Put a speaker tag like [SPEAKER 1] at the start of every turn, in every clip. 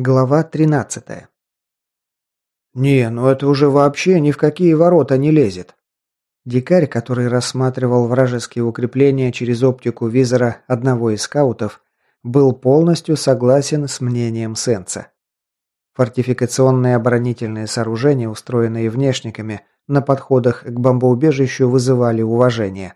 [SPEAKER 1] Глава 13. «Не, ну это уже вообще ни в какие ворота не лезет». Дикарь, который рассматривал вражеские укрепления через оптику визора одного из скаутов, был полностью согласен с мнением Сенса. Фортификационные оборонительные сооружения, устроенные внешниками, на подходах к бомбоубежищу вызывали уважение.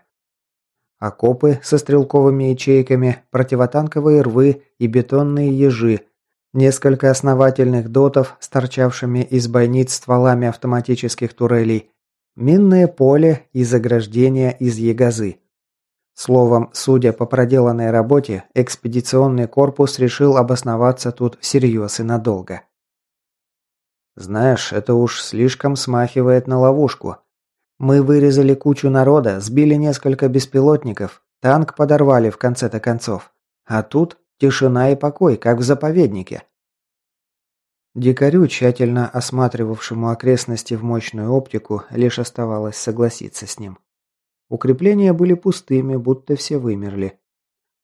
[SPEAKER 1] Окопы со стрелковыми ячейками, противотанковые рвы и бетонные ежи – Несколько основательных дотов с торчавшими из бойниц стволами автоматических турелей, минное поле и заграждения из ягозы. Словом, судя по проделанной работе, экспедиционный корпус решил обосноваться тут всерьез и надолго. Знаешь, это уж слишком смахивает на ловушку. Мы вырезали кучу народа, сбили несколько беспилотников, танк подорвали в конце-то концов. А тут Тишина и покой, как в заповеднике. Дикарю, тщательно осматривавшему окрестности в мощную оптику, лишь оставалось согласиться с ним. Укрепления были пустыми, будто все вымерли.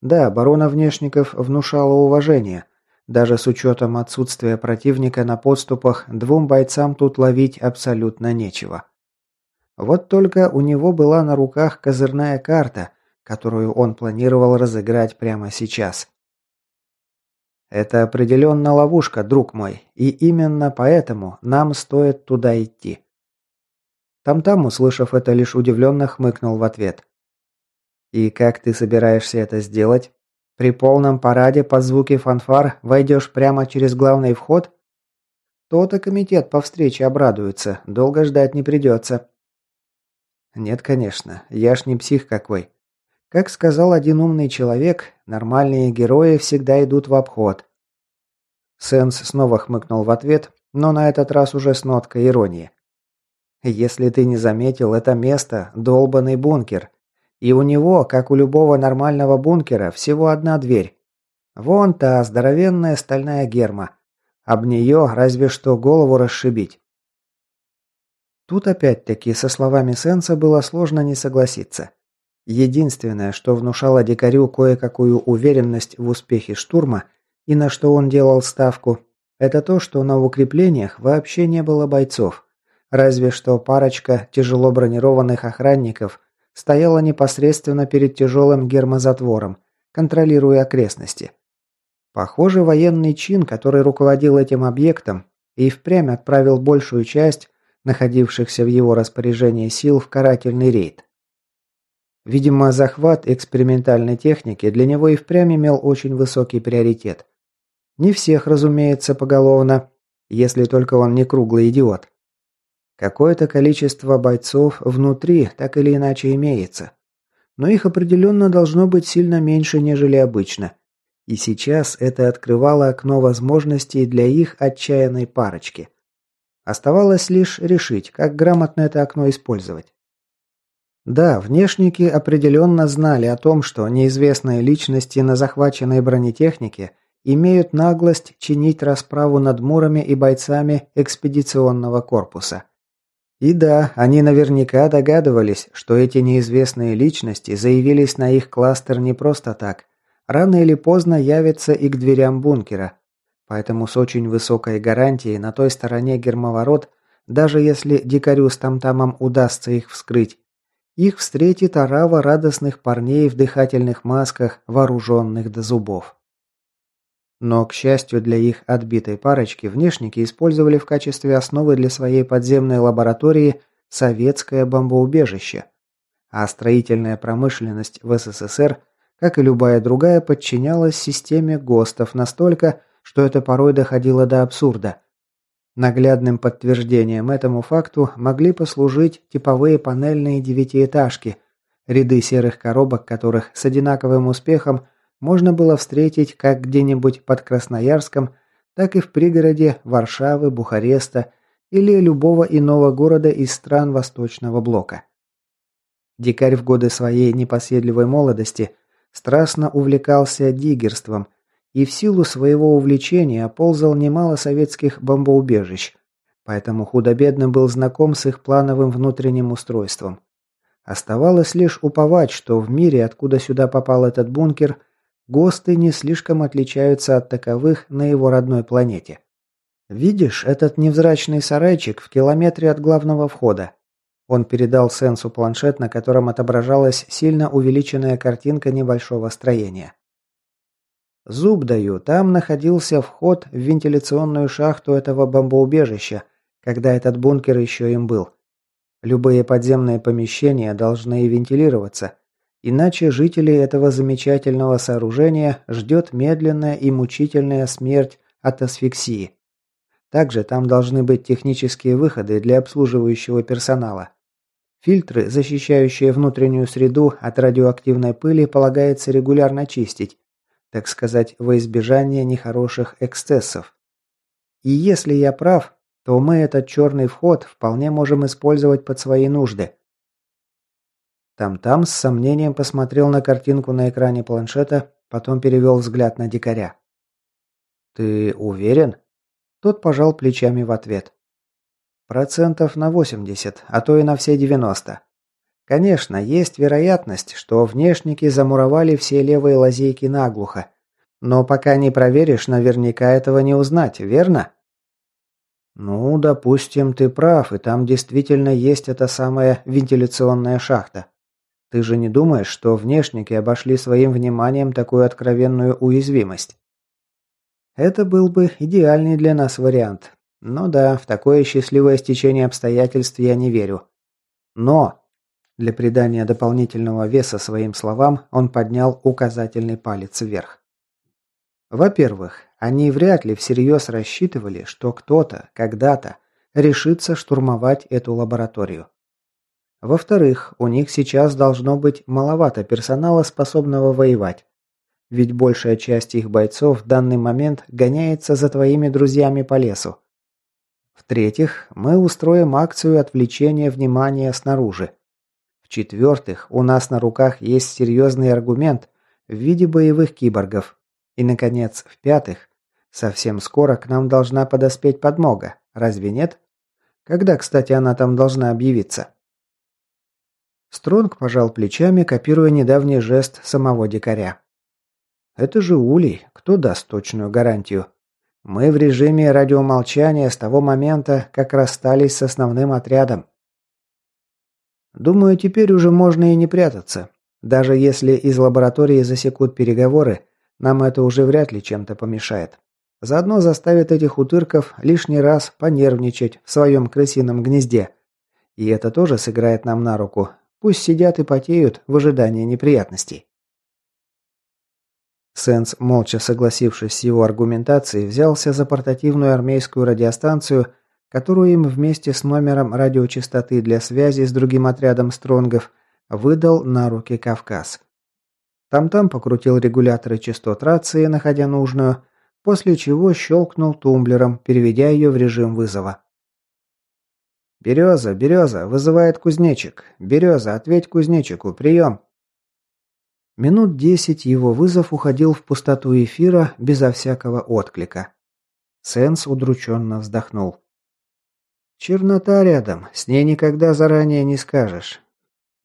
[SPEAKER 1] Да, оборона внешников внушала уважение. Даже с учетом отсутствия противника на подступах, двум бойцам тут ловить абсолютно нечего. Вот только у него была на руках козырная карта, которую он планировал разыграть прямо сейчас. Это определенно ловушка, друг мой, и именно поэтому нам стоит туда идти. Там-там, услышав это, лишь удивленно хмыкнул в ответ. «И как ты собираешься это сделать? При полном параде под звуки фанфар войдешь прямо через главный вход?» «То-то комитет по встрече обрадуется, долго ждать не придется». «Нет, конечно, я ж не псих какой. Как сказал один умный человек, нормальные герои всегда идут в обход. Сенс снова хмыкнул в ответ, но на этот раз уже с ноткой иронии. Если ты не заметил, это место – долбанный бункер. И у него, как у любого нормального бункера, всего одна дверь. Вон та здоровенная стальная герма. Об нее разве что голову расшибить. Тут опять-таки со словами Сенса было сложно не согласиться. Единственное, что внушало дикарю кое-какую уверенность в успехе штурма и на что он делал ставку, это то, что на укреплениях вообще не было бойцов. Разве что парочка тяжело бронированных охранников стояла непосредственно перед тяжелым гермозатвором, контролируя окрестности. Похоже, военный чин, который руководил этим объектом и впрямь отправил большую часть находившихся в его распоряжении сил в карательный рейд. Видимо, захват экспериментальной техники для него и впрямь имел очень высокий приоритет. Не всех, разумеется, поголовно, если только он не круглый идиот. Какое-то количество бойцов внутри так или иначе имеется. Но их определенно должно быть сильно меньше, нежели обычно. И сейчас это открывало окно возможностей для их отчаянной парочки. Оставалось лишь решить, как грамотно это окно использовать. Да, внешники определенно знали о том, что неизвестные личности на захваченной бронетехнике имеют наглость чинить расправу над мурами и бойцами экспедиционного корпуса. И да, они наверняка догадывались, что эти неизвестные личности заявились на их кластер не просто так. Рано или поздно явятся и к дверям бункера. Поэтому с очень высокой гарантией на той стороне гермоворот, даже если дикарю с тамтамом удастся их вскрыть, их встретит орава радостных парней в дыхательных масках, вооруженных до зубов. Но, к счастью для их отбитой парочки, внешники использовали в качестве основы для своей подземной лаборатории советское бомбоубежище. А строительная промышленность в СССР, как и любая другая, подчинялась системе ГОСТов настолько, что это порой доходило до абсурда – Наглядным подтверждением этому факту могли послужить типовые панельные девятиэтажки, ряды серых коробок которых с одинаковым успехом можно было встретить как где-нибудь под Красноярском, так и в пригороде Варшавы, Бухареста или любого иного города из стран Восточного блока. Дикарь в годы своей непоседливой молодости страстно увлекался диггерством – и в силу своего увлечения ползал немало советских бомбоубежищ, поэтому худо-бедно был знаком с их плановым внутренним устройством. Оставалось лишь уповать, что в мире, откуда сюда попал этот бункер, ГОСТы не слишком отличаются от таковых на его родной планете. Видишь этот невзрачный сарайчик в километре от главного входа? Он передал Сенсу планшет, на котором отображалась сильно увеличенная картинка небольшого строения. Зуб даю, там находился вход в вентиляционную шахту этого бомбоубежища, когда этот бункер еще им был. Любые подземные помещения должны вентилироваться, иначе жителей этого замечательного сооружения ждет медленная и мучительная смерть от асфиксии. Также там должны быть технические выходы для обслуживающего персонала. Фильтры, защищающие внутреннюю среду от радиоактивной пыли, полагается регулярно чистить, так сказать, во избежание нехороших эксцессов. И если я прав, то мы этот черный вход вполне можем использовать под свои нужды. Там-там с сомнением посмотрел на картинку на экране планшета, потом перевел взгляд на дикаря. «Ты уверен?» Тот пожал плечами в ответ. «Процентов на 80, а то и на все 90. Конечно, есть вероятность, что внешники замуровали все левые лазейки наглухо. Но пока не проверишь, наверняка этого не узнать, верно? Ну, допустим, ты прав, и там действительно есть эта самая вентиляционная шахта. Ты же не думаешь, что внешники обошли своим вниманием такую откровенную уязвимость? Это был бы идеальный для нас вариант. Но да, в такое счастливое стечение обстоятельств я не верю. Но для придания дополнительного веса своим словам он поднял указательный палец вверх. Во-первых, они вряд ли всерьез рассчитывали, что кто-то, когда-то, решится штурмовать эту лабораторию. Во-вторых, у них сейчас должно быть маловато персонала, способного воевать. Ведь большая часть их бойцов в данный момент гоняется за твоими друзьями по лесу. В-третьих, мы устроим акцию отвлечения внимания снаружи. В-четвертых, у нас на руках есть серьезный аргумент в виде боевых киборгов. И, наконец, в-пятых, совсем скоро к нам должна подоспеть подмога, разве нет? Когда, кстати, она там должна объявиться? Стронг пожал плечами, копируя недавний жест самого дикаря. «Это же Улей, кто даст точную гарантию? Мы в режиме радиомолчания с того момента, как расстались с основным отрядом. Думаю, теперь уже можно и не прятаться. Даже если из лаборатории засекут переговоры, нам это уже вряд ли чем-то помешает. Заодно заставит этих утырков лишний раз понервничать в своем крысином гнезде. И это тоже сыграет нам на руку. Пусть сидят и потеют в ожидании неприятностей. Сенс, молча согласившись с его аргументацией, взялся за портативную армейскую радиостанцию которую им вместе с номером радиочастоты для связи с другим отрядом стронгов выдал на руки Кавказ. Там-там покрутил регуляторы частот рации, находя нужную, после чего щелкнул тумблером, переведя ее в режим вызова. «Береза, Береза, вызывает кузнечик. Береза, ответь кузнечику, прием!» Минут десять его вызов уходил в пустоту эфира безо всякого отклика. Сенс удрученно вздохнул. Чернота рядом, с ней никогда заранее не скажешь.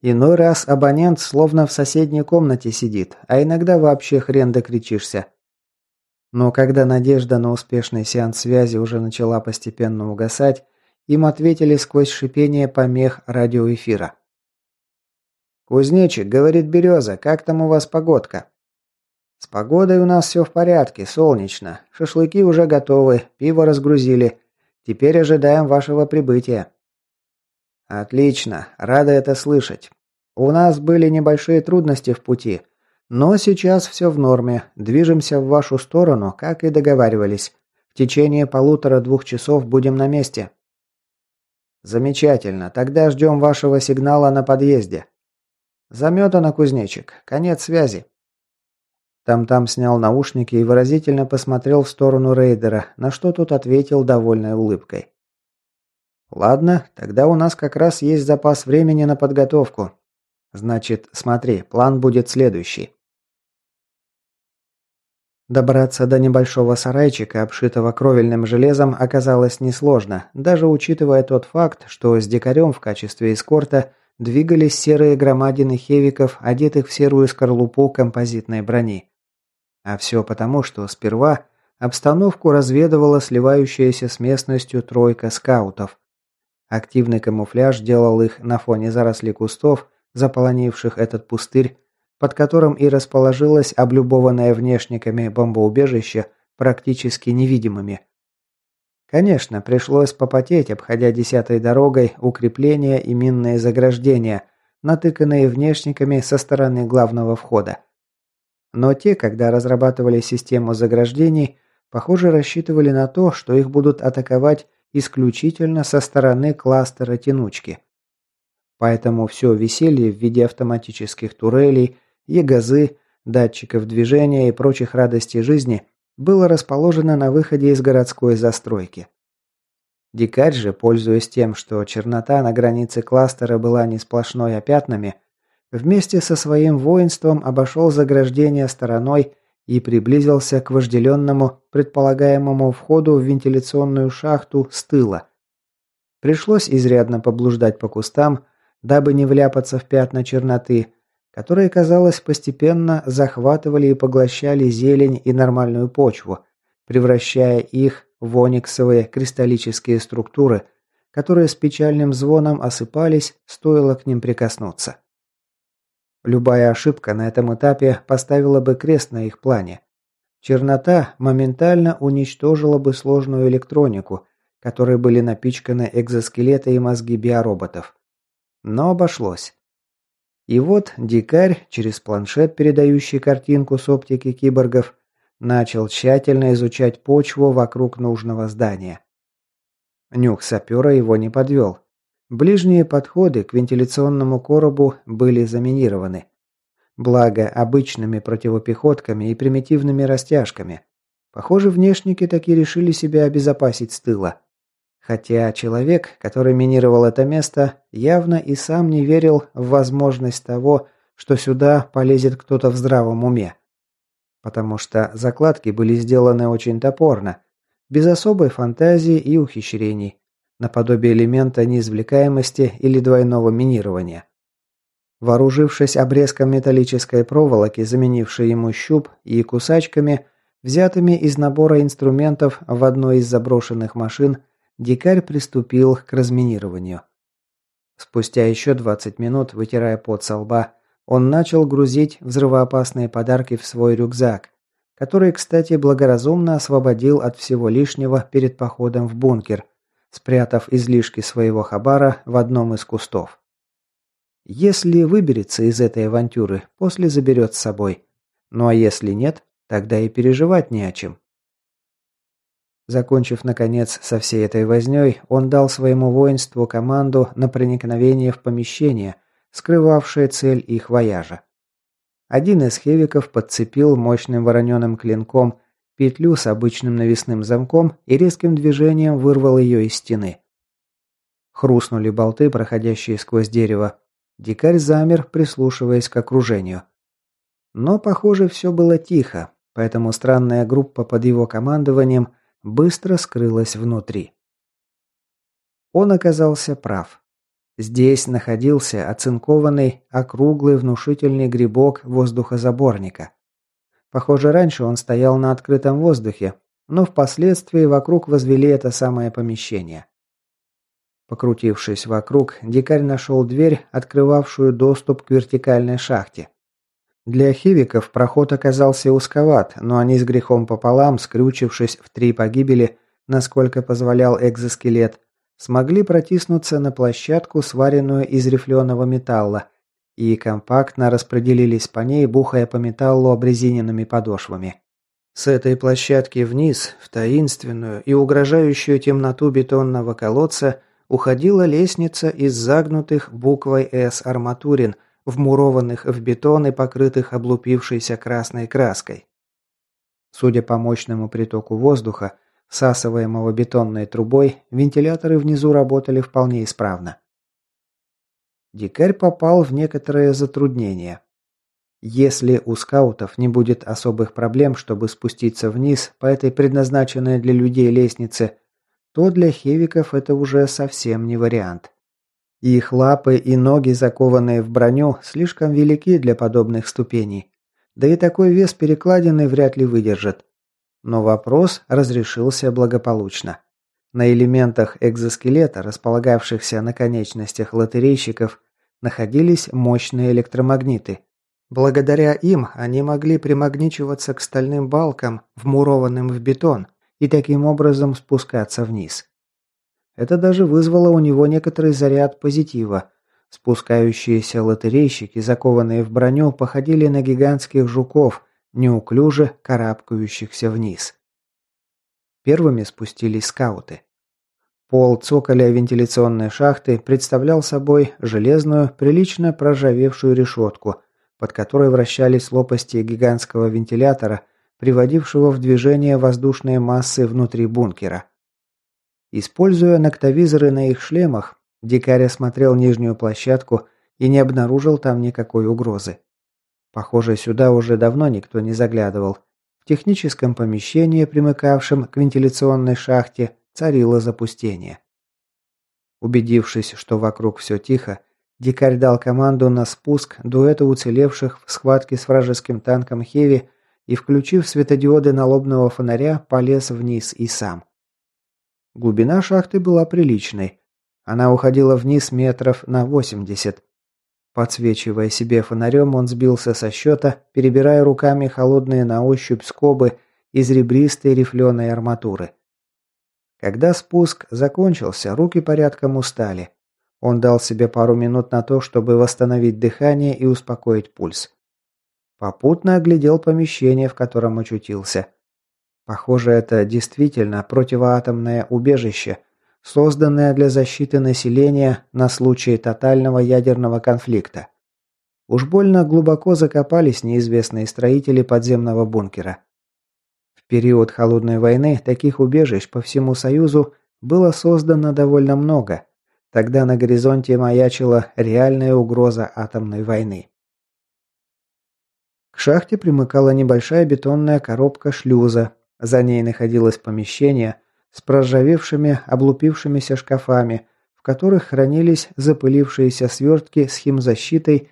[SPEAKER 1] Иной раз абонент словно в соседней комнате сидит, а иногда вообще хрен докричишься. Но когда надежда на успешный сеанс связи уже начала постепенно угасать, им ответили сквозь шипение помех радиоэфира. «Кузнечик, — говорит Береза, — как там у вас погодка?» «С погодой у нас все в порядке, солнечно. Шашлыки уже готовы, пиво разгрузили. Теперь ожидаем вашего прибытия». «Отлично. Рада это слышать. У нас были небольшие трудности в пути, но сейчас все в норме. Движемся в вашу сторону, как и договаривались. В течение полутора-двух часов будем на месте». «Замечательно. Тогда ждем вашего сигнала на подъезде». «Заметано, кузнечик. Конец связи». Там-там снял наушники и выразительно посмотрел в сторону рейдера, на что тот ответил довольной улыбкой. «Ладно, тогда у нас как раз есть запас времени на подготовку. Значит, смотри, план будет следующий. Добраться до небольшого сарайчика, обшитого кровельным железом, оказалось несложно, даже учитывая тот факт, что с дикарем в качестве эскорта двигались серые громадины хевиков, одетых в серую скорлупу композитной брони. А все потому, что сперва обстановку разведывала сливающаяся с местностью тройка скаутов. Активный камуфляж делал их на фоне зарослей кустов, заполонивших этот пустырь, под которым и расположилось облюбованное внешниками бомбоубежище практически невидимыми. Конечно, пришлось попотеть, обходя десятой дорогой укрепления и минные заграждения, натыканные внешниками со стороны главного входа. Но те, когда разрабатывали систему заграждений, похоже рассчитывали на то, что их будут атаковать исключительно со стороны кластера тянучки. Поэтому все веселье в виде автоматических турелей, ягозы, датчиков движения и прочих радостей жизни было расположено на выходе из городской застройки. Дикарь же, пользуясь тем, что чернота на границе кластера была не сплошной, а пятнами, вместе со своим воинством обошел заграждение стороной и приблизился к вожделенному, предполагаемому входу в вентиляционную шахту с тыла. Пришлось изрядно поблуждать по кустам, дабы не вляпаться в пятна черноты, которые, казалось, постепенно захватывали и поглощали зелень и нормальную почву, превращая их в ониксовые кристаллические структуры, которые с печальным звоном осыпались, стоило к ним прикоснуться. Любая ошибка на этом этапе поставила бы крест на их плане. Чернота моментально уничтожила бы сложную электронику, которой были напичканы экзоскелеты и мозги биороботов. Но обошлось. И вот дикарь, через планшет, передающий картинку с оптики киборгов, начал тщательно изучать почву вокруг нужного здания. Нюх сапера его не подвел. Ближние подходы к вентиляционному коробу были заминированы. Благо, обычными противопехотками и примитивными растяжками. Похоже, внешники таки решили себя обезопасить с тыла. Хотя человек, который минировал это место, явно и сам не верил в возможность того, что сюда полезет кто-то в здравом уме. Потому что закладки были сделаны очень топорно, без особой фантазии и ухищрений, наподобие элемента неизвлекаемости или двойного минирования. Вооружившись обрезком металлической проволоки, заменившей ему щуп, и кусачками, взятыми из набора инструментов в одной из заброшенных машин, дикарь приступил к разминированию. Спустя еще 20 минут, вытирая пот со лба, он начал грузить взрывоопасные подарки в свой рюкзак, который, кстати, благоразумно освободил от всего лишнего перед походом в бункер, спрятав излишки своего хабара в одном из кустов. Если выберется из этой авантюры, после заберет с собой. Ну а если нет, тогда и переживать не о чем. Закончив, наконец, со всей этой вознёй, он дал своему воинству команду на проникновение в помещение, скрывавшее цель их вояжа. Один из хевиков подцепил мощным вороненым клинком петлю с обычным навесным замком и резким движением вырвал ее из стены. Хрустнули болты, проходящие сквозь дерево. Дикарь замер, прислушиваясь к окружению. Но, похоже, все было тихо, поэтому странная группа под его командованием – быстро скрылась внутри. Он оказался прав. Здесь находился оцинкованный, округлый внушительный грибок воздухозаборника. Похоже, раньше он стоял на открытом воздухе, но впоследствии вокруг возвели это самое помещение. Покрутившись вокруг, дикарь нашел дверь, открывавшую доступ к вертикальной шахте. Для хивиков проход оказался узковат, но они с грехом пополам, скрючившись в три погибели, насколько позволял экзоскелет, смогли протиснуться на площадку, сваренную из рифленого металла, и компактно распределились по ней, бухая по металлу обрезиненными подошвами. С этой площадки вниз, в таинственную и угрожающую темноту бетонного колодца, уходила лестница из загнутых буквой «С» арматурин – вмурованных в бетон и покрытых облупившейся красной краской. Судя по мощному притоку воздуха, всасываемого бетонной трубой, вентиляторы внизу работали вполне исправно. Дикарь попал в некоторое затруднение. Если у скаутов не будет особых проблем, чтобы спуститься вниз по этой предназначенной для людей лестнице, то для хевиков это уже совсем не вариант. Их лапы и ноги, закованные в броню, слишком велики для подобных ступеней. Да и такой вес перекладины вряд ли выдержит. Но вопрос разрешился благополучно. На элементах экзоскелета, располагавшихся на конечностях лотерейщиков, находились мощные электромагниты. Благодаря им они могли примагничиваться к стальным балкам, вмурованным в бетон, и таким образом спускаться вниз. Это даже вызвало у него некоторый заряд позитива. Спускающиеся лотерейщики, закованные в броню, походили на гигантских жуков, неуклюже карабкающихся вниз. Первыми спустились скауты. Пол цоколя вентиляционной шахты представлял собой железную, прилично проржавевшую решетку, под которой вращались лопасти гигантского вентилятора, приводившего в движение воздушные массы внутри бункера. Используя ноктовизоры на их шлемах, дикарь осмотрел нижнюю площадку и не обнаружил там никакой угрозы. Похоже, сюда уже давно никто не заглядывал. В техническом помещении, примыкавшем к вентиляционной шахте, царило запустение. Убедившись, что вокруг все тихо, дикарь дал команду на спуск дуэта уцелевших в схватке с вражеским танком Хеви и, включив светодиоды налобного фонаря, полез вниз и сам. Глубина шахты была приличной. Она уходила вниз метров на 80. Подсвечивая себе фонарем, он сбился со счета, перебирая руками холодные на ощупь скобы из ребристой рифленой арматуры. Когда спуск закончился, руки порядком устали. Он дал себе пару минут на то, чтобы восстановить дыхание и успокоить пульс. Попутно оглядел помещение, в котором очутился. Похоже, это действительно противоатомное убежище, созданное для защиты населения на случай тотального ядерного конфликта. Уж больно глубоко закопались неизвестные строители подземного бункера период Холодной войны таких убежищ по всему Союзу было создано довольно много. Тогда на горизонте маячила реальная угроза атомной войны. К шахте примыкала небольшая бетонная коробка шлюза. За ней находилось помещение с проржавевшими, облупившимися шкафами, в которых хранились запылившиеся свертки с химзащитой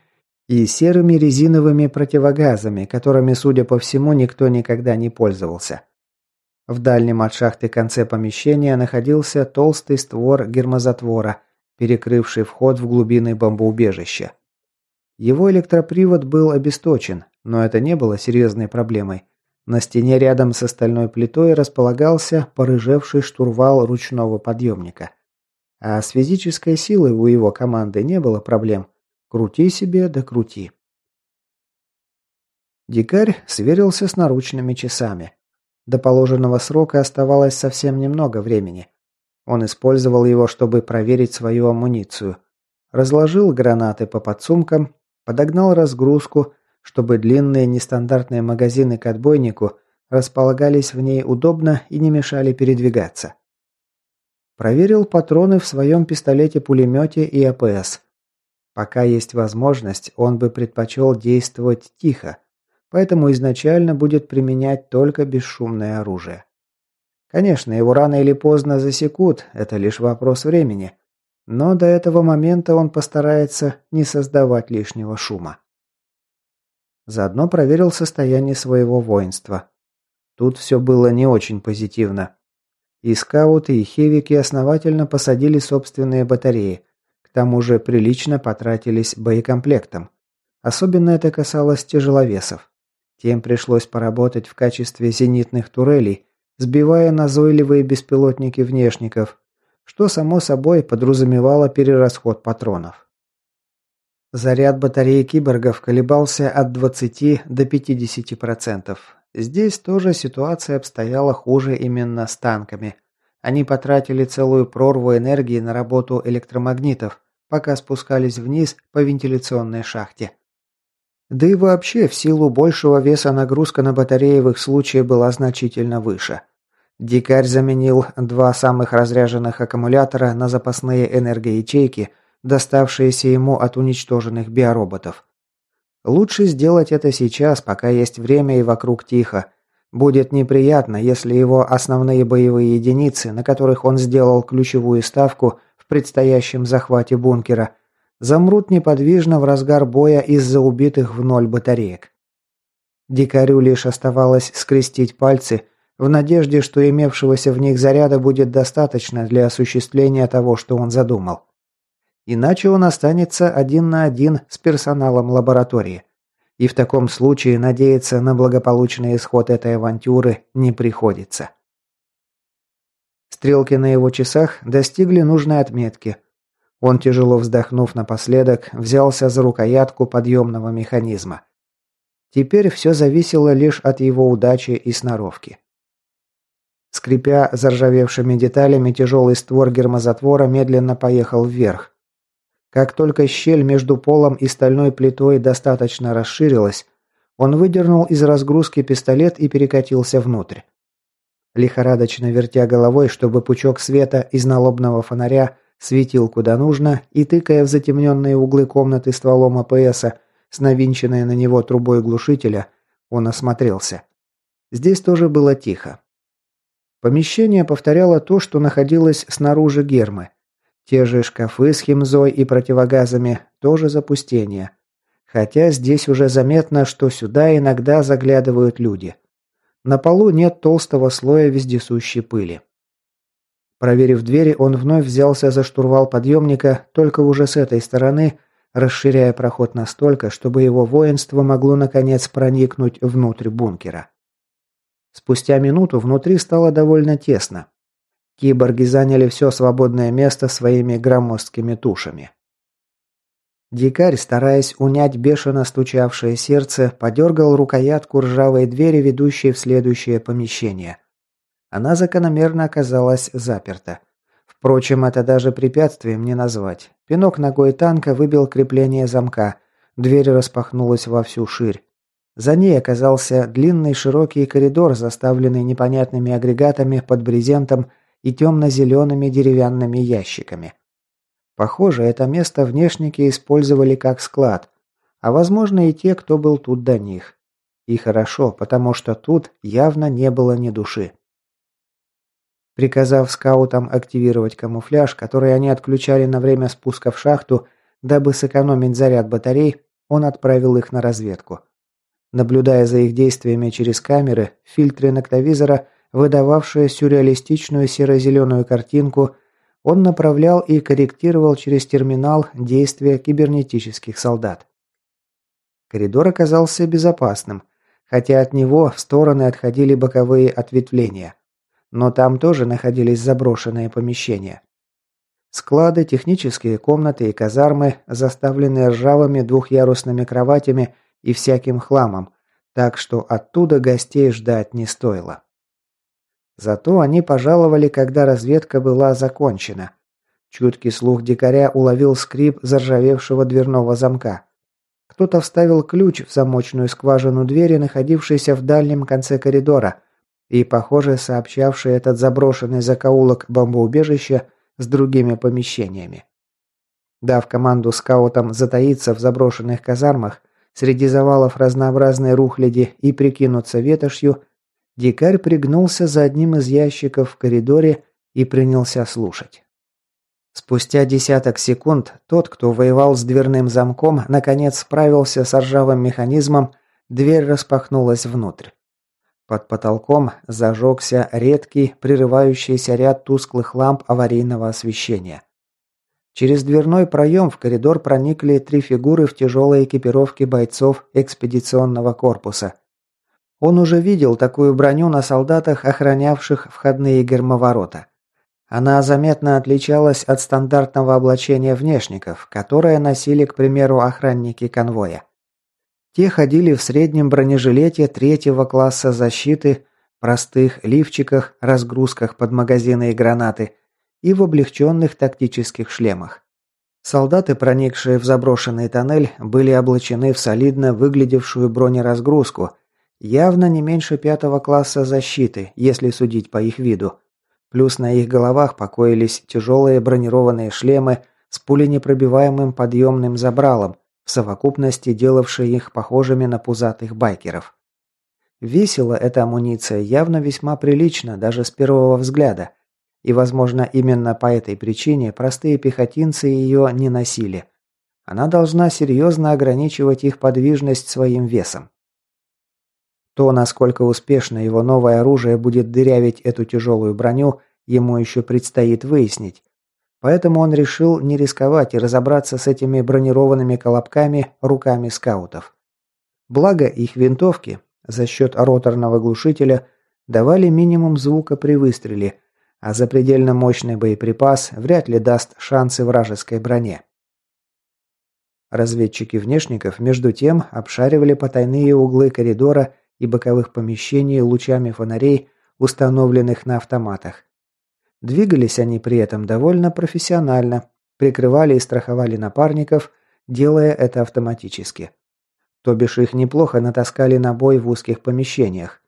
[SPEAKER 1] и серыми резиновыми противогазами, которыми, судя по всему, никто никогда не пользовался. В дальнем от шахты конце помещения находился толстый створ гермозатвора, перекрывший вход в глубины бомбоубежища. Его электропривод был обесточен, но это не было серьезной проблемой. На стене рядом с остальной плитой располагался порыжевший штурвал ручного подъемника. А с физической силой у его команды не было проблем. Крути себе, да крути. Дикарь сверился с наручными часами. До положенного срока оставалось совсем немного времени. Он использовал его, чтобы проверить свою амуницию. Разложил гранаты по подсумкам, подогнал разгрузку, чтобы длинные нестандартные магазины к отбойнику располагались в ней удобно и не мешали передвигаться. Проверил патроны в своем пистолете-пулемете и АПС. Пока есть возможность, он бы предпочел действовать тихо, поэтому изначально будет применять только бесшумное оружие. Конечно, его рано или поздно засекут, это лишь вопрос времени. Но до этого момента он постарается не создавать лишнего шума. Заодно проверил состояние своего воинства. Тут все было не очень позитивно. И скауты, и хевики основательно посадили собственные батареи, тому же прилично потратились боекомплектом. Особенно это касалось тяжеловесов. Тем пришлось поработать в качестве зенитных турелей, сбивая назойливые беспилотники внешников, что само собой подразумевало перерасход патронов. Заряд батареи киборгов колебался от 20 до 50%. Здесь тоже ситуация обстояла хуже именно с танками. Они потратили целую прорву энергии на работу электромагнитов, пока спускались вниз по вентиляционной шахте. Да и вообще, в силу большего веса нагрузка на батареи в их случае была значительно выше. Дикарь заменил два самых разряженных аккумулятора на запасные энергоячейки, доставшиеся ему от уничтоженных биороботов. Лучше сделать это сейчас, пока есть время и вокруг тихо. Будет неприятно, если его основные боевые единицы, на которых он сделал ключевую ставку, в предстоящем захвате бункера, замрут неподвижно в разгар боя из-за убитых в ноль батареек. Дикарю лишь оставалось скрестить пальцы в надежде, что имевшегося в них заряда будет достаточно для осуществления того, что он задумал. Иначе он останется один на один с персоналом лаборатории. И в таком случае надеяться на благополучный исход этой авантюры не приходится. Стрелки на его часах достигли нужной отметки. Он, тяжело вздохнув напоследок, взялся за рукоятку подъемного механизма. Теперь все зависело лишь от его удачи и сноровки. Скрипя заржавевшими деталями, тяжелый створ гермозатвора медленно поехал вверх. Как только щель между полом и стальной плитой достаточно расширилась, он выдернул из разгрузки пистолет и перекатился внутрь. Лихорадочно вертя головой, чтобы пучок света из налобного фонаря светил куда нужно, и тыкая в затемненные углы комнаты стволом АПСа с навинченной на него трубой глушителя, он осмотрелся. Здесь тоже было тихо. Помещение повторяло то, что находилось снаружи гермы. Те же шкафы с химзой и противогазами, тоже запустение. Хотя здесь уже заметно, что сюда иногда заглядывают люди. На полу нет толстого слоя вездесущей пыли. Проверив двери, он вновь взялся за штурвал подъемника, только уже с этой стороны, расширяя проход настолько, чтобы его воинство могло наконец проникнуть внутрь бункера. Спустя минуту внутри стало довольно тесно. Киборги заняли все свободное место своими громоздкими тушами. Дикарь, стараясь унять бешено стучавшее сердце, подергал рукоятку ржавой двери, ведущей в следующее помещение. Она закономерно оказалась заперта. Впрочем, это даже препятствием не назвать. Пинок ногой танка выбил крепление замка. Дверь распахнулась во всю ширь. За ней оказался длинный широкий коридор, заставленный непонятными агрегатами под брезентом и темно-зелеными деревянными ящиками. Похоже, это место внешники использовали как склад, а возможно и те, кто был тут до них. И хорошо, потому что тут явно не было ни души. Приказав скаутам активировать камуфляж, который они отключали на время спуска в шахту, дабы сэкономить заряд батарей, он отправил их на разведку. Наблюдая за их действиями через камеры, фильтры ноктовизора выдававшая сюрреалистичную серо-зеленую картинку, он направлял и корректировал через терминал действия кибернетических солдат. Коридор оказался безопасным, хотя от него в стороны отходили боковые ответвления. Но там тоже находились заброшенные помещения. Склады, технические комнаты и казармы, заставленные ржавыми двухъярусными кроватями и всяким хламом, так что оттуда гостей ждать не стоило. Зато они пожаловали, когда разведка была закончена. Чуткий слух дикаря уловил скрип заржавевшего дверного замка. Кто-то вставил ключ в замочную скважину двери, находившейся в дальнем конце коридора, и, похоже, сообщавший этот заброшенный закоулок бомбоубежища с другими помещениями. Дав команду скаутам затаиться в заброшенных казармах, среди завалов разнообразной рухляди и прикинуться ветошью, Дикарь пригнулся за одним из ящиков в коридоре и принялся слушать. Спустя десяток секунд тот, кто воевал с дверным замком, наконец справился с ржавым механизмом, дверь распахнулась внутрь. Под потолком зажегся редкий, прерывающийся ряд тусклых ламп аварийного освещения. Через дверной проем в коридор проникли три фигуры в тяжелой экипировке бойцов экспедиционного корпуса – он уже видел такую броню на солдатах, охранявших входные гермоворота. Она заметно отличалась от стандартного облачения внешников, которое носили, к примеру, охранники конвоя. Те ходили в среднем бронежилете третьего класса защиты, простых лифчиках, разгрузках под магазины и гранаты и в облегченных тактических шлемах. Солдаты, проникшие в заброшенный тоннель, были облачены в солидно выглядевшую бронеразгрузку – Явно не меньше пятого класса защиты, если судить по их виду. Плюс на их головах покоились тяжелые бронированные шлемы с пуленепробиваемым подъемным забралом, в совокупности делавшие их похожими на пузатых байкеров. Весила эта амуниция явно весьма прилично, даже с первого взгляда. И, возможно, именно по этой причине простые пехотинцы ее не носили. Она должна серьезно ограничивать их подвижность своим весом. То, насколько успешно его новое оружие будет дырявить эту тяжелую броню, ему еще предстоит выяснить. Поэтому он решил не рисковать и разобраться с этими бронированными колобками руками скаутов. Благо, их винтовки за счет роторного глушителя давали минимум звука при выстреле, а запредельно мощный боеприпас вряд ли даст шансы вражеской броне. Разведчики внешников, между тем, обшаривали потайные углы коридора и боковых помещений лучами фонарей, установленных на автоматах. Двигались они при этом довольно профессионально, прикрывали и страховали напарников, делая это автоматически. То бишь их неплохо натаскали на бой в узких помещениях.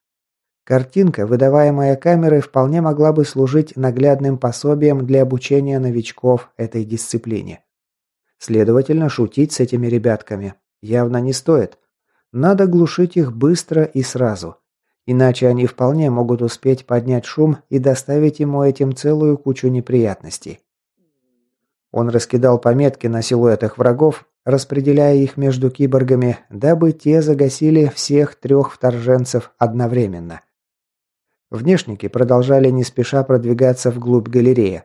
[SPEAKER 1] Картинка, выдаваемая камерой, вполне могла бы служить наглядным пособием для обучения новичков этой дисциплине. Следовательно, шутить с этими ребятками явно не стоит. Надо глушить их быстро и сразу. Иначе они вполне могут успеть поднять шум и доставить ему этим целую кучу неприятностей. Он раскидал пометки на силуэтах врагов, распределяя их между киборгами, дабы те загасили всех трех вторженцев одновременно. Внешники продолжали не спеша продвигаться вглубь галереи.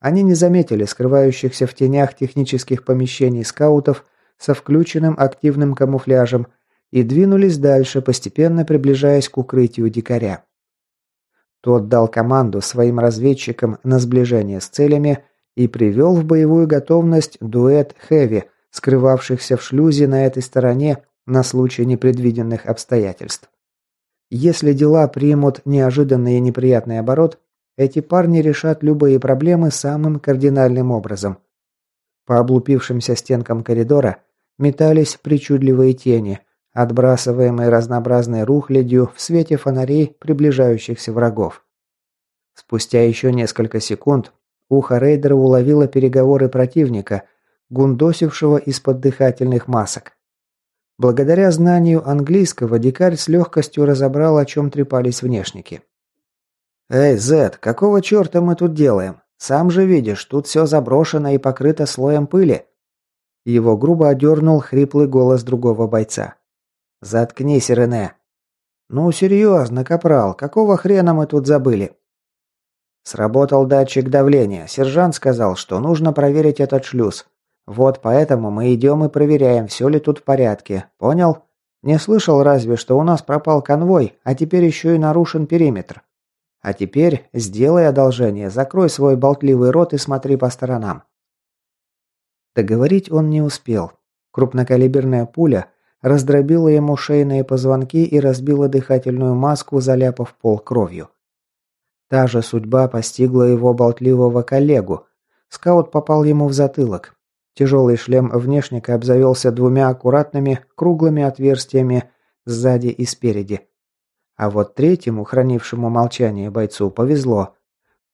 [SPEAKER 1] Они не заметили скрывающихся в тенях технических помещений скаутов со включенным активным камуфляжем и двинулись дальше, постепенно приближаясь к укрытию дикаря. Тот дал команду своим разведчикам на сближение с целями и привел в боевую готовность дуэт «Хэви», скрывавшихся в шлюзе на этой стороне на случай непредвиденных обстоятельств. Если дела примут неожиданный и неприятный оборот, эти парни решат любые проблемы самым кардинальным образом. По облупившимся стенкам коридора метались причудливые тени, отбрасываемые разнообразной рухлядью в свете фонарей приближающихся врагов. Спустя еще несколько секунд ухо рейдера уловило переговоры противника, гундосившего из-под дыхательных масок. Благодаря знанию английского дикарь с легкостью разобрал, о чем трепались внешники. «Эй, Зет, какого черта мы тут делаем? Сам же видишь, тут все заброшено и покрыто слоем пыли». Его грубо одернул хриплый голос другого бойца. «Заткнись, Рене!» «Ну, серьезно, капрал, какого хрена мы тут забыли?» Сработал датчик давления. Сержант сказал, что нужно проверить этот шлюз. Вот поэтому мы идем и проверяем, все ли тут в порядке. Понял? Не слышал разве, что у нас пропал конвой, а теперь еще и нарушен периметр. А теперь сделай одолжение, закрой свой болтливый рот и смотри по сторонам. Договорить он не успел. Крупнокалиберная пуля раздробила ему шейные позвонки и разбила дыхательную маску, заляпав пол кровью. Та же судьба постигла его болтливого коллегу. Скаут попал ему в затылок. Тяжелый шлем внешника обзавелся двумя аккуратными круглыми отверстиями сзади и спереди. А вот третьему, хранившему молчание бойцу, повезло.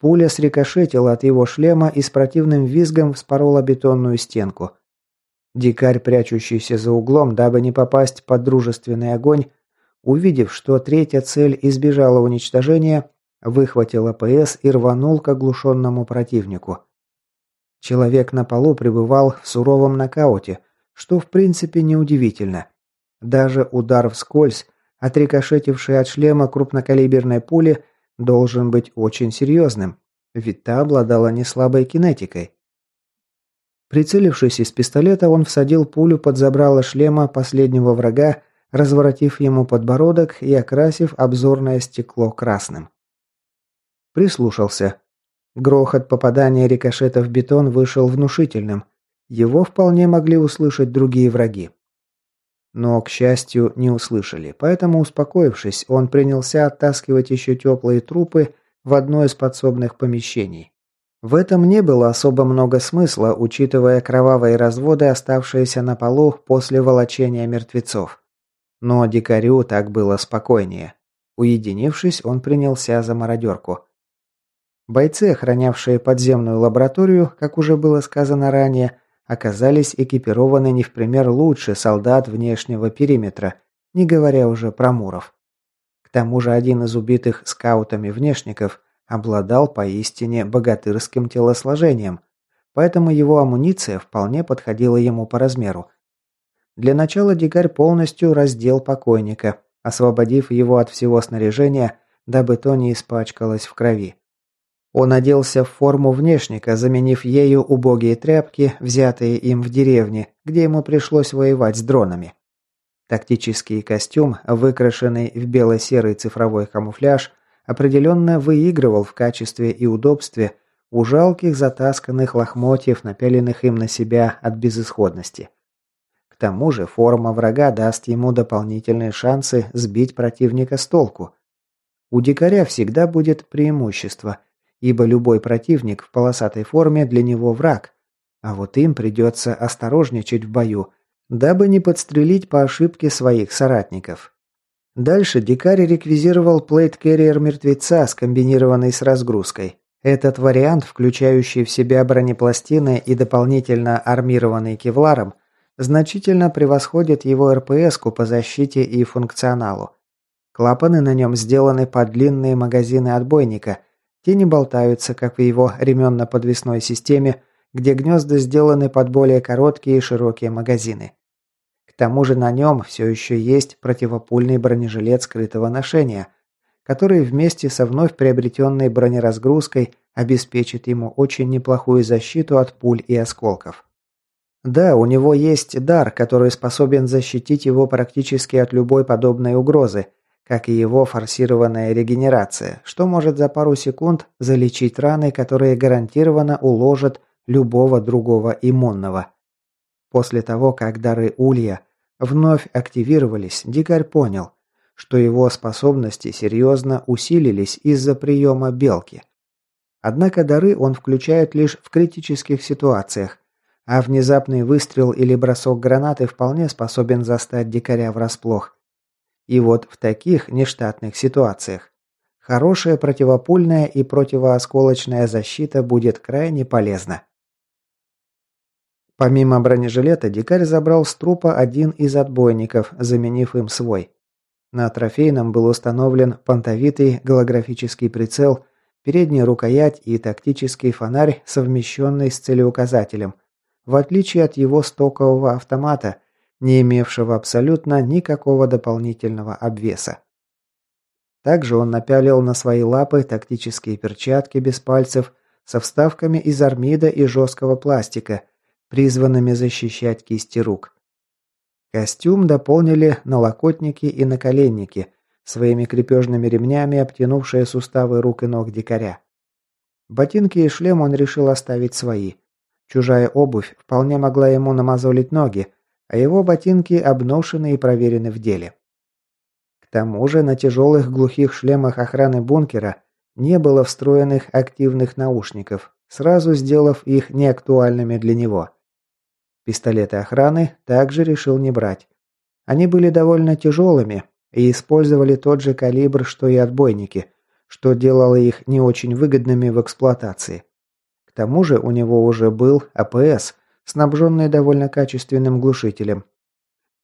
[SPEAKER 1] Пуля срикошетила от его шлема и с противным визгом вспорола бетонную стенку – Дикарь, прячущийся за углом, дабы не попасть под дружественный огонь, увидев, что третья цель избежала уничтожения, выхватил АПС и рванул к оглушенному противнику. Человек на полу пребывал в суровом нокауте, что в принципе неудивительно. Даже удар вскользь, отрикошетивший от шлема крупнокалиберной пули, должен быть очень серьезным, ведь та обладала неслабой кинетикой. Прицелившись из пистолета, он всадил пулю под забрало шлема последнего врага, разворотив ему подбородок и окрасив обзорное стекло красным. Прислушался. Грохот попадания рикошета в бетон вышел внушительным. Его вполне могли услышать другие враги. Но, к счастью, не услышали, поэтому, успокоившись, он принялся оттаскивать еще теплые трупы в одно из подсобных помещений. В этом не было особо много смысла, учитывая кровавые разводы, оставшиеся на полу после волочения мертвецов. Но дикарю так было спокойнее. Уединившись, он принялся за мародерку. Бойцы, охранявшие подземную лабораторию, как уже было сказано ранее, оказались экипированы не в пример лучше солдат внешнего периметра, не говоря уже про муров. К тому же один из убитых скаутами внешников обладал поистине богатырским телосложением, поэтому его амуниция вполне подходила ему по размеру. Для начала дикарь полностью раздел покойника, освободив его от всего снаряжения, дабы то не испачкалось в крови. Он оделся в форму внешника, заменив ею убогие тряпки, взятые им в деревне, где ему пришлось воевать с дронами. Тактический костюм, выкрашенный в бело-серый цифровой камуфляж, определенно выигрывал в качестве и удобстве у жалких затасканных лохмотьев, напяленных им на себя от безысходности. К тому же форма врага даст ему дополнительные шансы сбить противника с толку. У дикаря всегда будет преимущество, ибо любой противник в полосатой форме для него враг, а вот им придется осторожничать в бою, дабы не подстрелить по ошибке своих соратников. Дальше дикарь реквизировал плейт-керриер мертвеца, скомбинированный с разгрузкой. Этот вариант, включающий в себя бронепластины и дополнительно армированный кевларом, значительно превосходит его РПС-ку по защите и функционалу. Клапаны на нем сделаны под длинные магазины отбойника. Те не болтаются, как в его ременно-подвесной системе, где гнезда сделаны под более короткие и широкие магазины. К тому же на нем все еще есть противопульный бронежилет скрытого ношения, который вместе со вновь приобретенной бронеразгрузкой обеспечит ему очень неплохую защиту от пуль и осколков. Да, у него есть дар, который способен защитить его практически от любой подобной угрозы, как и его форсированная регенерация, что может за пару секунд залечить раны, которые гарантированно уложат любого другого иммунного. После того, как дары Улья вновь активировались, дикарь понял, что его способности серьезно усилились из-за приема белки. Однако дары он включает лишь в критических ситуациях, а внезапный выстрел или бросок гранаты вполне способен застать дикаря врасплох. И вот в таких нештатных ситуациях хорошая противопульная и противоосколочная защита будет крайне полезна. Помимо бронежилета, дикарь забрал с трупа один из отбойников, заменив им свой. На трофейном был установлен понтовитый голографический прицел, передняя рукоять и тактический фонарь, совмещенный с целеуказателем, в отличие от его стокового автомата, не имевшего абсолютно никакого дополнительного обвеса. Также он напялил на свои лапы тактические перчатки без пальцев со вставками из армида и жесткого пластика – призванными защищать кисти рук. Костюм дополнили налокотники и наколенники, своими крепежными ремнями обтянувшие суставы рук и ног дикаря. Ботинки и шлем он решил оставить свои. Чужая обувь вполне могла ему намазолить ноги, а его ботинки обношены и проверены в деле. К тому же на тяжелых глухих шлемах охраны бункера не было встроенных активных наушников, сразу сделав их неактуальными для него. Пистолеты охраны также решил не брать. Они были довольно тяжелыми и использовали тот же калибр, что и отбойники, что делало их не очень выгодными в эксплуатации. К тому же у него уже был АПС, снабженный довольно качественным глушителем.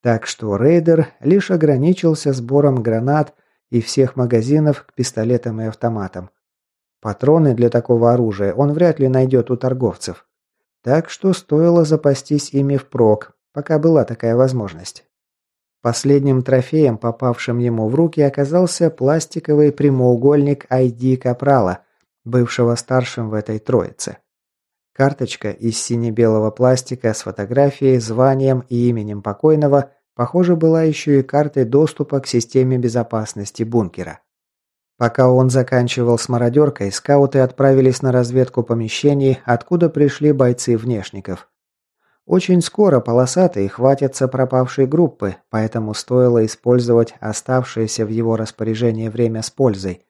[SPEAKER 1] Так что рейдер лишь ограничился сбором гранат и всех магазинов к пистолетам и автоматам. Патроны для такого оружия он вряд ли найдет у торговцев. Так что стоило запастись ими впрок, пока была такая возможность. Последним трофеем, попавшим ему в руки, оказался пластиковый прямоугольник ID Капрала, бывшего старшим в этой троице. Карточка из сине-белого пластика с фотографией, званием и именем покойного, похоже, была еще и картой доступа к системе безопасности бункера. Пока он заканчивал с мародеркой, скауты отправились на разведку помещений, откуда пришли бойцы внешников. Очень скоро полосатые хватятся пропавшей группы, поэтому стоило использовать оставшееся в его распоряжении время с пользой.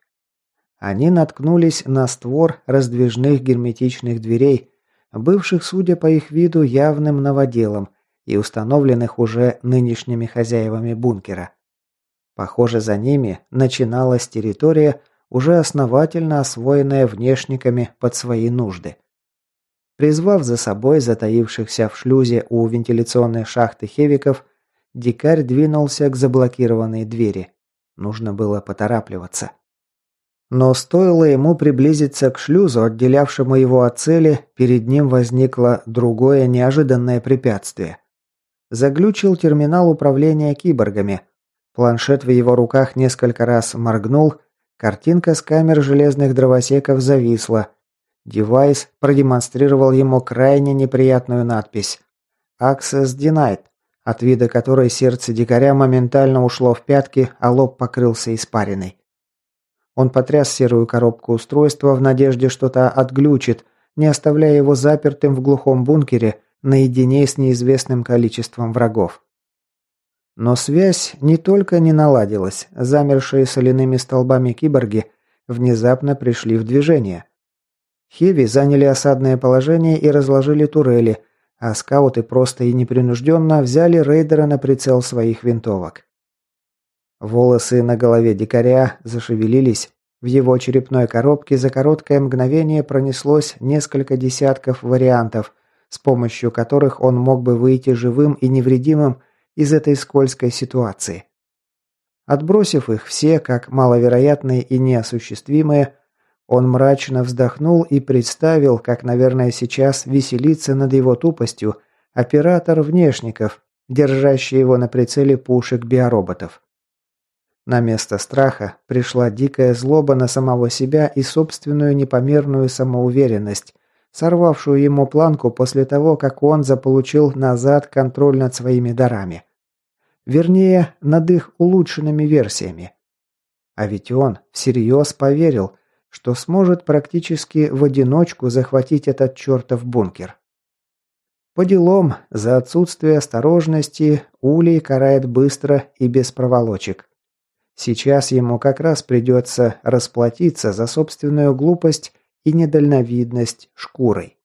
[SPEAKER 1] Они наткнулись на створ раздвижных герметичных дверей, бывших, судя по их виду, явным новоделом и установленных уже нынешними хозяевами бункера. Похоже, за ними начиналась территория, уже основательно освоенная внешниками под свои нужды. Призвав за собой затаившихся в шлюзе у вентиляционной шахты хевиков, дикарь двинулся к заблокированной двери. Нужно было поторапливаться. Но стоило ему приблизиться к шлюзу, отделявшему его от цели, перед ним возникло другое неожиданное препятствие. Заглючил терминал управления киборгами, Планшет в его руках несколько раз моргнул, картинка с камер железных дровосеков зависла. Девайс продемонстрировал ему крайне неприятную надпись «Access denied», от вида которой сердце дикаря моментально ушло в пятки, а лоб покрылся испариной. Он потряс серую коробку устройства в надежде, что та отглючит, не оставляя его запертым в глухом бункере наедине с неизвестным количеством врагов. Но связь не только не наладилась, замершие соляными столбами киборги внезапно пришли в движение. Хеви заняли осадное положение и разложили турели, а скауты просто и непринужденно взяли рейдера на прицел своих винтовок. Волосы на голове дикаря зашевелились, в его черепной коробке за короткое мгновение пронеслось несколько десятков вариантов, с помощью которых он мог бы выйти живым и невредимым из этой скользкой ситуации. Отбросив их все как маловероятные и неосуществимые, он мрачно вздохнул и представил, как, наверное, сейчас веселится над его тупостью оператор внешников, держащий его на прицеле пушек биороботов. На место страха пришла дикая злоба на самого себя и собственную непомерную самоуверенность, сорвавшую ему планку после того, как он заполучил назад контроль над своими дарами. Вернее, над их улучшенными версиями. А ведь он всерьез поверил, что сможет практически в одиночку захватить этот чертов бункер. По делам, за отсутствие осторожности Улей карает быстро и без проволочек. Сейчас ему как раз придется расплатиться за собственную глупость и недальновидность шкурой.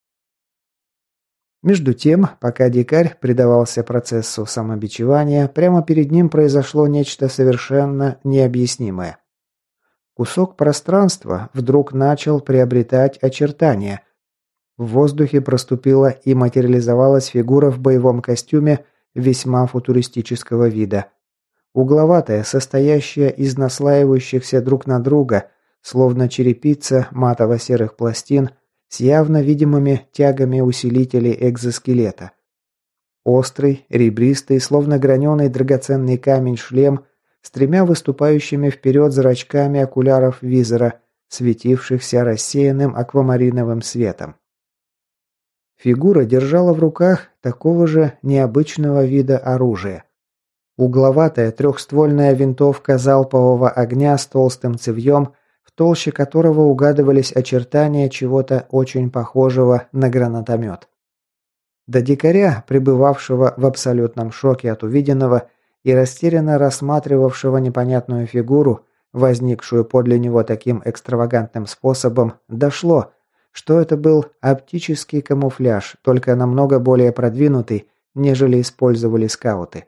[SPEAKER 1] Между тем, пока дикарь предавался процессу самобичевания, прямо перед ним произошло нечто совершенно необъяснимое. Кусок пространства вдруг начал приобретать очертания. В воздухе проступила и материализовалась фигура в боевом костюме весьма футуристического вида. Угловатая, состоящая из наслаивающихся друг на друга, словно черепица матово-серых пластин с явно видимыми тягами усилителей экзоскелета. Острый, ребристый, словно граненый драгоценный камень шлем с тремя выступающими вперед зрачками окуляров визора, светившихся рассеянным аквамариновым светом. Фигура держала в руках такого же необычного вида оружия. Угловатая трехствольная винтовка залпового огня с толстым цевьем, толще которого угадывались очертания чего-то очень похожего на гранатомет. До дикаря, пребывавшего в абсолютном шоке от увиденного и растерянно рассматривавшего непонятную фигуру, возникшую подле него таким экстравагантным способом, дошло, что это был оптический камуфляж, только намного более продвинутый, нежели использовали скауты.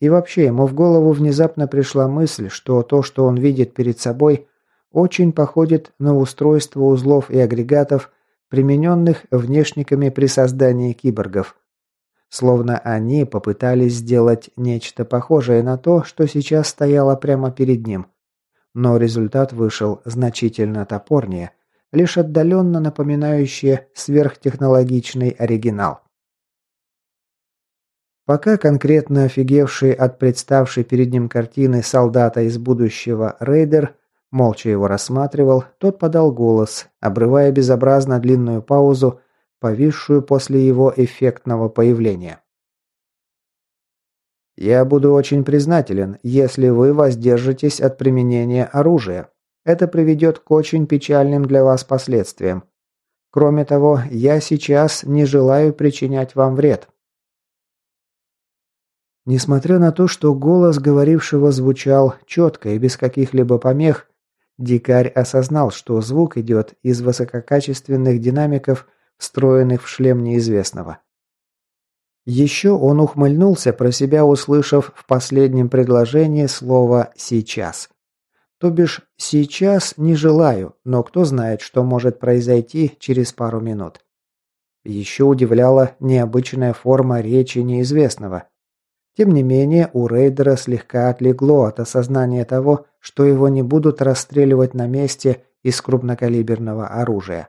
[SPEAKER 1] И вообще, ему в голову внезапно пришла мысль, что то, что он видит перед собой, очень походит на устройство узлов и агрегатов, примененных внешниками при создании киборгов. Словно они попытались сделать нечто похожее на то, что сейчас стояло прямо перед ним. Но результат вышел значительно топорнее, лишь отдаленно напоминающий сверхтехнологичный оригинал. Пока конкретно офигевший от представшей перед ним картины солдата из будущего рейдер молча его рассматривал, тот подал голос, обрывая безобразно длинную паузу, повисшую после его эффектного появления. «Я буду очень признателен, если вы воздержитесь от применения оружия. Это приведет к очень печальным для вас последствиям. Кроме того, я сейчас не желаю причинять вам вред. Несмотря на то, что голос говорившего звучал четко и без каких-либо помех, дикарь осознал, что звук идет из высококачественных динамиков, встроенных в шлем неизвестного. Еще он ухмыльнулся, про себя услышав в последнем предложении слово «сейчас». То бишь «сейчас не желаю», но кто знает, что может произойти через пару минут. Еще удивляла необычная форма речи неизвестного – тем не менее, у рейдера слегка отлегло от осознания того, что его не будут расстреливать на месте из крупнокалиберного оружия.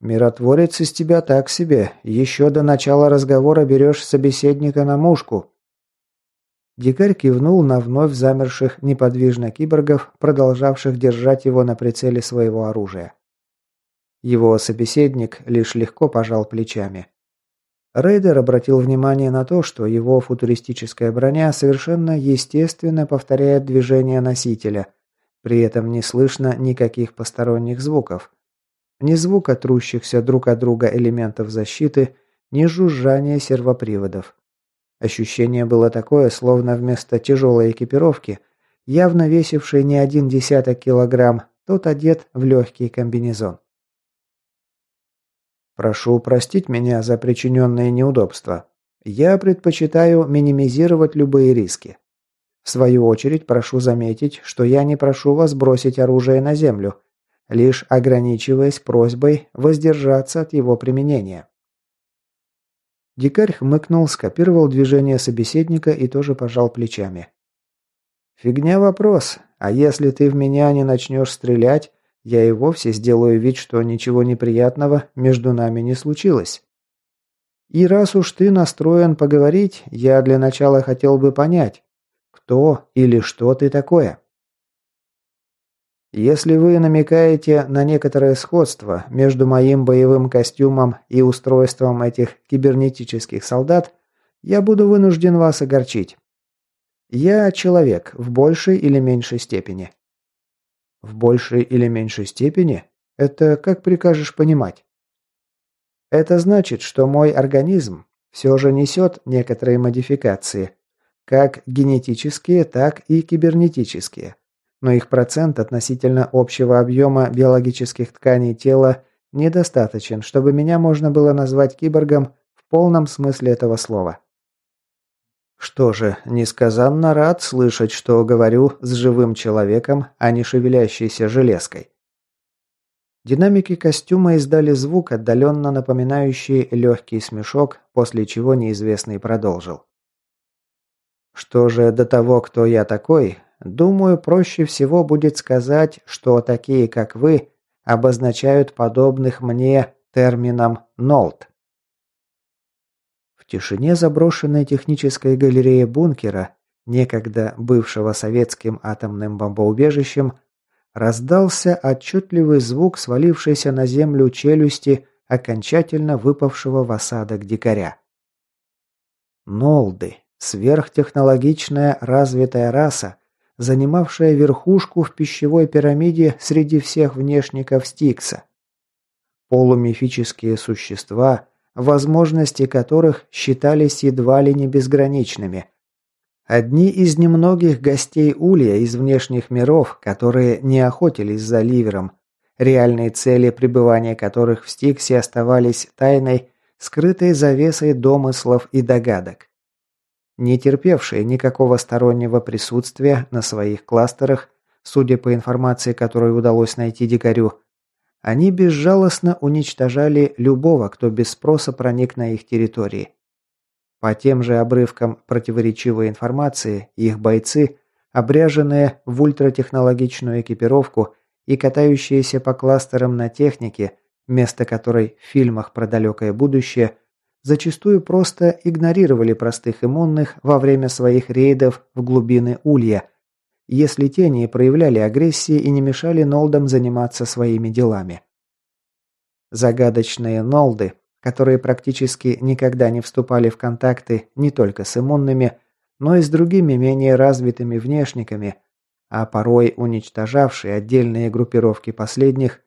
[SPEAKER 1] «Миротворец из тебя так себе. Еще до начала разговора берешь собеседника на мушку». Дикарь кивнул на вновь замерших неподвижно киборгов, продолжавших держать его на прицеле своего оружия. Его собеседник лишь легко пожал плечами. Рейдер обратил внимание на то, что его футуристическая броня совершенно естественно повторяет движение носителя, при этом не слышно никаких посторонних звуков. Ни звука трущихся друг от друга элементов защиты, ни жужжания сервоприводов. Ощущение было такое, словно вместо тяжелой экипировки, явно весившей не один десяток килограмм, тот одет в легкий комбинезон. Прошу простить меня за причиненные неудобства. Я предпочитаю минимизировать любые риски. В свою очередь прошу заметить, что я не прошу вас бросить оружие на землю, лишь ограничиваясь просьбой воздержаться от его применения. Дикарь хмыкнул, скопировал движение собеседника и тоже пожал плечами. «Фигня вопрос. А если ты в меня не начнешь стрелять, я и вовсе сделаю вид, что ничего неприятного между нами не случилось. И раз уж ты настроен поговорить, я для начала хотел бы понять, кто или что ты такое. Если вы намекаете на некоторое сходство между моим боевым костюмом и устройством этих кибернетических солдат, я буду вынужден вас огорчить. Я человек в большей или меньшей степени. В большей или меньшей степени? Это как прикажешь понимать? Это значит, что мой организм все же несет некоторые модификации, как генетические, так и кибернетические. Но их процент относительно общего объема биологических тканей тела недостаточен, чтобы меня можно было назвать киборгом в полном смысле этого слова. Что же, несказанно рад слышать, что говорю с живым человеком, а не шевелящейся железкой. Динамики костюма издали звук, отдаленно напоминающий легкий смешок, после чего неизвестный продолжил. Что же до того, кто я такой, думаю, проще всего будет сказать, что такие, как вы, обозначают подобных мне термином «нолт». Тишине заброшенной технической галереи бункера, некогда бывшего советским атомным бомбоубежищем, раздался отчетливый звук свалившейся на землю челюсти окончательно выпавшего в осадок дикаря. Нолды, сверхтехнологичная развитая раса, занимавшая верхушку в пищевой пирамиде среди всех внешников Стикса. Полумифические существа, возможности которых считались едва ли не безграничными. Одни из немногих гостей Улья из внешних миров, которые не охотились за ливером, реальные цели пребывания которых в Стиксе оставались тайной, скрытой завесой домыслов и догадок. Не терпевшие никакого стороннего присутствия на своих кластерах, судя по информации, которую удалось найти дикарю, они безжалостно уничтожали любого, кто без спроса проник на их территории. По тем же обрывкам противоречивой информации, их бойцы, обряженные в ультратехнологичную экипировку и катающиеся по кластерам на технике, место которой в фильмах про далекое будущее, зачастую просто игнорировали простых иммунных во время своих рейдов в глубины Улья – если те не проявляли агрессии и не мешали Нолдам заниматься своими делами. Загадочные Нолды, которые практически никогда не вступали в контакты не только с иммунными, но и с другими менее развитыми внешниками, а порой уничтожавшие отдельные группировки последних,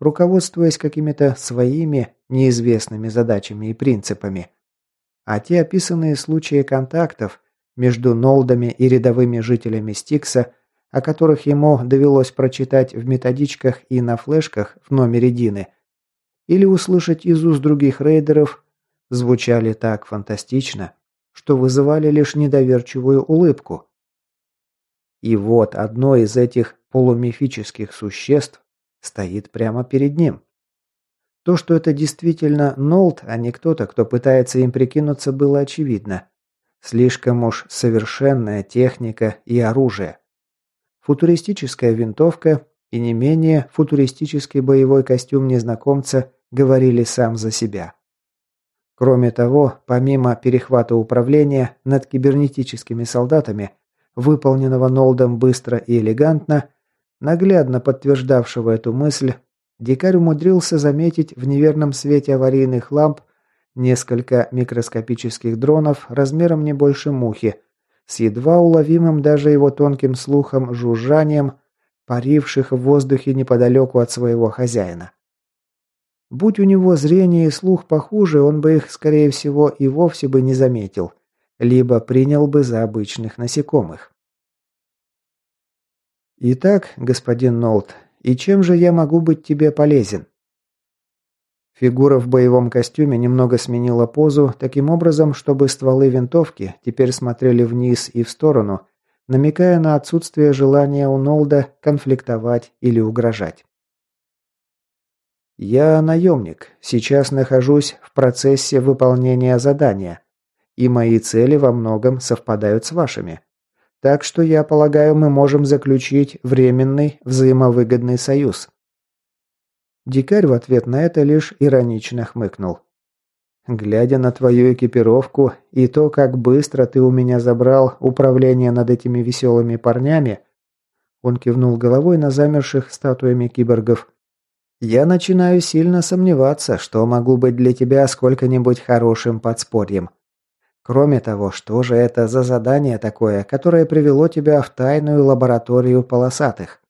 [SPEAKER 1] руководствуясь какими-то своими неизвестными задачами и принципами. А те описанные случаи контактов – между Нолдами и рядовыми жителями Стикса, о которых ему довелось прочитать в методичках и на флешках в номере Дины, или услышать из уст других рейдеров, звучали так фантастично, что вызывали лишь недоверчивую улыбку. И вот одно из этих полумифических существ стоит прямо перед ним. То, что это действительно Нолд, а не кто-то, кто пытается им прикинуться, было очевидно. Слишком уж совершенная техника и оружие. Футуристическая винтовка и не менее футуристический боевой костюм незнакомца говорили сам за себя. Кроме того, помимо перехвата управления над кибернетическими солдатами, выполненного Нолдом быстро и элегантно, наглядно подтверждавшего эту мысль, дикарь умудрился заметить в неверном свете аварийных ламп несколько микроскопических дронов размером не больше мухи, с едва уловимым даже его тонким слухом жужжанием, паривших в воздухе неподалеку от своего хозяина. Будь у него зрение и слух похуже, он бы их, скорее всего, и вовсе бы не заметил, либо принял бы за обычных насекомых. «Итак, господин Нолт, и чем же я могу быть тебе полезен?» Фигура в боевом костюме немного сменила позу, таким образом, чтобы стволы винтовки теперь смотрели вниз и в сторону, намекая на отсутствие желания у Нолда конфликтовать или угрожать. Я наемник. Сейчас нахожусь в процессе выполнения задания. И мои цели во многом совпадают с вашими. Так что, я полагаю, мы можем заключить временный взаимовыгодный союз. Дикарь в ответ на это лишь иронично хмыкнул. Глядя на твою экипировку и то, как быстро ты у меня забрал управление над этими веселыми парнями, он кивнул головой на замерших статуями киборгов, я начинаю сильно сомневаться, что могу быть для тебя сколько-нибудь хорошим подспорьем. Кроме того, что же это за задание такое, которое привело тебя в тайную лабораторию полосатых?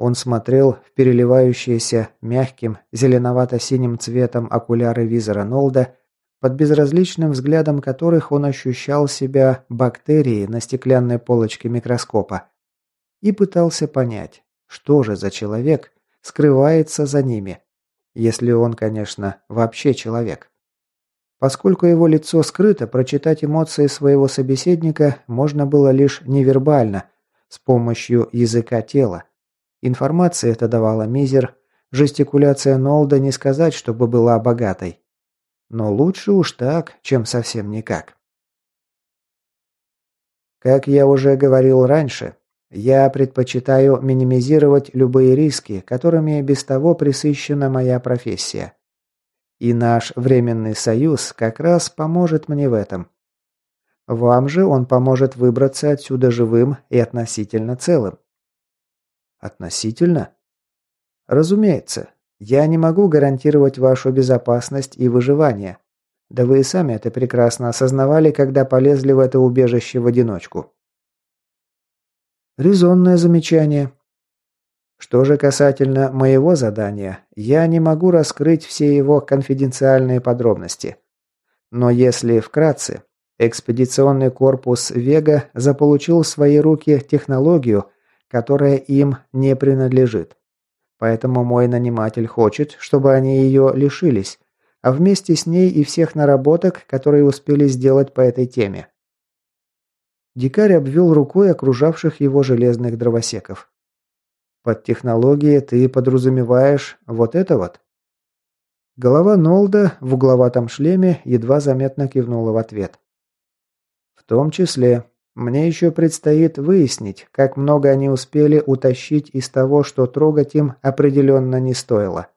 [SPEAKER 1] Он смотрел в переливающиеся мягким зеленовато-синим цветом окуляры визора Нолда, под безразличным взглядом которых он ощущал себя бактерией на стеклянной полочке микроскопа, и пытался понять, что же за человек, скрывается за ними. Если он, конечно, вообще человек. Поскольку его лицо скрыто, прочитать эмоции своего собеседника можно было лишь невербально, с помощью языка тела. Информация это давала мизер, жестикуляция Нолда не сказать, чтобы была богатой. Но лучше уж так, чем совсем никак. Как я уже говорил раньше, я предпочитаю минимизировать любые риски, которыми без того присыщена моя профессия. И наш временный союз как раз поможет мне в этом. Вам же он поможет выбраться отсюда живым и относительно целым. Относительно? Разумеется. Я не могу гарантировать вашу безопасность и выживание. Да вы и сами это прекрасно осознавали, когда полезли в это убежище в одиночку. Резонное замечание. Что же касательно моего задания, я не могу раскрыть все его конфиденциальные подробности. Но если вкратце, экспедиционный корпус Вега заполучил в свои руки технологию, которая им не принадлежит. Поэтому мой наниматель хочет, чтобы они ее лишились, а вместе с ней и всех наработок, которые успели сделать по этой теме. Дикарь обвел рукой окружавших его железных дровосеков. «Под технологией ты подразумеваешь вот это вот?» Голова Нолда в угловатом шлеме едва заметно кивнула в ответ. «В том числе. Мне еще предстоит выяснить, как много они успели утащить из того, что трогать им определенно не стоило».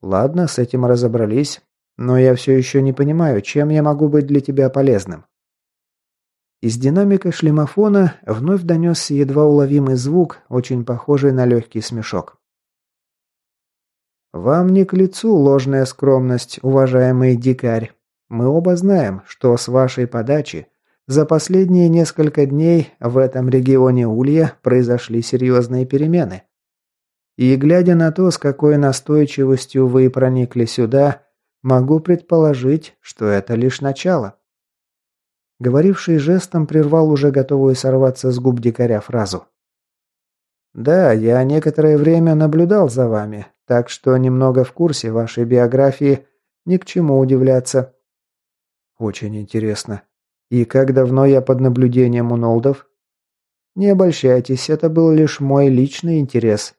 [SPEAKER 1] «Ладно, с этим разобрались, но я все еще не понимаю, чем я могу быть для тебя полезным». Из динамика шлемофона вновь донесся едва уловимый звук, очень похожий на легкий смешок. «Вам не к лицу ложная скромность, уважаемый дикарь. Мы оба знаем, что с вашей подачи за последние несколько дней в этом регионе Улья произошли серьезные перемены. И глядя на то, с какой настойчивостью вы проникли сюда, могу предположить, что это лишь начало. Говоривший жестом прервал уже готовую сорваться с губ дикаря фразу. «Да, я некоторое время наблюдал за вами, так что немного в курсе вашей биографии, ни к чему удивляться». «Очень интересно. И как давно я под наблюдением у Нолдов?» «Не обольщайтесь, это был лишь мой личный интерес.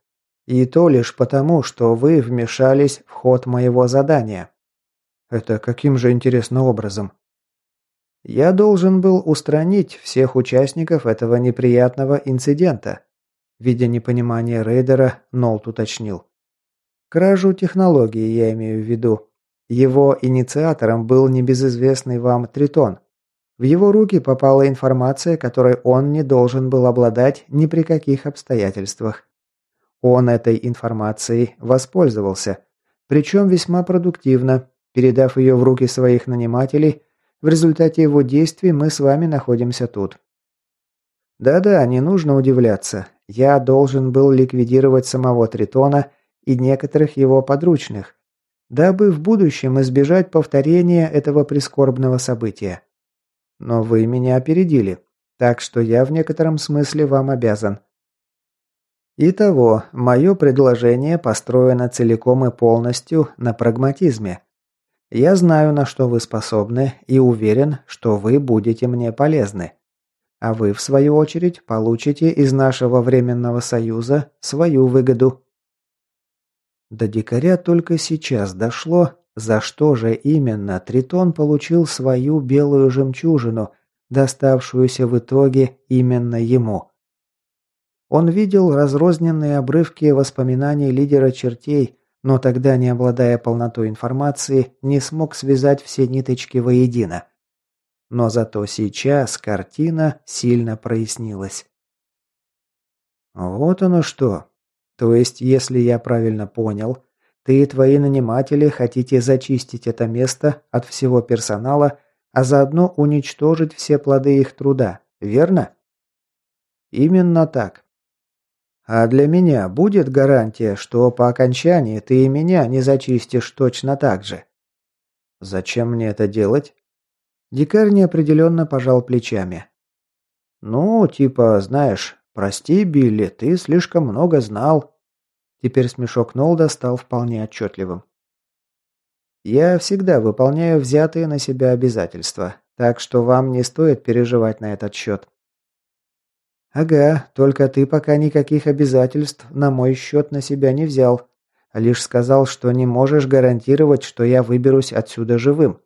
[SPEAKER 1] И то лишь потому, что вы вмешались в ход моего задания». «Это каким же интересным образом?» Я должен был устранить всех участников этого неприятного инцидента. Видя непонимание рейдера, Нолт уточнил. Кражу технологии я имею в виду. Его инициатором был небезызвестный вам Тритон. В его руки попала информация, которой он не должен был обладать ни при каких обстоятельствах. Он этой информацией воспользовался, причем весьма продуктивно, передав ее в руки своих нанимателей. В результате его действий мы с вами находимся тут. Да-да, не нужно удивляться. Я должен был ликвидировать самого Тритона и некоторых его подручных, дабы в будущем избежать повторения этого прискорбного события. Но вы меня опередили, так что я в некотором смысле вам обязан. Итого, мое предложение построено целиком и полностью на прагматизме. Я знаю, на что вы способны, и уверен, что вы будете мне полезны. А вы, в свою очередь, получите из нашего временного союза свою выгоду. До дикаря только сейчас дошло, за что же именно Тритон получил свою белую жемчужину, доставшуюся в итоге именно ему. Он видел разрозненные обрывки воспоминаний лидера чертей, но тогда, не обладая полнотой информации, не смог связать все ниточки воедино. Но зато сейчас картина сильно прояснилась. Вот оно что. То есть, если я правильно понял, ты и твои наниматели хотите зачистить это место от всего персонала, а заодно уничтожить все плоды их труда, верно? Именно так. А для меня будет гарантия, что по окончании ты и меня не зачистишь точно так же. Зачем мне это делать? Дикарь неопределенно пожал плечами. Ну, типа, знаешь, прости, Билли, ты слишком много знал. Теперь смешок Нолда стал вполне отчетливым. Я всегда выполняю взятые на себя обязательства, так что вам не стоит переживать на этот счет. «Ага, только ты пока никаких обязательств на мой счет на себя не взял. Лишь сказал, что не можешь гарантировать, что я выберусь отсюда живым».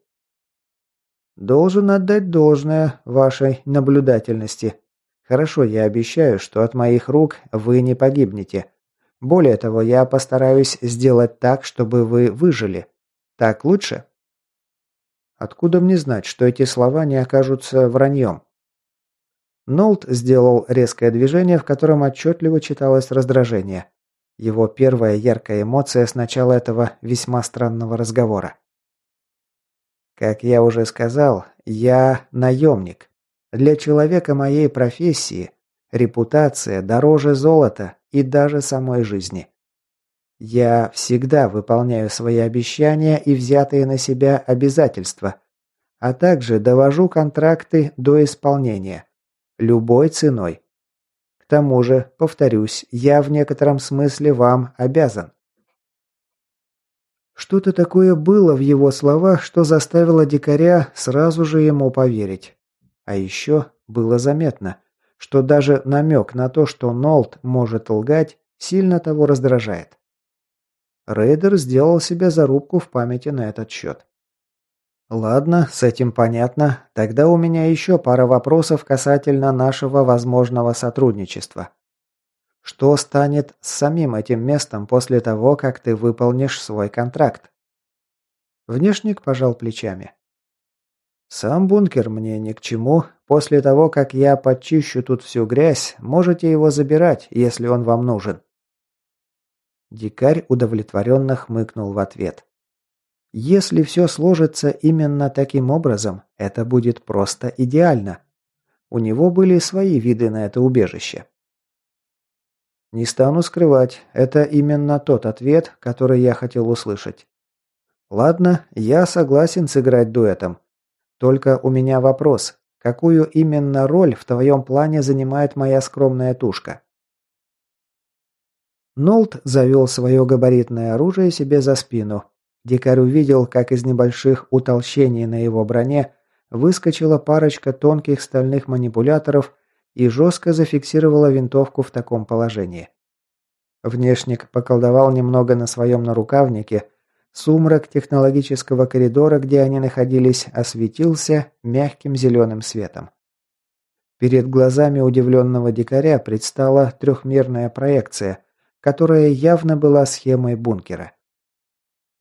[SPEAKER 1] «Должен отдать должное вашей наблюдательности. Хорошо, я обещаю, что от моих рук вы не погибнете. Более того, я постараюсь сделать так, чтобы вы выжили. Так лучше?» «Откуда мне знать, что эти слова не окажутся враньем?» Нолт сделал резкое движение, в котором отчетливо читалось раздражение. Его первая яркая эмоция с начала этого весьма странного разговора. Как я уже сказал, я наемник. Для человека моей профессии репутация дороже золота и даже самой жизни. Я всегда выполняю свои обещания и взятые на себя обязательства, а также довожу контракты до исполнения. Любой ценой. К тому же, повторюсь, я в некотором смысле вам обязан. Что-то такое было в его словах, что заставило дикаря сразу же ему поверить. А еще было заметно, что даже намек на то, что Нолт может лгать, сильно того раздражает. Рейдер сделал себе зарубку в памяти на этот счет. Ладно, с этим понятно. Тогда у меня еще пара вопросов касательно нашего возможного сотрудничества. Что станет с самим этим местом после того, как ты выполнишь свой контракт? Внешник пожал плечами. Сам бункер мне ни к чему. После того, как я подчищу тут всю грязь, можете его забирать, если он вам нужен. Дикарь удовлетворенно хмыкнул в ответ. Если все сложится именно таким образом, это будет просто идеально. У него были свои виды на это убежище. Не стану скрывать, это именно тот ответ, который я хотел услышать. Ладно, я согласен сыграть дуэтом. Только у меня вопрос, какую именно роль в твоем плане занимает моя скромная тушка? Нолт завел свое габаритное оружие себе за спину, Дикарь увидел, как из небольших утолщений на его броне выскочила парочка тонких стальных манипуляторов и жестко зафиксировала винтовку в таком положении. Внешник поколдовал немного на своем нарукавнике. Сумрак технологического коридора, где они находились, осветился мягким зеленым светом. Перед глазами удивленного дикаря предстала трехмерная проекция, которая явно была схемой бункера.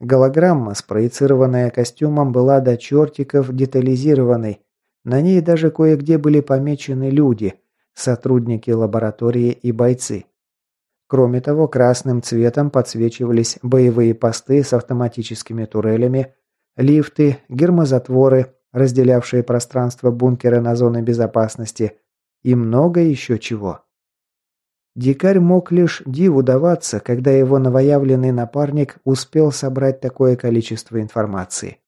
[SPEAKER 1] Голограмма, спроецированная костюмом, была до чертиков детализированной. На ней даже кое-где были помечены люди, сотрудники лаборатории и бойцы. Кроме того, красным цветом подсвечивались боевые посты с автоматическими турелями, лифты, гермозатворы, разделявшие пространство бункера на зоны безопасности и много еще чего. Дикарь мог лишь диву даваться, когда его новоявленный напарник успел собрать такое количество информации.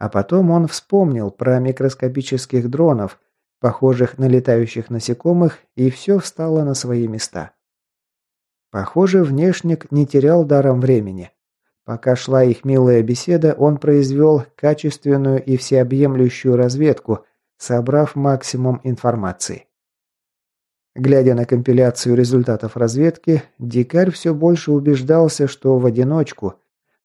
[SPEAKER 1] А потом он вспомнил про микроскопических дронов, похожих на летающих насекомых, и все встало на свои места. Похоже, внешник не терял даром времени. Пока шла их милая беседа, он произвел качественную и всеобъемлющую разведку, собрав максимум информации. Глядя на компиляцию результатов разведки, дикарь все больше убеждался, что в одиночку,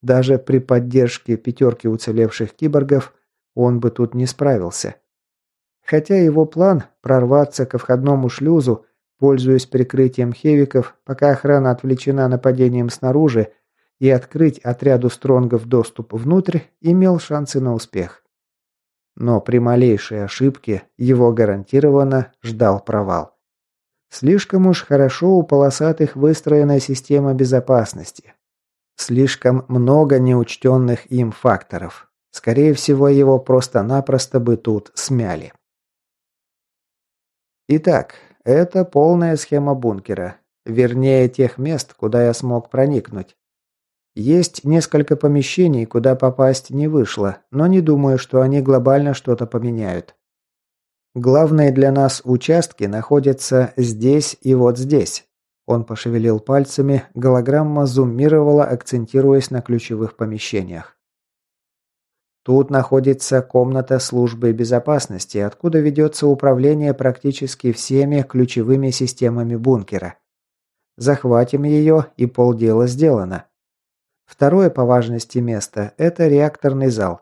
[SPEAKER 1] даже при поддержке пятерки уцелевших киборгов, он бы тут не справился. Хотя его план прорваться ко входному шлюзу, пользуясь прикрытием хевиков, пока охрана отвлечена нападением снаружи, и открыть отряду стронгов доступ внутрь, имел шансы на успех. Но при малейшей ошибке его гарантированно ждал провал. Слишком уж хорошо у полосатых выстроена система безопасности. Слишком много неучтенных им факторов. Скорее всего, его просто-напросто бы тут смяли. Итак, это полная схема бункера. Вернее, тех мест, куда я смог проникнуть. Есть несколько помещений, куда попасть не вышло, но не думаю, что они глобально что-то поменяют. Главные для нас участки находятся здесь и вот здесь. Он пошевелил пальцами, голограмма зуммировала, акцентируясь на ключевых помещениях. Тут находится комната службы безопасности, откуда ведется управление практически всеми ключевыми системами бункера. Захватим ее, и полдела сделано. Второе по важности место – это реакторный зал.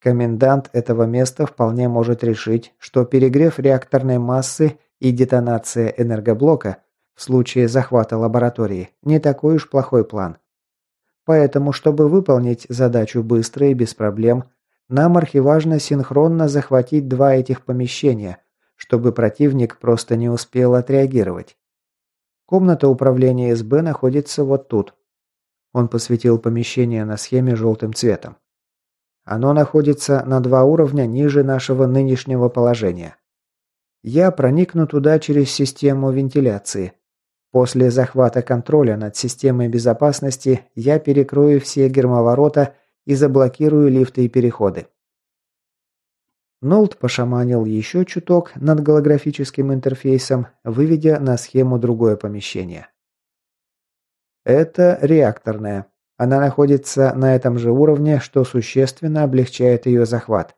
[SPEAKER 1] Комендант этого места вполне может решить, что перегрев реакторной массы и детонация энергоблока в случае захвата лаборатории не такой уж плохой план. Поэтому, чтобы выполнить задачу быстро и без проблем, нам архиважно синхронно захватить два этих помещения, чтобы противник просто не успел отреагировать. Комната управления СБ находится вот тут. Он посветил помещение на схеме желтым цветом. Оно находится на два уровня ниже нашего нынешнего положения. Я проникну туда через систему вентиляции. После захвата контроля над системой безопасности я перекрою все гермоворота и заблокирую лифты и переходы. Нолт пошаманил еще чуток над голографическим интерфейсом, выведя на схему другое помещение. Это реакторная. Она находится на этом же уровне, что существенно облегчает ее захват.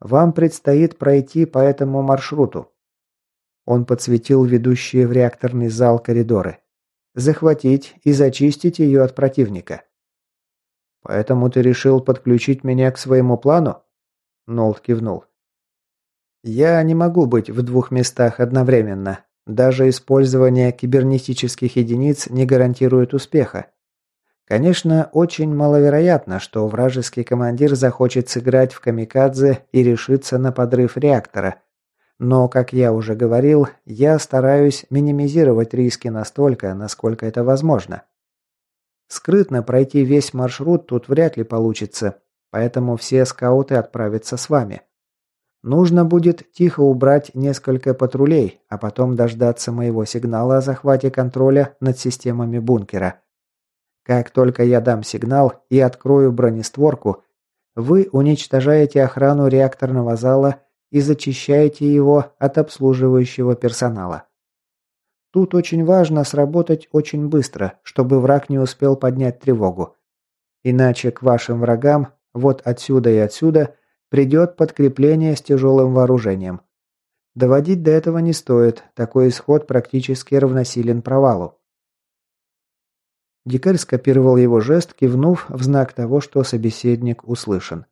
[SPEAKER 1] Вам предстоит пройти по этому маршруту. Он подсветил ведущие в реакторный зал коридоры. Захватить и зачистить ее от противника. Поэтому ты решил подключить меня к своему плану? Нолт кивнул. Я не могу быть в двух местах одновременно. Даже использование кибернетических единиц не гарантирует успеха. Конечно, очень маловероятно, что вражеский командир захочет сыграть в камикадзе и решиться на подрыв реактора. Но, как я уже говорил, я стараюсь минимизировать риски настолько, насколько это возможно. Скрытно пройти весь маршрут тут вряд ли получится, поэтому все скауты отправятся с вами. Нужно будет тихо убрать несколько патрулей, а потом дождаться моего сигнала о захвате контроля над системами бункера – как только я дам сигнал и открою бронестворку, вы уничтожаете охрану реакторного зала и зачищаете его от обслуживающего персонала. Тут очень важно сработать очень быстро, чтобы враг не успел поднять тревогу. Иначе к вашим врагам, вот отсюда и отсюда, придет подкрепление с тяжелым вооружением. Доводить до этого не стоит, такой исход практически равносилен провалу. Дикарь скопировал его жест, кивнув в знак того, что собеседник услышан.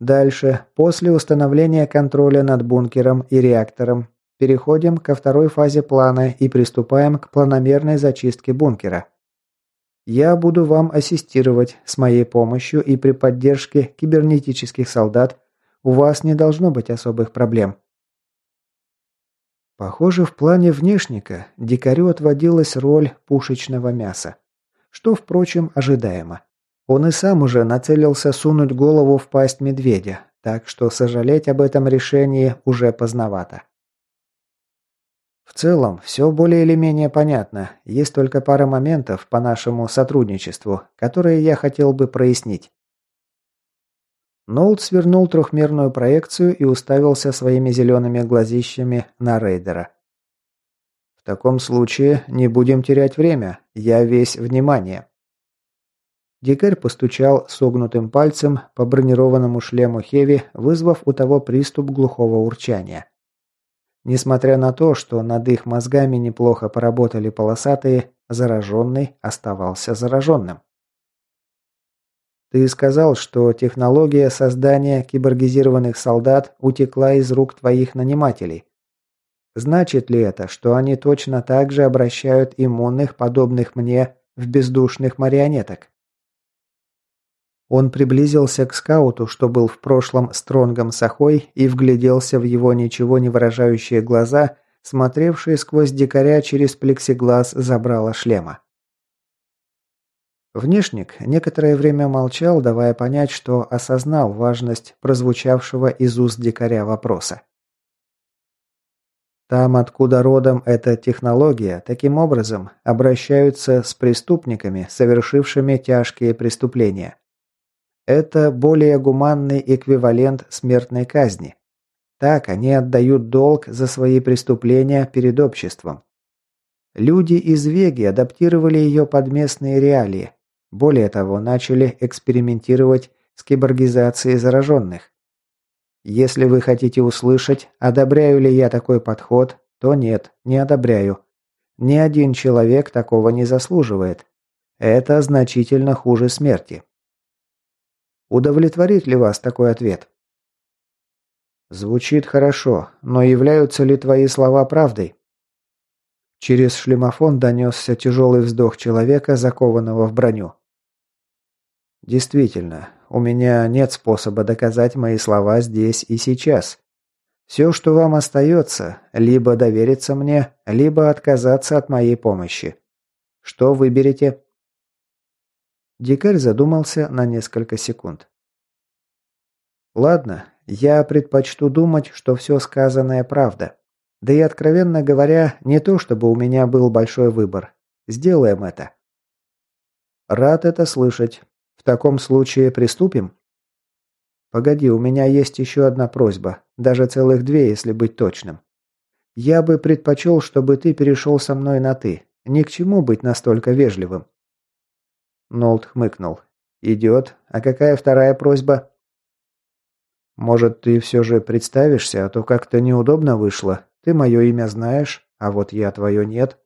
[SPEAKER 1] Дальше, после установления контроля над бункером и реактором, переходим ко второй фазе плана и приступаем к планомерной зачистке бункера. Я буду вам ассистировать с моей помощью и при поддержке кибернетических солдат у вас не должно быть особых проблем. Похоже, в плане внешника дикарю отводилась роль пушечного мяса, что, впрочем, ожидаемо. Он и сам уже нацелился сунуть голову в пасть медведя, так что сожалеть об этом решении уже поздновато. В целом, все более или менее понятно, есть только пара моментов по нашему сотрудничеству, которые я хотел бы прояснить. Ноут свернул трехмерную проекцию и уставился своими зелеными глазищами на рейдера. «В таком случае не будем терять время. Я весь внимание». Дикарь постучал согнутым пальцем по бронированному шлему Хеви, вызвав у того приступ глухого урчания. Несмотря на то, что над их мозгами неплохо поработали полосатые, зараженный оставался зараженным. Ты сказал, что технология создания киборгизированных солдат утекла из рук твоих нанимателей. Значит ли это, что они точно так же обращают иммунных, подобных мне, в бездушных марионеток? Он приблизился к скауту, что был в прошлом Стронгом Сахой, и вгляделся в его ничего не выражающие глаза, смотревшие сквозь дикаря через плексиглаз забрала шлема. Внешник некоторое время молчал, давая понять, что осознал важность прозвучавшего из уст дикаря вопроса. Там, откуда родом эта технология, таким образом обращаются с преступниками, совершившими тяжкие преступления. Это более гуманный эквивалент смертной казни. Так они отдают долг за свои преступления перед обществом. Люди из Веги адаптировали ее под местные реалии, более того, начали экспериментировать с киборгизацией зараженных. Если вы хотите услышать, одобряю ли я такой подход, то нет, не одобряю. Ни один человек такого не заслуживает. Это значительно хуже смерти. Удовлетворит ли вас такой ответ? Звучит хорошо, но являются ли твои слова правдой? Через шлемофон донесся тяжелый вздох человека, закованного в броню. Действительно, у меня нет способа доказать мои слова здесь и сейчас. Все, что вам остается, либо довериться мне, либо отказаться от моей помощи. Что выберете?» Дикарь задумался на несколько секунд. «Ладно, я предпочту думать, что все сказанное правда. Да и, откровенно говоря, не то чтобы у меня был большой выбор. Сделаем это». «Рад это слышать. В таком случае приступим? Погоди, у меня есть еще одна просьба. Даже целых две, если быть точным. Я бы предпочел, чтобы ты перешел со мной на «ты». Ни к чему быть настолько вежливым. Нолт хмыкнул. «Идет. А какая вторая просьба?» «Может, ты все же представишься, а то как-то неудобно вышло. Ты мое имя знаешь, а вот я твое нет».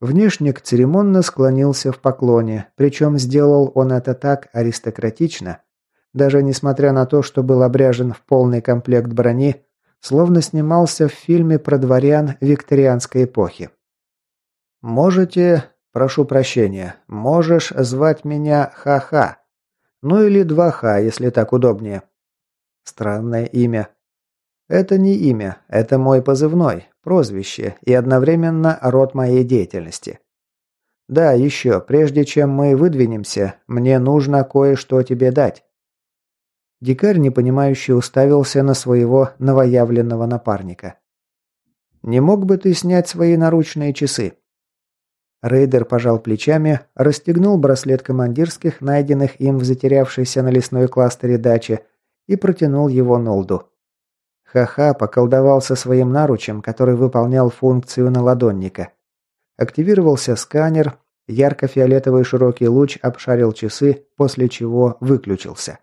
[SPEAKER 1] Внешник церемонно склонился в поклоне, причем сделал он это так аристократично, даже несмотря на то, что был обряжен в полный комплект брони, словно снимался в фильме про дворян викторианской эпохи. «Можете, прошу прощения, можешь звать меня Ха-Ха, ну или 2Х, если так удобнее». Странное имя. Это не имя, это мой позывной, прозвище и одновременно род моей деятельности. Да, еще, прежде чем мы выдвинемся, мне нужно кое-что тебе дать. Дикарь, непонимающе, уставился на своего новоявленного напарника. «Не мог бы ты снять свои наручные часы?» Рейдер пожал плечами, расстегнул браслет командирских, найденных им в затерявшейся на лесной кластере даче, и протянул его Нолду. Ха-ха поколдовал со своим наручем, который выполнял функцию наладонника. Активировался сканер, ярко-фиолетовый широкий луч обшарил часы, после чего выключился.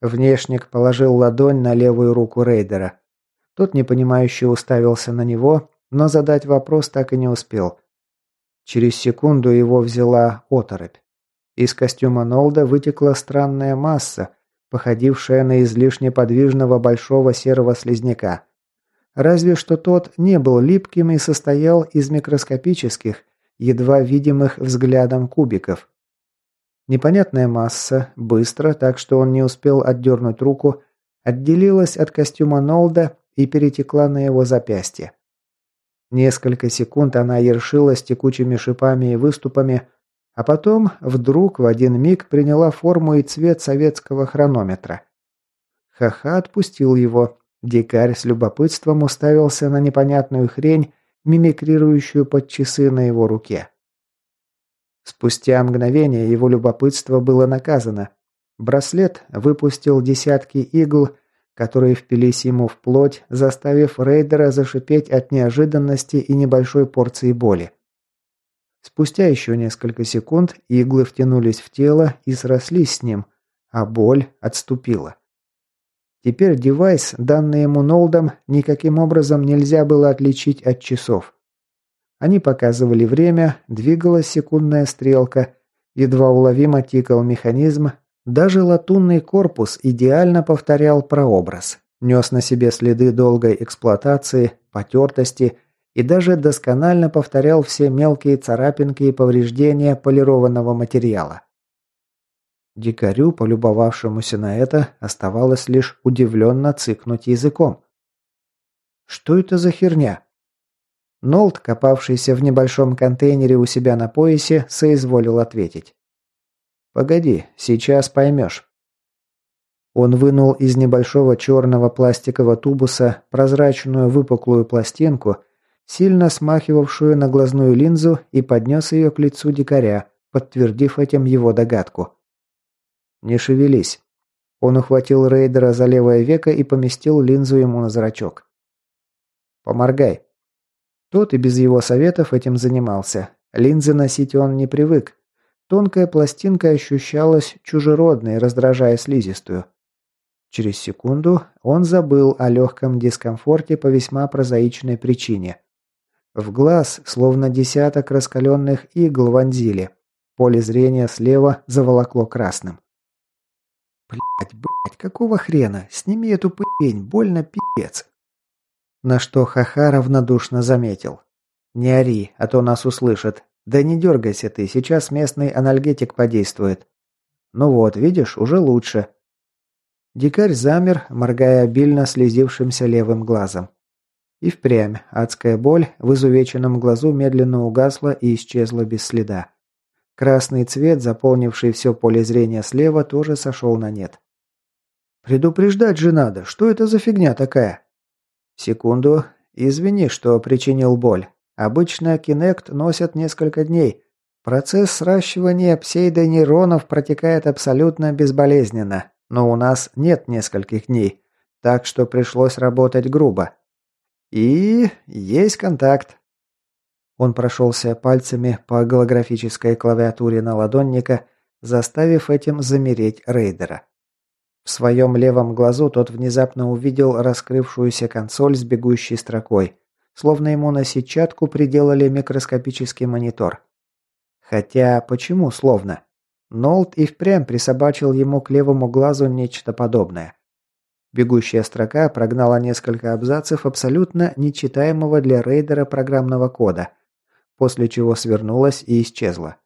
[SPEAKER 1] Внешник положил ладонь на левую руку рейдера. Тот непонимающе уставился на него, но задать вопрос так и не успел. Через секунду его взяла оторопь. Из костюма Нолда вытекла странная масса, походившая на излишне подвижного большого серого слизняка. Разве что тот не был липким и состоял из микроскопических, едва видимых взглядом кубиков. Непонятная масса, быстро, так что он не успел отдернуть руку, отделилась от костюма Нолда и перетекла на его запястье. Несколько секунд она ершилась текучими шипами и выступами, а потом вдруг в один миг приняла форму и цвет советского хронометра. Хаха отпустил его. Дикарь с любопытством уставился на непонятную хрень, мимикрирующую под часы на его руке. Спустя мгновение его любопытство было наказано. Браслет выпустил десятки игл, которые впились ему в плоть, заставив рейдера зашипеть от неожиданности и небольшой порции боли. Спустя еще несколько секунд иглы втянулись в тело и срослись с ним, а боль отступила. Теперь девайс, данный ему Нолдом, никаким образом нельзя было отличить от часов. Они показывали время, двигалась секундная стрелка, едва уловимо тикал механизм, даже латунный корпус идеально повторял прообраз. Нес на себе следы долгой эксплуатации, потертости и даже досконально повторял все мелкие царапинки и повреждения полированного материала. Дикарю, полюбовавшемуся на это, оставалось лишь удивленно цыкнуть языком. «Что это за херня?» Нолт, копавшийся в небольшом контейнере у себя на поясе, соизволил ответить. «Погоди, сейчас поймешь». Он вынул из небольшого черного пластикового тубуса прозрачную выпуклую пластинку, сильно смахивавшую на глазную линзу, и поднес ее к лицу дикаря, подтвердив этим его догадку. «Не шевелись». Он ухватил рейдера за левое веко и поместил линзу ему на зрачок. «Поморгай». Тот и без его советов этим занимался. Линзы носить он не привык, Тонкая пластинка ощущалась чужеродной, раздражая слизистую. Через секунду он забыл о легком дискомфорте по весьма прозаичной причине. В глаз, словно десяток раскаленных игл вонзили. Поле зрения слева заволокло красным. Блять, блять, какого хрена? Сними эту пень, больно пипец. На что Хаха равнодушно заметил. Не ори, а то нас услышат. «Да не дергайся ты, сейчас местный анальгетик подействует». «Ну вот, видишь, уже лучше». Дикарь замер, моргая обильно слезившимся левым глазом. И впрямь адская боль в изувеченном глазу медленно угасла и исчезла без следа. Красный цвет, заполнивший все поле зрения слева, тоже сошел на нет. «Предупреждать же надо! Что это за фигня такая?» «Секунду. Извини, что причинил боль. Обычно Kinect носят несколько дней. Процесс сращивания псейдонейронов протекает абсолютно безболезненно, но у нас нет нескольких дней, так что пришлось работать грубо. И есть контакт. Он прошелся пальцами по голографической клавиатуре на ладонника, заставив этим замереть рейдера. В своем левом глазу тот внезапно увидел раскрывшуюся консоль с бегущей строкой – словно ему на сетчатку приделали микроскопический монитор. Хотя, почему словно? Нолт и впрямь присобачил ему к левому глазу нечто подобное. Бегущая строка прогнала несколько абзацев абсолютно нечитаемого для рейдера программного кода, после чего свернулась и исчезла.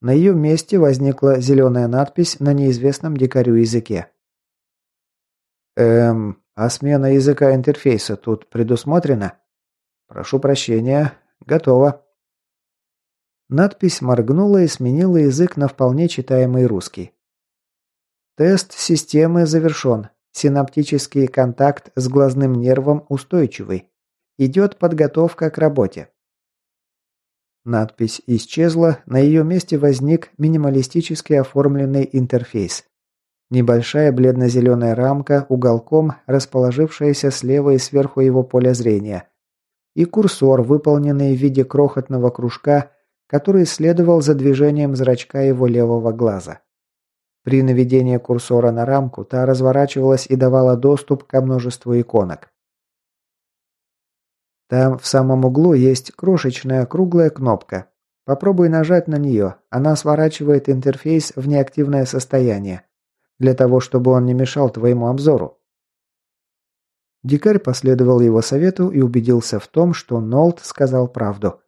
[SPEAKER 1] На ее месте возникла зеленая надпись на неизвестном дикарю языке. «Эм, а смена языка интерфейса тут предусмотрена?» «Прошу прощения. Готово». Надпись моргнула и сменила язык на вполне читаемый русский. Тест системы завершен. Синаптический контакт с глазным нервом устойчивый. Идет подготовка к работе. Надпись исчезла, на ее месте возник минималистически оформленный интерфейс. Небольшая бледно-зеленая рамка уголком, расположившаяся слева и сверху его поля зрения – и курсор, выполненный в виде крохотного кружка, который следовал за движением зрачка его левого глаза. При наведении курсора на рамку та разворачивалась и давала доступ ко множеству иконок. Там в самом углу есть крошечная круглая кнопка. Попробуй нажать на нее, она сворачивает интерфейс в неактивное состояние, для того, чтобы он не мешал твоему обзору. Дикарь последовал его совету и убедился в том, что Нолт сказал правду.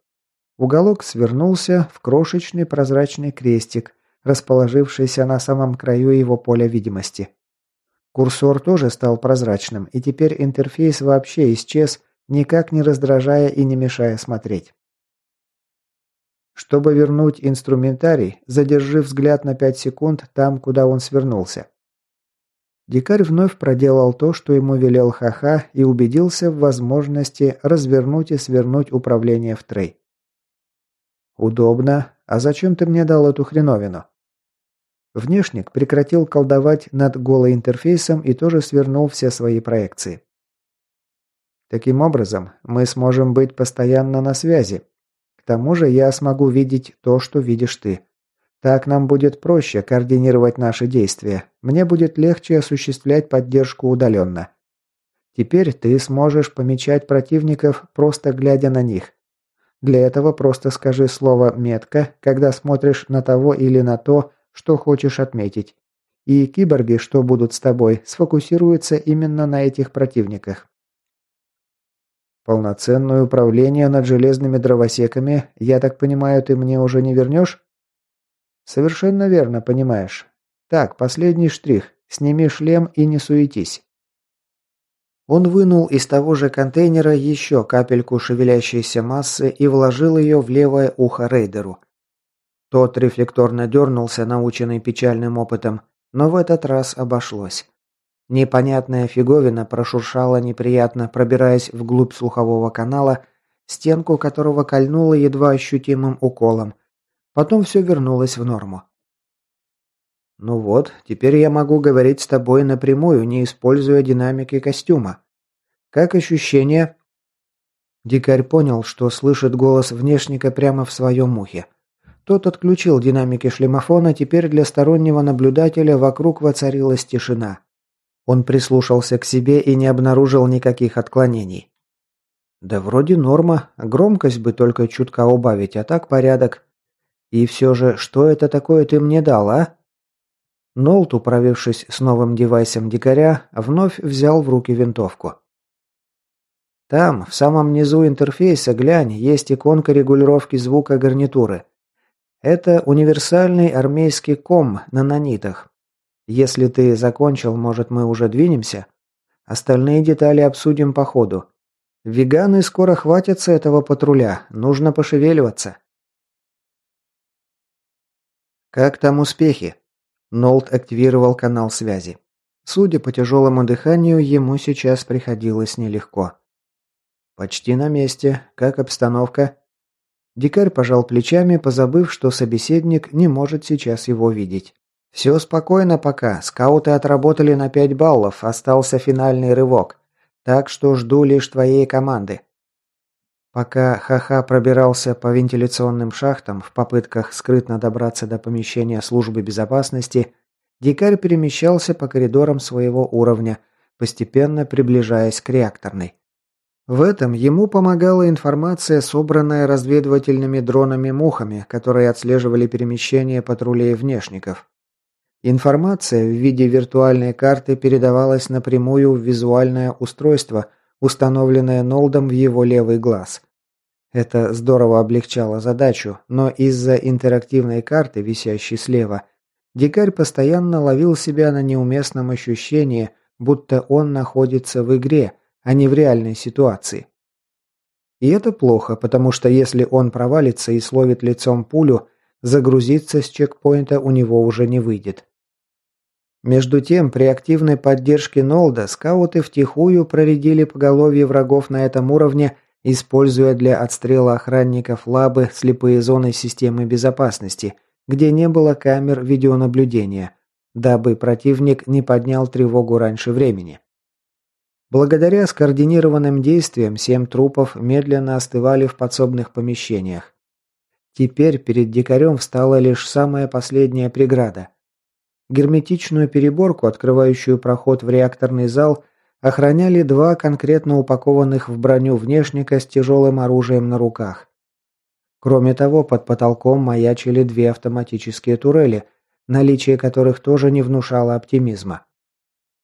[SPEAKER 1] Уголок свернулся в крошечный прозрачный крестик, расположившийся на самом краю его поля видимости. Курсор тоже стал прозрачным, и теперь интерфейс вообще исчез, никак не раздражая и не мешая смотреть. Чтобы вернуть инструментарий, задержи взгляд на 5 секунд там, куда он свернулся. Дикарь вновь проделал то, что ему велел Хаха, и убедился в возможности развернуть и свернуть управление в трей. «Удобно. А зачем ты мне дал эту хреновину?» Внешник прекратил колдовать над голой интерфейсом и тоже свернул все свои проекции. Таким образом, мы сможем быть постоянно на связи. К тому же я смогу видеть то, что видишь ты. Так нам будет проще координировать наши действия. Мне будет легче осуществлять поддержку удаленно. Теперь ты сможешь помечать противников, просто глядя на них. Для этого просто скажи слово «метка», когда смотришь на того или на то, что хочешь отметить. И киборги, что будут с тобой, сфокусируются именно на этих противниках. Полноценное управление над железными дровосеками, я так понимаю, ты мне уже не вернешь? Совершенно верно, понимаешь. Так, последний штрих. Сними шлем и не суетись. Он вынул из того же контейнера еще капельку шевелящейся массы и вложил ее в левое ухо рейдеру. Тот рефлекторно дернулся, наученный печальным опытом, но в этот раз обошлось. Непонятная фиговина прошуршала неприятно, пробираясь вглубь слухового канала, стенку которого кольнула едва ощутимым уколом. Потом все вернулось в норму. «Ну вот, теперь я могу говорить с тобой напрямую, не используя динамики костюма. Как ощущение?» Дикарь понял, что слышит голос внешника прямо в своем ухе. Тот отключил динамики шлемофона, теперь для стороннего наблюдателя вокруг воцарилась тишина. Он прислушался к себе и не обнаружил никаких отклонений. «Да вроде норма, громкость бы только чутка убавить, а так порядок. И все же, что это такое ты мне дал, а?» Нолт, управившись с новым девайсом дикаря, вновь взял в руки винтовку. Там, в самом низу интерфейса, глянь, есть иконка регулировки звука гарнитуры. Это универсальный армейский ком на нанитах. Если ты закончил, может, мы уже двинемся? Остальные детали обсудим по ходу. Веганы скоро хватятся этого патруля, нужно пошевеливаться. Как там успехи? Нолт активировал канал связи. Судя по тяжелому дыханию, ему сейчас приходилось нелегко. «Почти на месте. Как обстановка?» Дикарь пожал плечами, позабыв, что собеседник не может сейчас его видеть. «Все спокойно пока. Скауты отработали на 5 баллов, остался финальный рывок. Так что жду лишь твоей команды». Пока Хаха пробирался по вентиляционным шахтам в попытках скрытно добраться до помещения службы безопасности, дикарь перемещался по коридорам своего уровня, постепенно приближаясь к реакторной. В этом ему помогала информация, собранная разведывательными дронами-мухами, которые отслеживали перемещение патрулей внешников. Информация в виде виртуальной карты передавалась напрямую в визуальное устройство – установленная Нолдом в его левый глаз. Это здорово облегчало задачу, но из-за интерактивной карты, висящей слева, дикарь постоянно ловил себя на неуместном ощущении, будто он находится в игре, а не в реальной ситуации. И это плохо, потому что если он провалится и словит лицом пулю, загрузиться с чекпоинта у него уже не выйдет. Между тем, при активной поддержке Нолда скауты втихую проредили поголовье врагов на этом уровне, используя для отстрела охранников лабы слепые зоны системы безопасности, где не было камер видеонаблюдения, дабы противник не поднял тревогу раньше времени. Благодаря скоординированным действиям семь трупов медленно остывали в подсобных помещениях. Теперь перед дикарем встала лишь самая последняя преграда – Герметичную переборку, открывающую проход в реакторный зал, охраняли два конкретно упакованных в броню внешника с тяжелым оружием на руках. Кроме того, под потолком маячили две автоматические турели, наличие которых тоже не внушало оптимизма.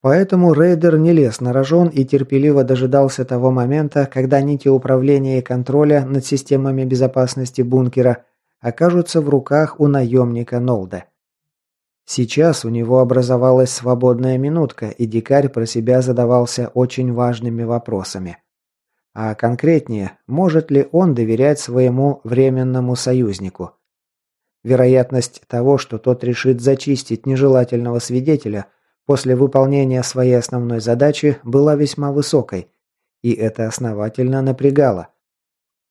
[SPEAKER 1] Поэтому рейдер не лез на рожон и терпеливо дожидался того момента, когда нити управления и контроля над системами безопасности бункера окажутся в руках у наемника Нолда. Сейчас у него образовалась свободная минутка, и дикарь про себя задавался очень важными вопросами. А конкретнее, может ли он доверять своему временному союзнику? Вероятность того, что тот решит зачистить нежелательного свидетеля после выполнения своей основной задачи, была весьма высокой, и это основательно напрягало.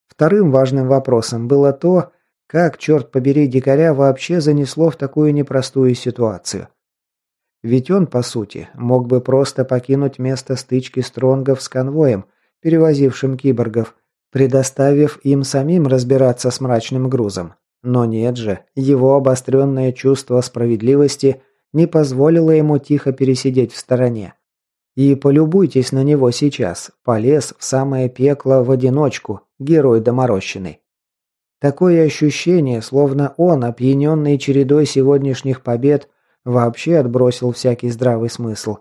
[SPEAKER 1] Вторым важным вопросом было то, как, черт побери, дикаря вообще занесло в такую непростую ситуацию. Ведь он, по сути, мог бы просто покинуть место стычки Стронгов с конвоем, перевозившим киборгов, предоставив им самим разбираться с мрачным грузом. Но нет же, его обостренное чувство справедливости не позволило ему тихо пересидеть в стороне. И полюбуйтесь на него сейчас, полез в самое пекло в одиночку, герой доморощенный. Такое ощущение, словно он, опьяненный чередой сегодняшних побед, вообще отбросил всякий здравый смысл.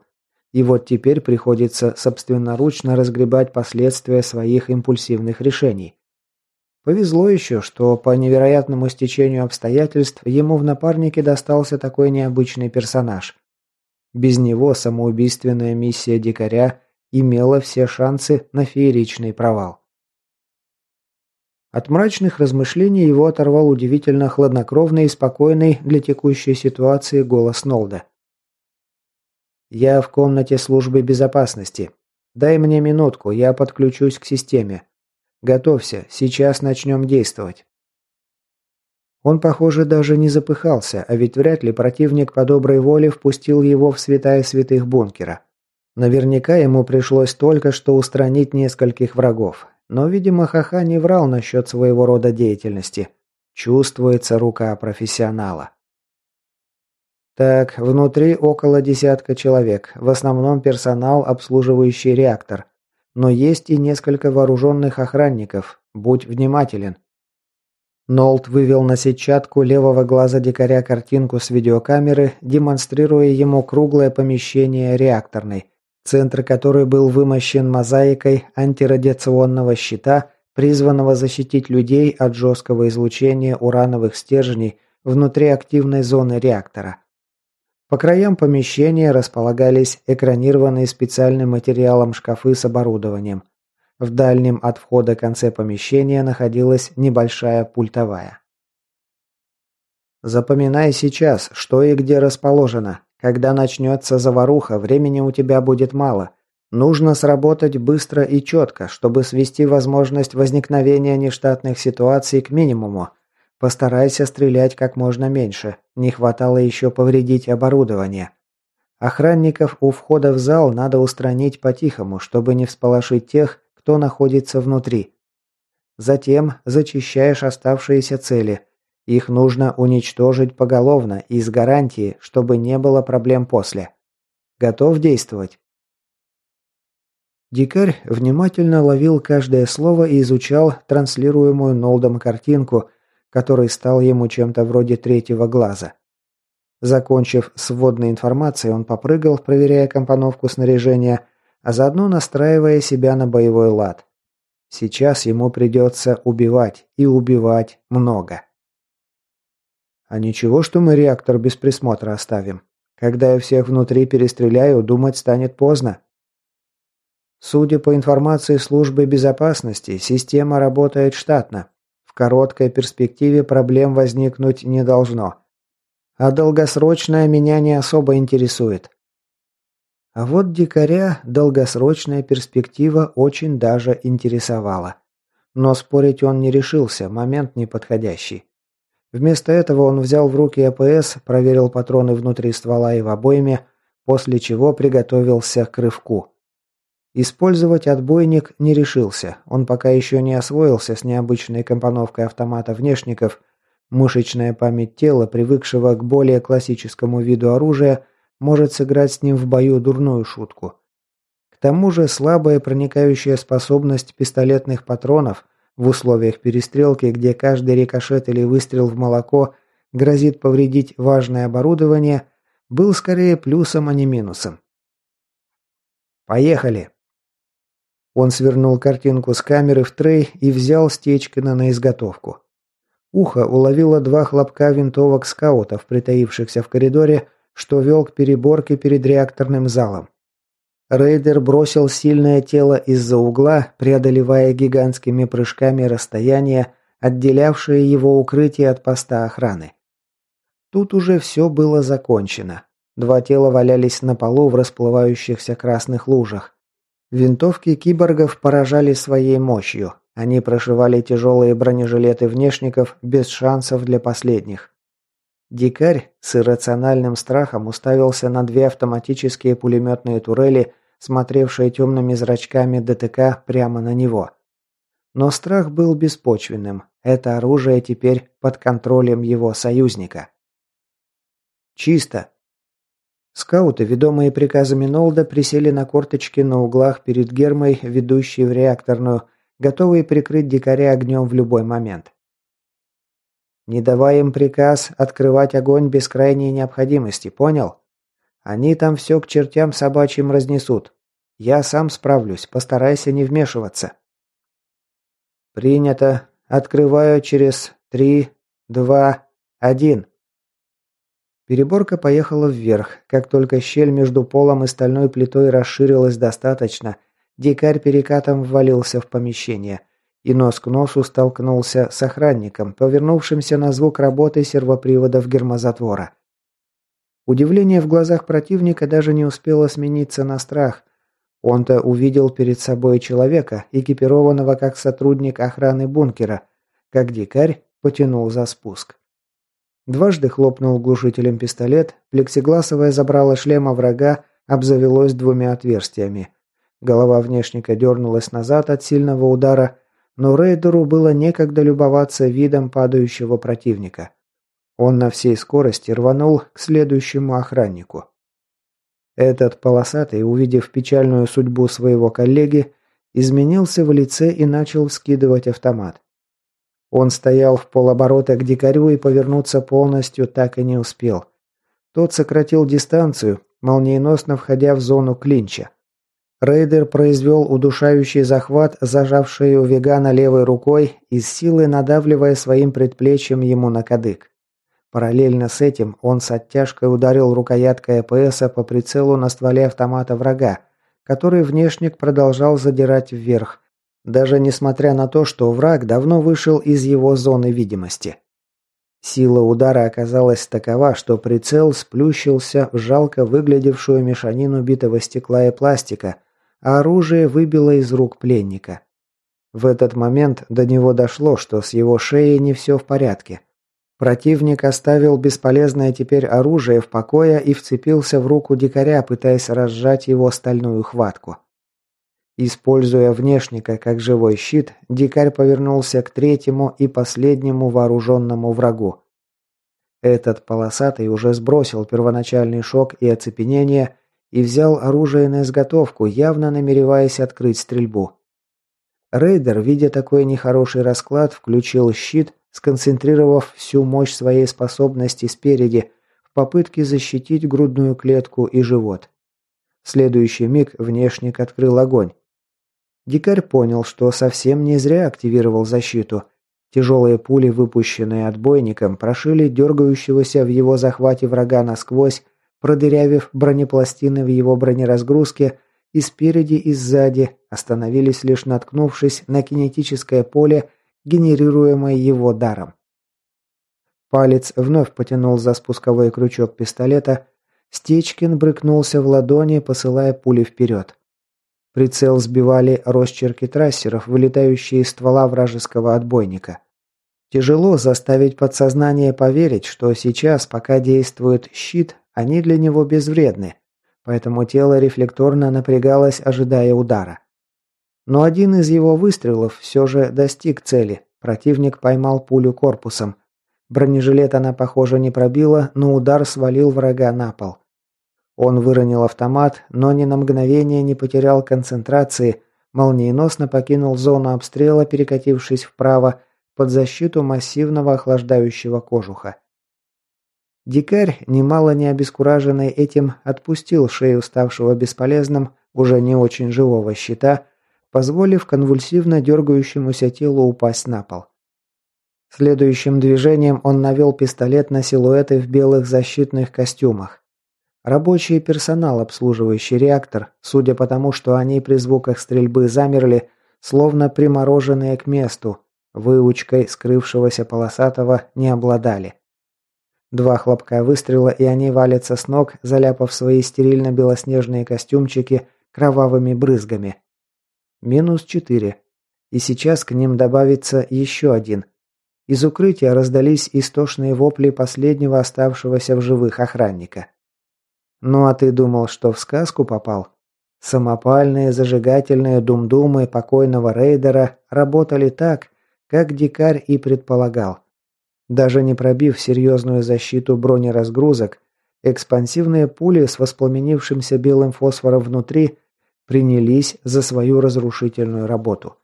[SPEAKER 1] И вот теперь приходится собственноручно разгребать последствия своих импульсивных решений. Повезло еще, что по невероятному стечению обстоятельств ему в напарнике достался такой необычный персонаж. Без него самоубийственная миссия дикаря имела все шансы на фееричный провал. От мрачных размышлений его оторвал удивительно хладнокровный и спокойный для текущей ситуации голос Нолда. «Я в комнате службы безопасности. Дай мне минутку, я подключусь к системе. Готовься, сейчас начнем действовать». Он, похоже, даже не запыхался, а ведь вряд ли противник по доброй воле впустил его в святая святых бункера. Наверняка ему пришлось только что устранить нескольких врагов, но, видимо, Хаха не врал насчет своего рода деятельности. Чувствуется рука профессионала. Так, внутри около десятка человек, в основном персонал, обслуживающий реактор. Но есть и несколько вооруженных охранников. Будь внимателен. Нолт вывел на сетчатку левого глаза дикаря картинку с видеокамеры, демонстрируя ему круглое помещение реакторной, центр которой был вымощен мозаикой антирадиационного щита, призванного защитить людей от жесткого излучения урановых стержней внутри активной зоны реактора. По краям помещения располагались экранированные специальным материалом шкафы с оборудованием. В дальнем от входа конце помещения находилась небольшая пультовая. Запоминай сейчас, что и где расположено, когда начнется заваруха, времени у тебя будет мало. Нужно сработать быстро и четко, чтобы свести возможность возникновения нештатных ситуаций к минимуму. Постарайся стрелять как можно меньше. Не хватало еще повредить оборудование. Охранников у входа в зал надо устранить по-тихому, чтобы не всполошить тех, кто находится внутри. Затем зачищаешь оставшиеся цели – их нужно уничтожить поголовно и с гарантией, чтобы не было проблем после. Готов действовать?» Дикарь внимательно ловил каждое слово и изучал транслируемую Нолдом картинку, который стал ему чем-то вроде третьего глаза. Закончив с вводной информацией, он попрыгал, проверяя компоновку снаряжения, а заодно настраивая себя на боевой лад. Сейчас ему придется убивать, и убивать много. А ничего, что мы реактор без присмотра оставим. Когда я всех внутри перестреляю, думать станет поздно. Судя по информации службы безопасности, система работает штатно. В короткой перспективе проблем возникнуть не должно. А долгосрочная меня не особо интересует. А вот дикаря долгосрочная перспектива очень даже интересовала. Но спорить он не решился, момент неподходящий. Вместо этого он взял в руки АПС, проверил патроны внутри ствола и в обойме, после чего приготовился к рывку. Использовать отбойник не решился, он пока еще не освоился с необычной компоновкой автомата внешников. Мышечная память тела, привыкшего к более классическому виду оружия, может сыграть с ним в бою дурную шутку. К тому же слабая проникающая способность пистолетных патронов в условиях перестрелки, где каждый рикошет или выстрел в молоко грозит повредить важное оборудование, был скорее плюсом, а не минусом. Поехали!» Он свернул картинку с камеры в трей и взял Стечкина на изготовку. Ухо уловило два хлопка винтовок скаутов, притаившихся в коридоре, что вел к переборке перед реакторным залом. Рейдер бросил сильное тело из-за угла, преодолевая гигантскими прыжками расстояние, отделявшее его укрытие от поста охраны. Тут уже все было закончено. Два тела валялись на полу в расплывающихся красных лужах. Винтовки киборгов поражали своей мощью. Они прошивали тяжелые бронежилеты внешников без шансов для последних. Дикарь с иррациональным страхом уставился на две автоматические пулеметные турели, смотревшие темными зрачками ДТК прямо на него. Но страх был беспочвенным. Это оружие теперь под контролем его союзника. «Чисто!» Скауты, ведомые приказами Нолда, присели на корточки на углах перед гермой, ведущей в реакторную, готовые прикрыть дикаря огнем в любой момент. Не давай им приказ открывать огонь без крайней необходимости, понял? Они там все к чертям собачьим разнесут. Я сам справлюсь, постарайся не вмешиваться. Принято. Открываю через три, два, один. Переборка поехала вверх. Как только щель между полом и стальной плитой расширилась достаточно, дикарь перекатом ввалился в помещение и нос к носу столкнулся с охранником, повернувшимся на звук работы сервоприводов гермозатвора. Удивление в глазах противника даже не успело смениться на страх. Он-то увидел перед собой человека, экипированного как сотрудник охраны бункера, как дикарь потянул за спуск. Дважды хлопнул глушителем пистолет, плексигласовое забрало шлема врага обзавелось двумя отверстиями. Голова внешника дернулась назад от сильного удара, но рейдеру было некогда любоваться видом падающего противника. Он на всей скорости рванул к следующему охраннику. Этот полосатый, увидев печальную судьбу своего коллеги, изменился в лице и начал скидывать автомат. Он стоял в полоборота к дикарю и повернуться полностью так и не успел. Тот сократил дистанцию, молниеносно входя в зону клинча. Рейдер произвел удушающий захват, зажав шею вегана левой рукой и с силой надавливая своим предплечьем ему на кадык. Параллельно с этим он с оттяжкой ударил рукояткой АПСа по прицелу на стволе автомата врага, который внешник продолжал задирать вверх, даже несмотря на то, что враг давно вышел из его зоны видимости. Сила удара оказалась такова, что прицел сплющился в жалко выглядевшую мешанину битого стекла и пластика, а оружие выбило из рук пленника. В этот момент до него дошло, что с его шеей не все в порядке. Противник оставил бесполезное теперь оружие в покое и вцепился в руку дикаря, пытаясь разжать его стальную хватку. Используя внешника как живой щит, дикарь повернулся к третьему и последнему вооруженному врагу. Этот полосатый уже сбросил первоначальный шок и оцепенение и взял оружие на изготовку, явно намереваясь открыть стрельбу. Рейдер, видя такой нехороший расклад, включил щит, сконцентрировав всю мощь своей способности спереди в попытке защитить грудную клетку и живот. В следующий миг внешник открыл огонь. Дикарь понял, что совсем не зря активировал защиту. Тяжелые пули, выпущенные отбойником, прошили дергающегося в его захвате врага насквозь, продырявив бронепластины в его бронеразгрузке и спереди, и сзади, остановились лишь наткнувшись на кинетическое поле, генерируемое его даром. Палец вновь потянул за спусковой крючок пистолета, Стечкин брыкнулся в ладони, посылая пули вперед. Прицел сбивали росчерки трассеров, вылетающие из ствола вражеского отбойника. Тяжело заставить подсознание поверить, что сейчас, пока действует щит, они для него безвредны, поэтому тело рефлекторно напрягалось, ожидая удара. Но один из его выстрелов все же достиг цели. Противник поймал пулю корпусом. Бронежилет она, похоже, не пробила, но удар свалил врага на пол. Он выронил автомат, но ни на мгновение не потерял концентрации, молниеносно покинул зону обстрела, перекатившись вправо, под защиту массивного охлаждающего кожуха. Дикарь, немало не обескураженный этим, отпустил шею ставшего бесполезным, уже не очень живого щита, позволив конвульсивно дергающемуся телу упасть на пол. Следующим движением он навел пистолет на силуэты в белых защитных костюмах. Рабочий персонал, обслуживающий реактор, судя по тому, что они при звуках стрельбы замерли, словно примороженные к месту, выучкой скрывшегося полосатого не обладали. Два хлопка выстрела, и они валятся с ног, заляпав свои стерильно-белоснежные костюмчики кровавыми брызгами. Минус четыре. И сейчас к ним добавится еще один. Из укрытия раздались истошные вопли последнего оставшегося в живых охранника. «Ну а ты думал, что в сказку попал?» Самопальные зажигательные думдумы покойного рейдера работали так, как дикарь и предполагал. Даже не пробив серьезную защиту бронеразгрузок, экспансивные пули с воспламенившимся белым фосфором внутри принялись за свою разрушительную работу.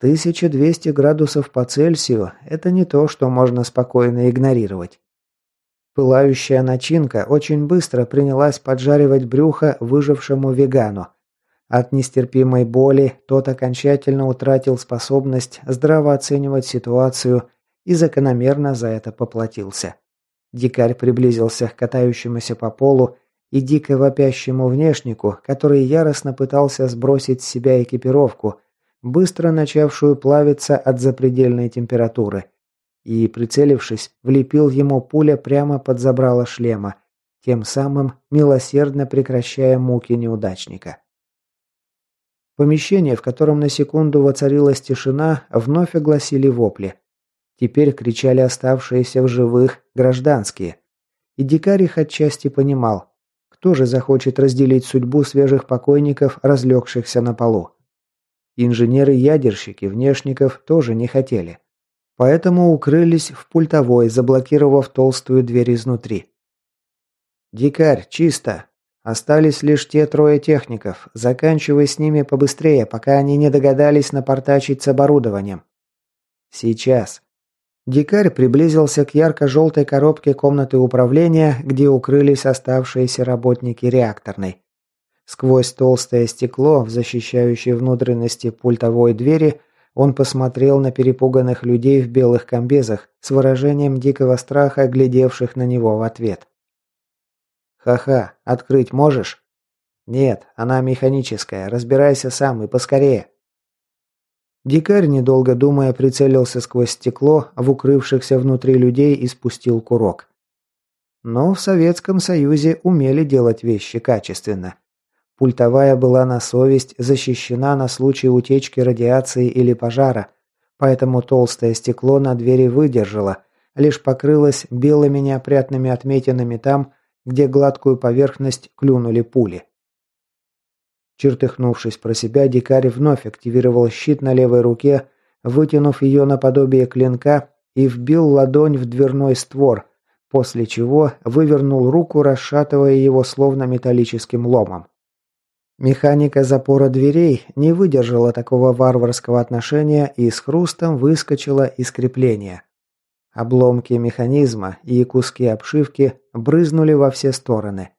[SPEAKER 1] 1200 градусов по Цельсию – это не то, что можно спокойно игнорировать. Пылающая начинка очень быстро принялась поджаривать брюхо выжившему вегану. От нестерпимой боли тот окончательно утратил способность здраво оценивать ситуацию и закономерно за это поплатился. Дикарь приблизился к катающемуся по полу и дико вопящему внешнику, который яростно пытался сбросить с себя экипировку, быстро начавшую плавиться от запредельной температуры – и, прицелившись, влепил ему пуля прямо под забрало шлема, тем самым милосердно прекращая муки неудачника. Помещение, в котором на секунду воцарилась тишина, вновь огласили вопли. Теперь кричали оставшиеся в живых гражданские. И дикарь их отчасти понимал. Кто же захочет разделить судьбу свежих покойников, разлегшихся на полу? Инженеры-ядерщики, внешников тоже не хотели. Поэтому укрылись в пультовой, заблокировав толстую дверь изнутри. «Дикарь, чисто. Остались лишь те трое техников. Заканчивай с ними побыстрее, пока они не догадались напортачить с оборудованием». «Сейчас». Дикарь приблизился к ярко-желтой коробке комнаты управления, где укрылись оставшиеся работники реакторной. Сквозь толстое стекло, в защищающей внутренности пультовой двери, он посмотрел на перепуганных людей в белых комбезах с выражением дикого страха, глядевших на него в ответ. «Ха-ха, открыть можешь?» «Нет, она механическая. Разбирайся сам и поскорее». Дикарь, недолго думая, прицелился сквозь стекло в укрывшихся внутри людей и спустил курок. Но в Советском Союзе умели делать вещи качественно. Пультовая была на совесть защищена на случай утечки радиации или пожара, поэтому толстое стекло на двери выдержало, лишь покрылось белыми неопрятными отметинами там, где гладкую поверхность клюнули пули. Чертыхнувшись про себя, дикарь вновь активировал щит на левой руке, вытянув ее наподобие клинка и вбил ладонь в дверной створ, после чего вывернул руку, расшатывая его словно металлическим ломом. Механика запора дверей не выдержала такого варварского отношения и с хрустом выскочила из крепления. Обломки механизма и куски обшивки брызнули во все стороны.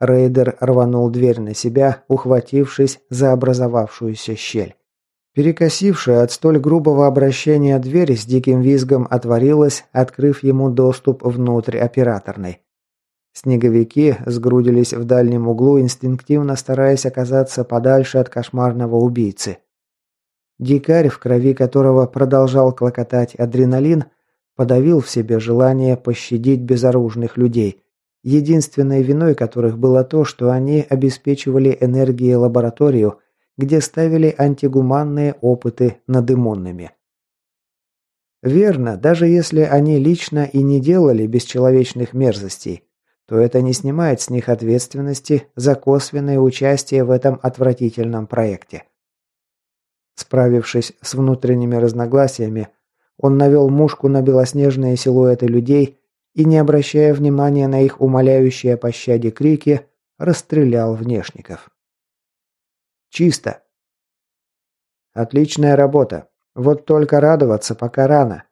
[SPEAKER 1] Рейдер рванул дверь на себя, ухватившись за образовавшуюся щель. Перекосившая от столь грубого обращения дверь с диким визгом отворилась, открыв ему доступ внутрь операторной. Снеговики сгрудились в дальнем углу, инстинктивно стараясь оказаться подальше от кошмарного убийцы. Дикарь, в крови которого продолжал клокотать адреналин, подавил в себе желание пощадить безоружных людей, единственной виной которых было то, что они обеспечивали энергией лабораторию, где ставили антигуманные опыты над иммунными. Верно, даже если они лично и не делали бесчеловечных мерзостей, то это не снимает с них ответственности за косвенное участие в этом отвратительном проекте. Справившись с внутренними разногласиями, он навел мушку на белоснежные силуэты людей и, не обращая внимания на их умоляющие о пощаде крики, расстрелял внешников. Чисто. Отличная работа. Вот только радоваться пока рано.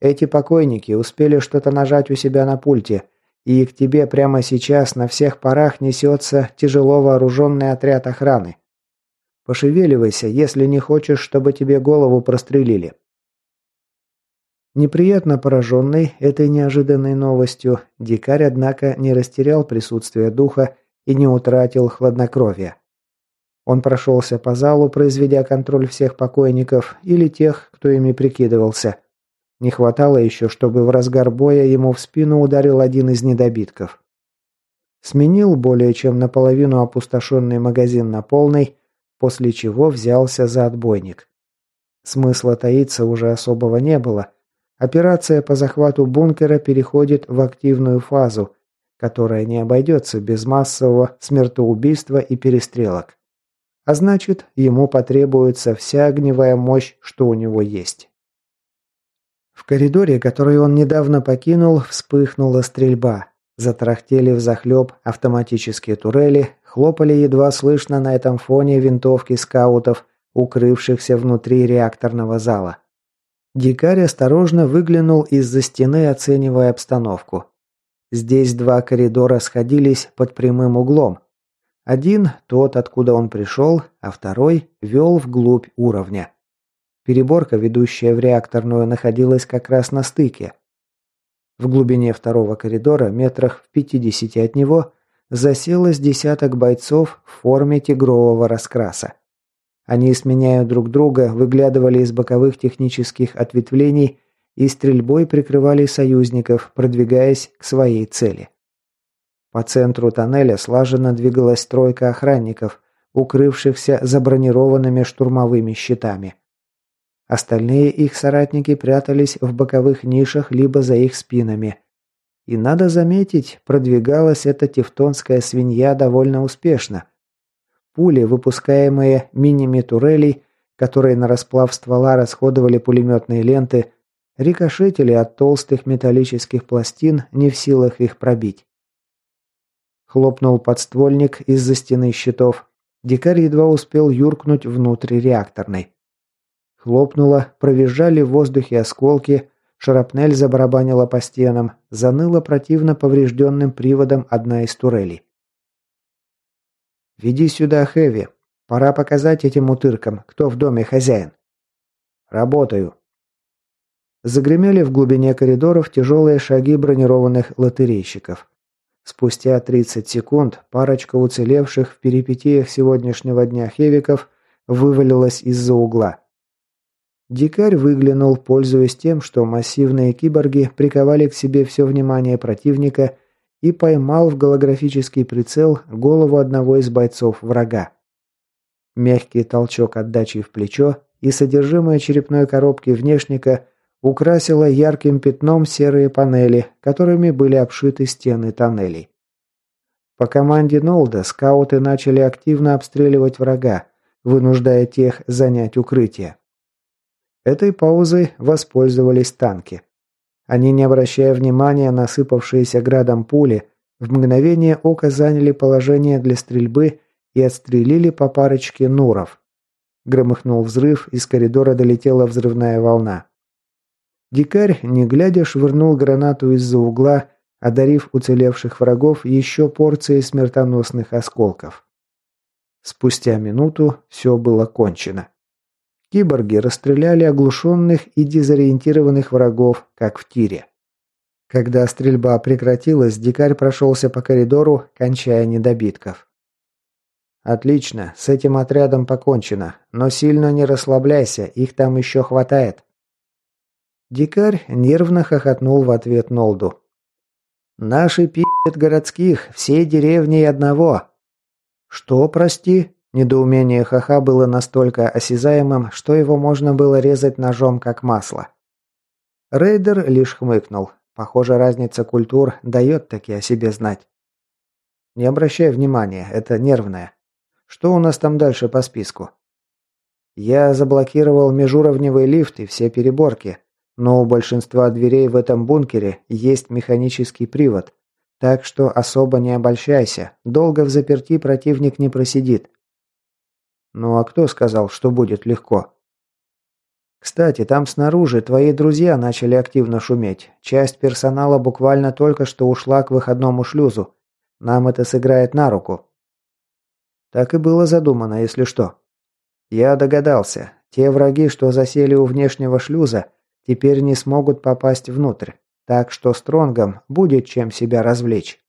[SPEAKER 1] Эти покойники успели что-то нажать у себя на пульте – и к тебе прямо сейчас на всех парах несется тяжело вооруженный отряд охраны. Пошевеливайся, если не хочешь, чтобы тебе голову прострелили. Неприятно пораженный этой неожиданной новостью, дикарь, однако, не растерял присутствие духа и не утратил хладнокровия. Он прошелся по залу, произведя контроль всех покойников или тех, кто ими прикидывался. Не хватало еще, чтобы в разгар боя ему в спину ударил один из недобитков. Сменил более чем наполовину опустошенный магазин на полный, после чего взялся за отбойник. Смысла таиться уже особого не было – Операция по захвату бункера переходит в активную фазу, которая не обойдется без массового смертоубийства и перестрелок. А значит, ему потребуется вся огневая мощь, что у него есть. В коридоре, который он недавно покинул, вспыхнула стрельба. Затрахтели взахлеб автоматические турели, хлопали едва слышно на этом фоне винтовки скаутов, укрывшихся внутри реакторного зала. Дикарь осторожно выглянул из-за стены, оценивая обстановку. Здесь два коридора сходились под прямым углом. Один – тот, откуда он пришел, а второй вел вглубь уровня. Переборка, ведущая в реакторную, находилась как раз на стыке. В глубине второго коридора, метрах в 50 от него, заселось десяток бойцов в форме тигрового раскраса. Они, сменяя друг друга, выглядывали из боковых технических ответвлений и стрельбой прикрывали союзников, продвигаясь к своей цели. По центру тоннеля слаженно двигалась стройка охранников, укрывшихся за бронированными штурмовыми щитами. Остальные их соратники прятались в боковых нишах либо за их спинами. И надо заметить, продвигалась эта тевтонская свинья довольно успешно – Пули, выпускаемые миними турелей, которые на расплав ствола расходовали пулеметные ленты, рикошетили от толстых металлических пластин, не в силах их пробить. Хлопнул подствольник из-за стены щитов. Дикарь едва успел юркнуть внутрь реакторной. Хлопнуло, провизжали в воздухе осколки, шарапнель забарабанила по стенам, заныла противно поврежденным приводом одна из турелей. «Веди сюда Хэви. Пора показать этим утыркам, кто в доме хозяин». «Работаю». Загремели в глубине коридоров тяжелые шаги бронированных лотерейщиков. Спустя 30 секунд парочка уцелевших в перипетиях сегодняшнего дня хевиков вывалилась из-за угла. Дикарь выглянул, пользуясь тем, что массивные киборги приковали к себе все внимание противника и поймал в голографический прицел голову одного из бойцов врага. Мягкий толчок отдачи в плечо и содержимое черепной коробки внешника украсило ярким пятном серые панели, которыми были обшиты стены тоннелей. По команде Нолда скауты начали активно обстреливать врага, вынуждая тех занять укрытие. Этой паузой воспользовались танки. Они, не обращая внимания на сыпавшиеся градом пули, в мгновение ока заняли положение для стрельбы и отстрелили по парочке нуров. Громыхнул взрыв, из коридора долетела взрывная волна. Дикарь, не глядя, швырнул гранату из-за угла, одарив уцелевших врагов еще порцией смертоносных осколков. Спустя минуту все было кончено. Киборги расстреляли оглушенных и дезориентированных врагов, как в тире. Когда стрельба прекратилась, дикарь прошелся по коридору, кончая недобитков. «Отлично, с этим отрядом покончено, но сильно не расслабляйся, их там еще хватает». Дикарь нервно хохотнул в ответ Нолду. «Наши пи***ят городских, все деревни и одного». «Что, прости?» Недоумение Хаха было настолько осязаемым, что его можно было резать ножом как масло. Рейдер лишь хмыкнул. Похоже, разница культур дает таки о себе знать. Не обращай внимания, это нервное. Что у нас там дальше по списку? Я заблокировал межуровневый лифт и все переборки, но у большинства дверей в этом бункере есть механический привод, так что особо не обольщайся, долго в заперти противник не просидит. Ну а кто сказал, что будет легко? Кстати, там снаружи твои друзья начали активно шуметь. Часть персонала буквально только что ушла к выходному шлюзу. Нам это сыграет на руку. Так и было задумано, если что. Я догадался. Те враги, что засели у внешнего шлюза, теперь не смогут попасть внутрь. Так что Стронгам будет чем себя развлечь.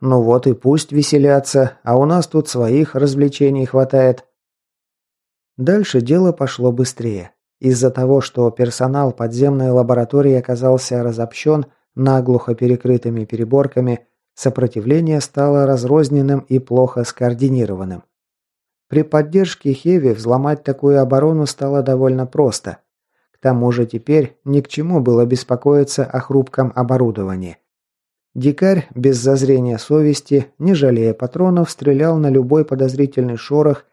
[SPEAKER 1] Ну вот и пусть веселятся, а у нас тут своих развлечений хватает. Дальше дело пошло быстрее. Из-за того, что персонал подземной лаборатории оказался разобщен наглухо перекрытыми переборками, сопротивление стало разрозненным и плохо скоординированным. При поддержке Хеви взломать такую оборону стало довольно просто. К тому же теперь ни к чему было беспокоиться о хрупком оборудовании. Дикарь, без зазрения совести, не жалея патронов, стрелял на любой подозрительный шорох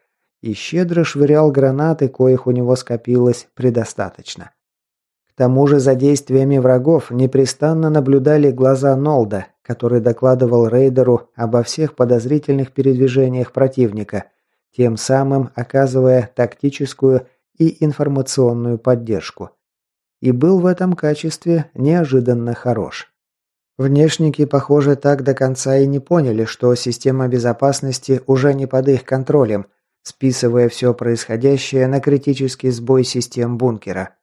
[SPEAKER 1] и щедро швырял гранаты, коих у него скопилось предостаточно. К тому же за действиями врагов непрестанно наблюдали глаза Нолда, который докладывал рейдеру обо всех подозрительных передвижениях противника, тем самым оказывая тактическую и информационную поддержку. И был в этом качестве неожиданно хорош. Внешники, похоже, так до конца и не поняли, что система безопасности уже не под их контролем, списывая все происходящее на критический сбой систем бункера.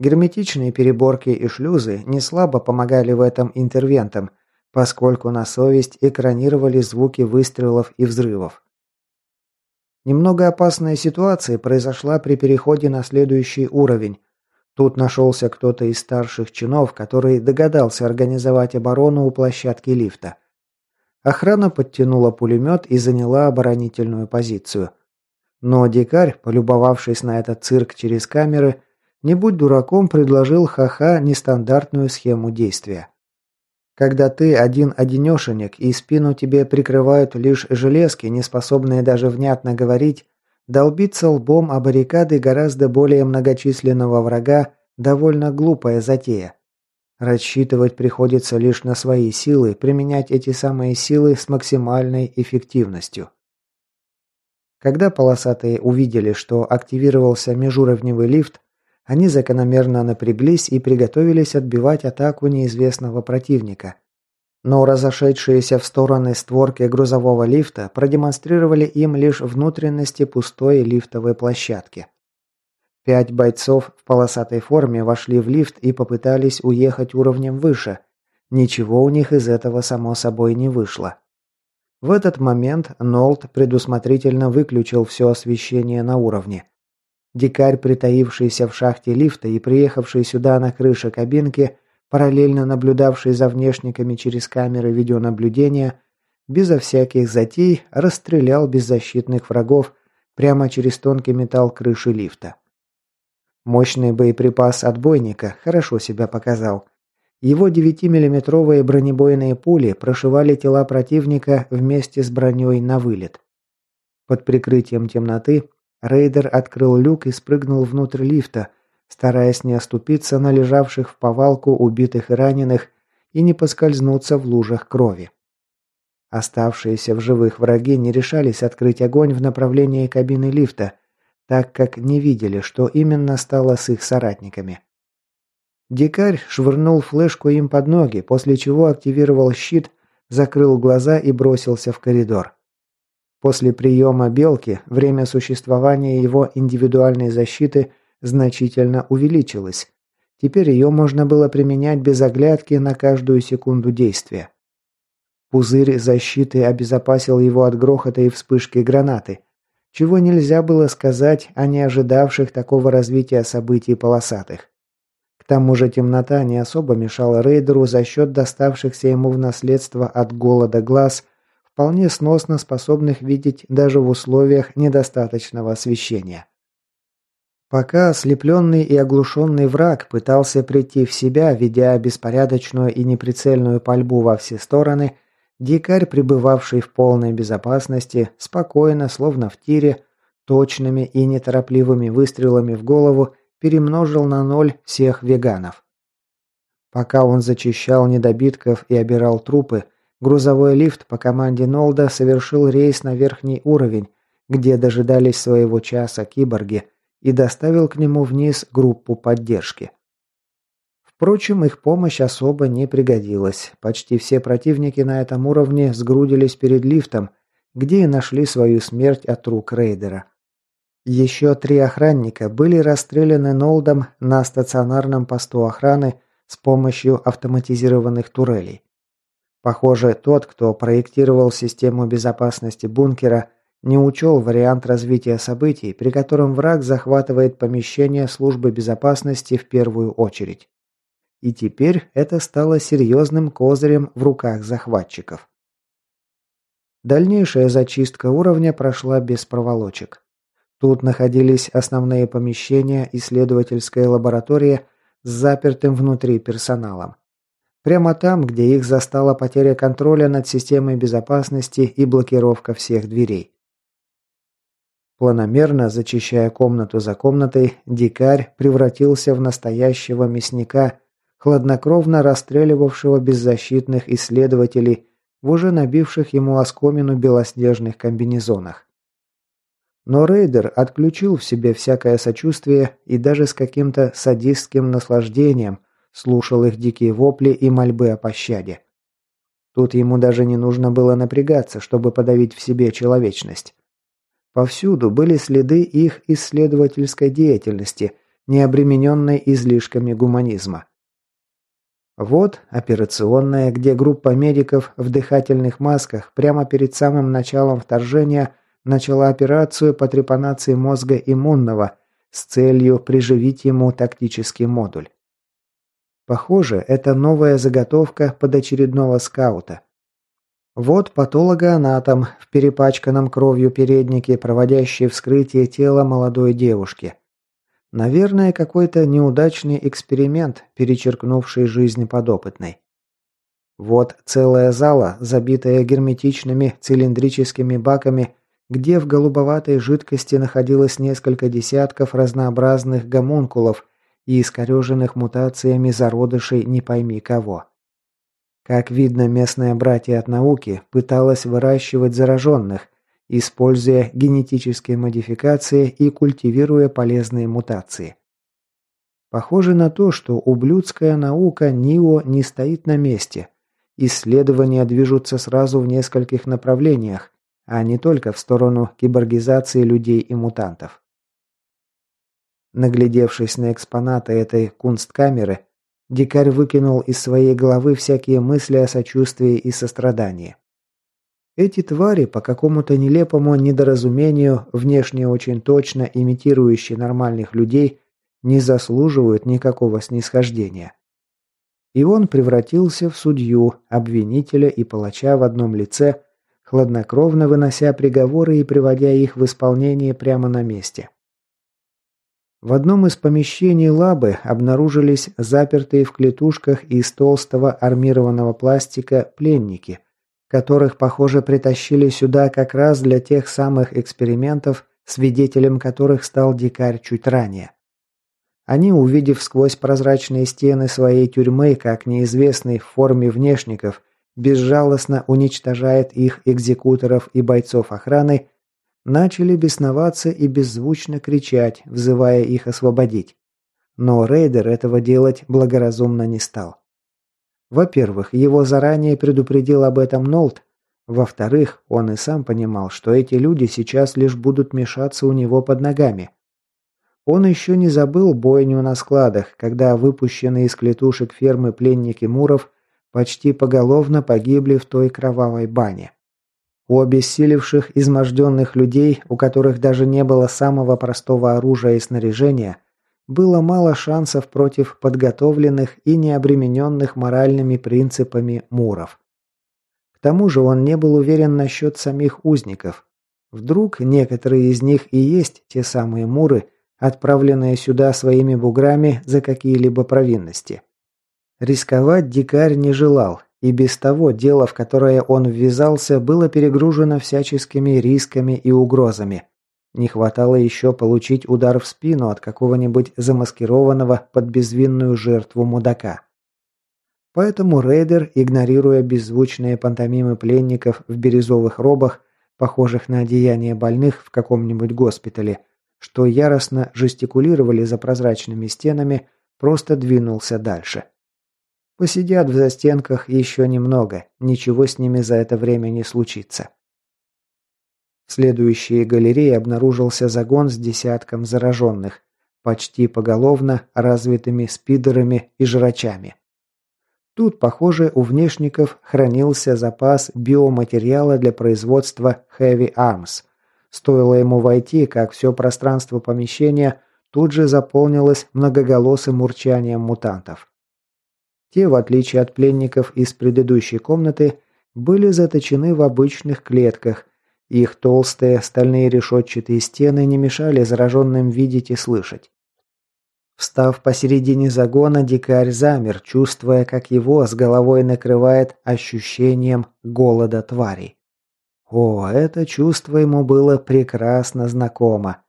[SPEAKER 1] Герметичные переборки и шлюзы не слабо помогали в этом интервентам, поскольку на совесть экранировали звуки выстрелов и взрывов. Немного опасная ситуация произошла при переходе на следующий уровень. Тут нашелся кто-то из старших чинов, который догадался организовать оборону у площадки лифта. Охрана подтянула пулемет и заняла оборонительную позицию – но дикарь, полюбовавшись на этот цирк через камеры, не будь дураком, предложил ха-ха нестандартную схему действия. Когда ты один-одинешенек и спину тебе прикрывают лишь железки, не способные даже внятно говорить, долбиться лбом о баррикады гораздо более многочисленного врага – довольно глупая затея. Рассчитывать приходится лишь на свои силы, применять эти самые силы с максимальной эффективностью. Когда полосатые увидели, что активировался межуровневый лифт, они закономерно напряглись и приготовились отбивать атаку неизвестного противника. Но разошедшиеся в стороны створки грузового лифта продемонстрировали им лишь внутренности пустой лифтовой площадки. Пять бойцов в полосатой форме вошли в лифт и попытались уехать уровнем выше. Ничего у них из этого само собой не вышло. В этот момент Нолт предусмотрительно выключил все освещение на уровне. Дикарь, притаившийся в шахте лифта и приехавший сюда на крыше кабинки, параллельно наблюдавший за внешниками через камеры видеонаблюдения, безо всяких затей расстрелял беззащитных врагов прямо через тонкий металл крыши лифта. Мощный боеприпас отбойника хорошо себя показал – его 9-миллиметровые бронебойные пули прошивали тела противника вместе с броней на вылет. Под прикрытием темноты рейдер открыл люк и спрыгнул внутрь лифта, стараясь не оступиться на лежавших в повалку убитых и раненых и не поскользнуться в лужах крови. Оставшиеся в живых враги не решались открыть огонь в направлении кабины лифта, так как не видели, что именно стало с их соратниками. Дикарь швырнул флешку им под ноги, после чего активировал щит, закрыл глаза и бросился в коридор. После приема белки время существования его индивидуальной защиты значительно увеличилось. Теперь ее можно было применять без оглядки на каждую секунду действия. Пузырь защиты обезопасил его от грохота и вспышки гранаты, чего нельзя было сказать о неожидавших такого развития событий полосатых. К тому же темнота не особо мешала рейдеру за счет доставшихся ему в наследство от голода глаз, вполне сносно способных видеть даже в условиях недостаточного освещения. Пока ослепленный и оглушенный враг пытался прийти в себя, ведя беспорядочную и неприцельную пальбу во все стороны, дикарь, пребывавший в полной безопасности, спокойно, словно в тире, точными и неторопливыми выстрелами в голову перемножил на ноль всех веганов. Пока он зачищал недобитков и обирал трупы, грузовой лифт по команде Нолда совершил рейс на верхний уровень, где дожидались своего часа киборги и доставил к нему вниз группу поддержки. Впрочем, их помощь особо не пригодилась. Почти все противники на этом уровне сгрудились перед лифтом, где и нашли свою смерть от рук рейдера. Еще три охранника были расстреляны Нолдом на стационарном посту охраны с помощью автоматизированных турелей. Похоже, тот, кто проектировал систему безопасности бункера, не учел вариант развития событий, при котором враг захватывает помещение службы безопасности в первую очередь. И теперь это стало серьезным козырем в руках захватчиков. Дальнейшая зачистка уровня прошла без проволочек. Тут находились основные помещения, исследовательская лаборатория с запертым внутри персоналом. Прямо там, где их застала потеря контроля над системой безопасности и блокировка всех дверей. Планомерно зачищая комнату за комнатой, дикарь превратился в настоящего мясника хладнокровно расстреливавшего беззащитных исследователей в уже набивших ему оскомину белоснежных комбинезонах. Но рейдер отключил в себе всякое сочувствие и даже с каким-то садистским наслаждением слушал их дикие вопли и мольбы о пощаде. Тут ему даже не нужно было напрягаться, чтобы подавить в себе человечность. Повсюду были следы их исследовательской деятельности, не обремененной излишками гуманизма. Вот операционная, где группа медиков в дыхательных масках прямо перед самым началом вторжения начала операцию по трепанации мозга иммунного с целью приживить ему тактический модуль. Похоже, это новая заготовка под очередного скаута. Вот патологоанатом в перепачканном кровью переднике, проводящий вскрытие тела молодой девушки – Наверное, какой-то неудачный эксперимент, перечеркнувший жизнь подопытной. Вот целая зала, забитая герметичными цилиндрическими баками, где в голубоватой жидкости находилось несколько десятков разнообразных гомункулов и искореженных мутациями зародышей не пойми кого. Как видно, местное братья от науки пыталось выращивать зараженных, используя генетические модификации и культивируя полезные мутации. Похоже на то, что ублюдская наука НИО не стоит на месте. Исследования движутся сразу в нескольких направлениях, а не только в сторону киборгизации людей и мутантов. Наглядевшись на экспонаты этой кунсткамеры, дикарь выкинул из своей головы всякие мысли о сочувствии и сострадании. Эти твари по какому-то нелепому недоразумению, внешне очень точно имитирующие нормальных людей, не заслуживают никакого снисхождения. И он превратился в судью, обвинителя и палача в одном лице, хладнокровно вынося приговоры и приводя их в исполнение прямо на месте. В одном из помещений лабы обнаружились запертые в клетушках из толстого армированного пластика пленники – которых, похоже, притащили сюда как раз для тех самых экспериментов, свидетелем которых стал дикарь чуть ранее. Они, увидев сквозь прозрачные стены своей тюрьмы, как неизвестный в форме внешников, безжалостно уничтожает их экзекуторов и бойцов охраны, начали бесноваться и беззвучно кричать, взывая их освободить. Но рейдер этого делать благоразумно не стал. Во-первых, его заранее предупредил об этом Нолт. Во-вторых, он и сам понимал, что эти люди сейчас лишь будут мешаться у него под ногами. Он еще не забыл бойню на складах, когда выпущенные из клетушек фермы пленники Муров почти поголовно погибли в той кровавой бане. У обессилевших, изможденных людей, у которых даже не было самого простого оружия и снаряжения, было мало шансов против подготовленных и необремененных моральными принципами муров. К тому же он не был уверен насчет самих узников. Вдруг некоторые из них и есть те самые муры, отправленные сюда своими буграми за какие-либо провинности. Рисковать дикарь не желал, и без того дело, в которое он ввязался, было перегружено всяческими рисками и угрозами. Не хватало еще получить удар в спину от какого-нибудь замаскированного под безвинную жертву мудака. Поэтому рейдер, игнорируя беззвучные пантомимы пленников в бирюзовых робах, похожих на одеяния больных в каком-нибудь госпитале, что яростно жестикулировали за прозрачными стенами, просто двинулся дальше. Посидят в застенках еще немного, ничего с ними за это время не случится. В следующей галерее обнаружился загон с десятком зараженных, почти поголовно развитыми спидерами и жрачами. Тут, похоже, у внешников хранился запас биоматериала для производства Heavy Arms. Стоило ему войти, как все пространство помещения тут же заполнилось многоголосым урчанием мутантов. Те, в отличие от пленников из предыдущей комнаты, были заточены в обычных клетках. Их толстые стальные решетчатые стены не мешали зараженным видеть и слышать. Встав посередине загона, дикарь замер, чувствуя, как его с головой накрывает ощущением голода тварей. О, это чувство ему было прекрасно знакомо.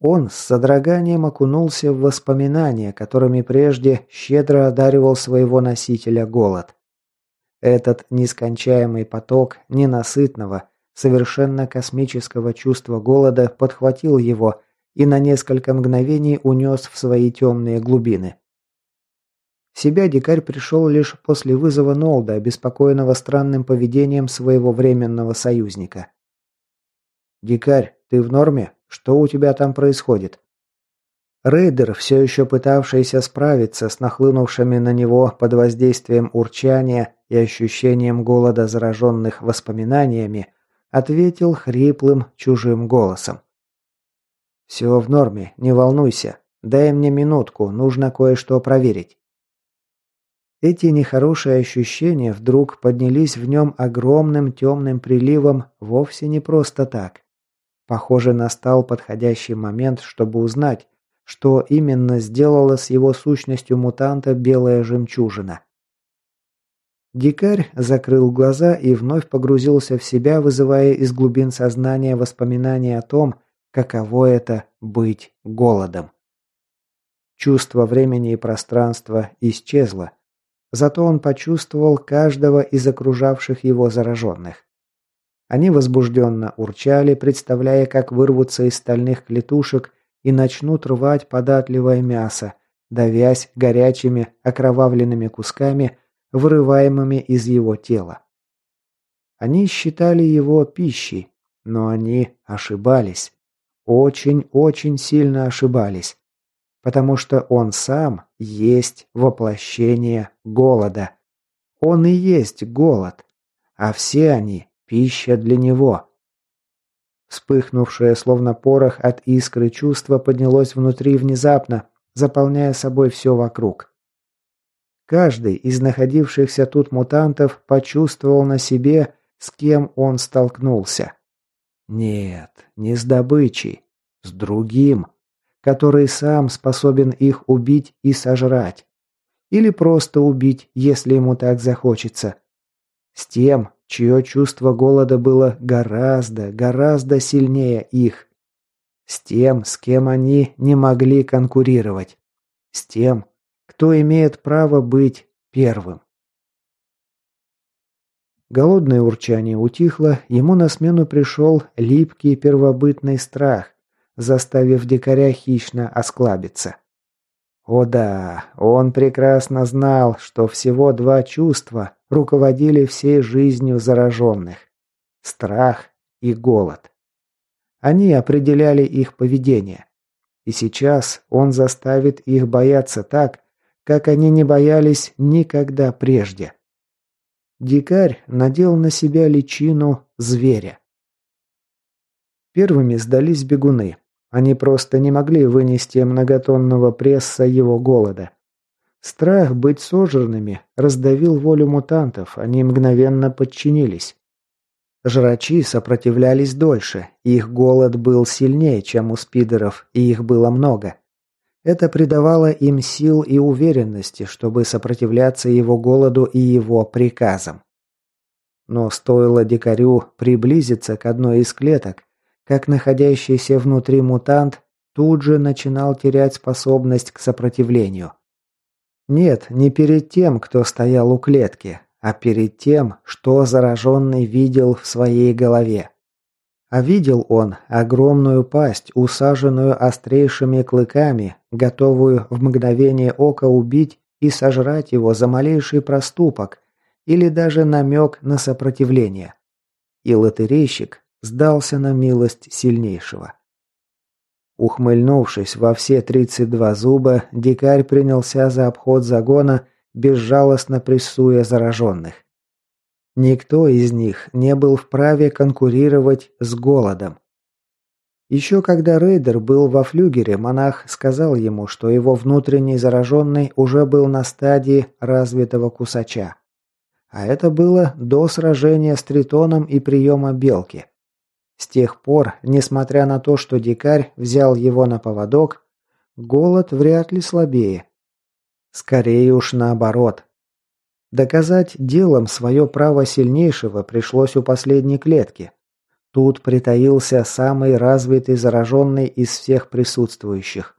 [SPEAKER 1] Он с содроганием окунулся в воспоминания, которыми прежде щедро одаривал своего носителя голод. Этот нескончаемый поток ненасытного, совершенно космического чувства голода подхватил его и на несколько мгновений унес в свои темные глубины. В себя дикарь пришел лишь после вызова Нолда, обеспокоенного странным поведением своего временного союзника. «Дикарь, ты в норме? Что у тебя там происходит?» Рейдер, все еще пытавшийся справиться с нахлынувшими на него под воздействием урчания и ощущением голода зараженных воспоминаниями, ответил хриплым чужим голосом. «Все в норме, не волнуйся. Дай мне минутку, нужно кое-что проверить». Эти нехорошие ощущения вдруг поднялись в нем огромным темным приливом вовсе не просто так. Похоже, настал подходящий момент, чтобы узнать, что именно сделала с его сущностью мутанта белая жемчужина. Дикарь закрыл глаза и вновь погрузился в себя, вызывая из глубин сознания воспоминания о том, каково это быть голодом. Чувство времени и пространства исчезло, зато он почувствовал каждого из окружавших его зараженных. Они возбужденно урчали, представляя, как вырвутся из стальных клетушек и начнут рвать податливое мясо, давясь горячими окровавленными кусками, вырываемыми из его тела. Они считали его пищей, но они ошибались. Очень-очень сильно ошибались. Потому что он сам есть воплощение голода. Он и есть голод. А все они – пища для него. Вспыхнувшее, словно порох от искры чувство поднялось внутри внезапно, заполняя собой все вокруг. Каждый из находившихся тут мутантов почувствовал на себе, с кем он столкнулся. Нет, не с добычей, с другим, который сам способен их убить и сожрать. Или просто убить, если ему так захочется. С тем, чье чувство голода было гораздо, гораздо сильнее их. С тем, с кем они не могли конкурировать. С тем, кто имеет право быть первым. Голодное урчание утихло, ему на смену пришел липкий первобытный страх, заставив дикаря хищно осклабиться. О да, он прекрасно знал, что всего два чувства руководили всей жизнью зараженных – страх и голод. Они определяли их поведение. И сейчас он заставит их бояться так, как они не боялись никогда прежде. Дикарь надел на себя личину зверя. Первыми сдались бегуны. Они просто не могли вынести многотонного пресса его голода. Страх быть сожранными раздавил волю мутантов, они мгновенно подчинились. Жрачи сопротивлялись дольше, их голод был сильнее, чем у спидеров, и их было много. Это придавало им сил и уверенности, чтобы сопротивляться его голоду и его приказам. Но стоило дикарю приблизиться к одной из клеток, как находящийся внутри мутант тут же начинал терять способность к сопротивлению. Нет, не перед тем, кто стоял у клетки, а перед тем, что зараженный видел в своей голове. А видел он огромную пасть, усаженную острейшими клыками, готовую в мгновение ока убить и сожрать его за малейший проступок или даже намек на сопротивление. И лотерейщик сдался на милость сильнейшего. Ухмыльнувшись во все 32 зуба, дикарь принялся за обход загона, безжалостно прессуя зараженных. Никто из них не был вправе конкурировать с голодом. Еще когда рейдер был во флюгере, монах сказал ему, что его внутренний зараженный уже был на стадии развитого кусача. А это было до сражения с тритоном и приема белки. С тех пор, несмотря на то, что дикарь взял его на поводок, голод вряд ли слабее. Скорее уж наоборот. Доказать делом свое право сильнейшего пришлось у последней клетки. Тут притаился самый развитый зараженный из всех присутствующих.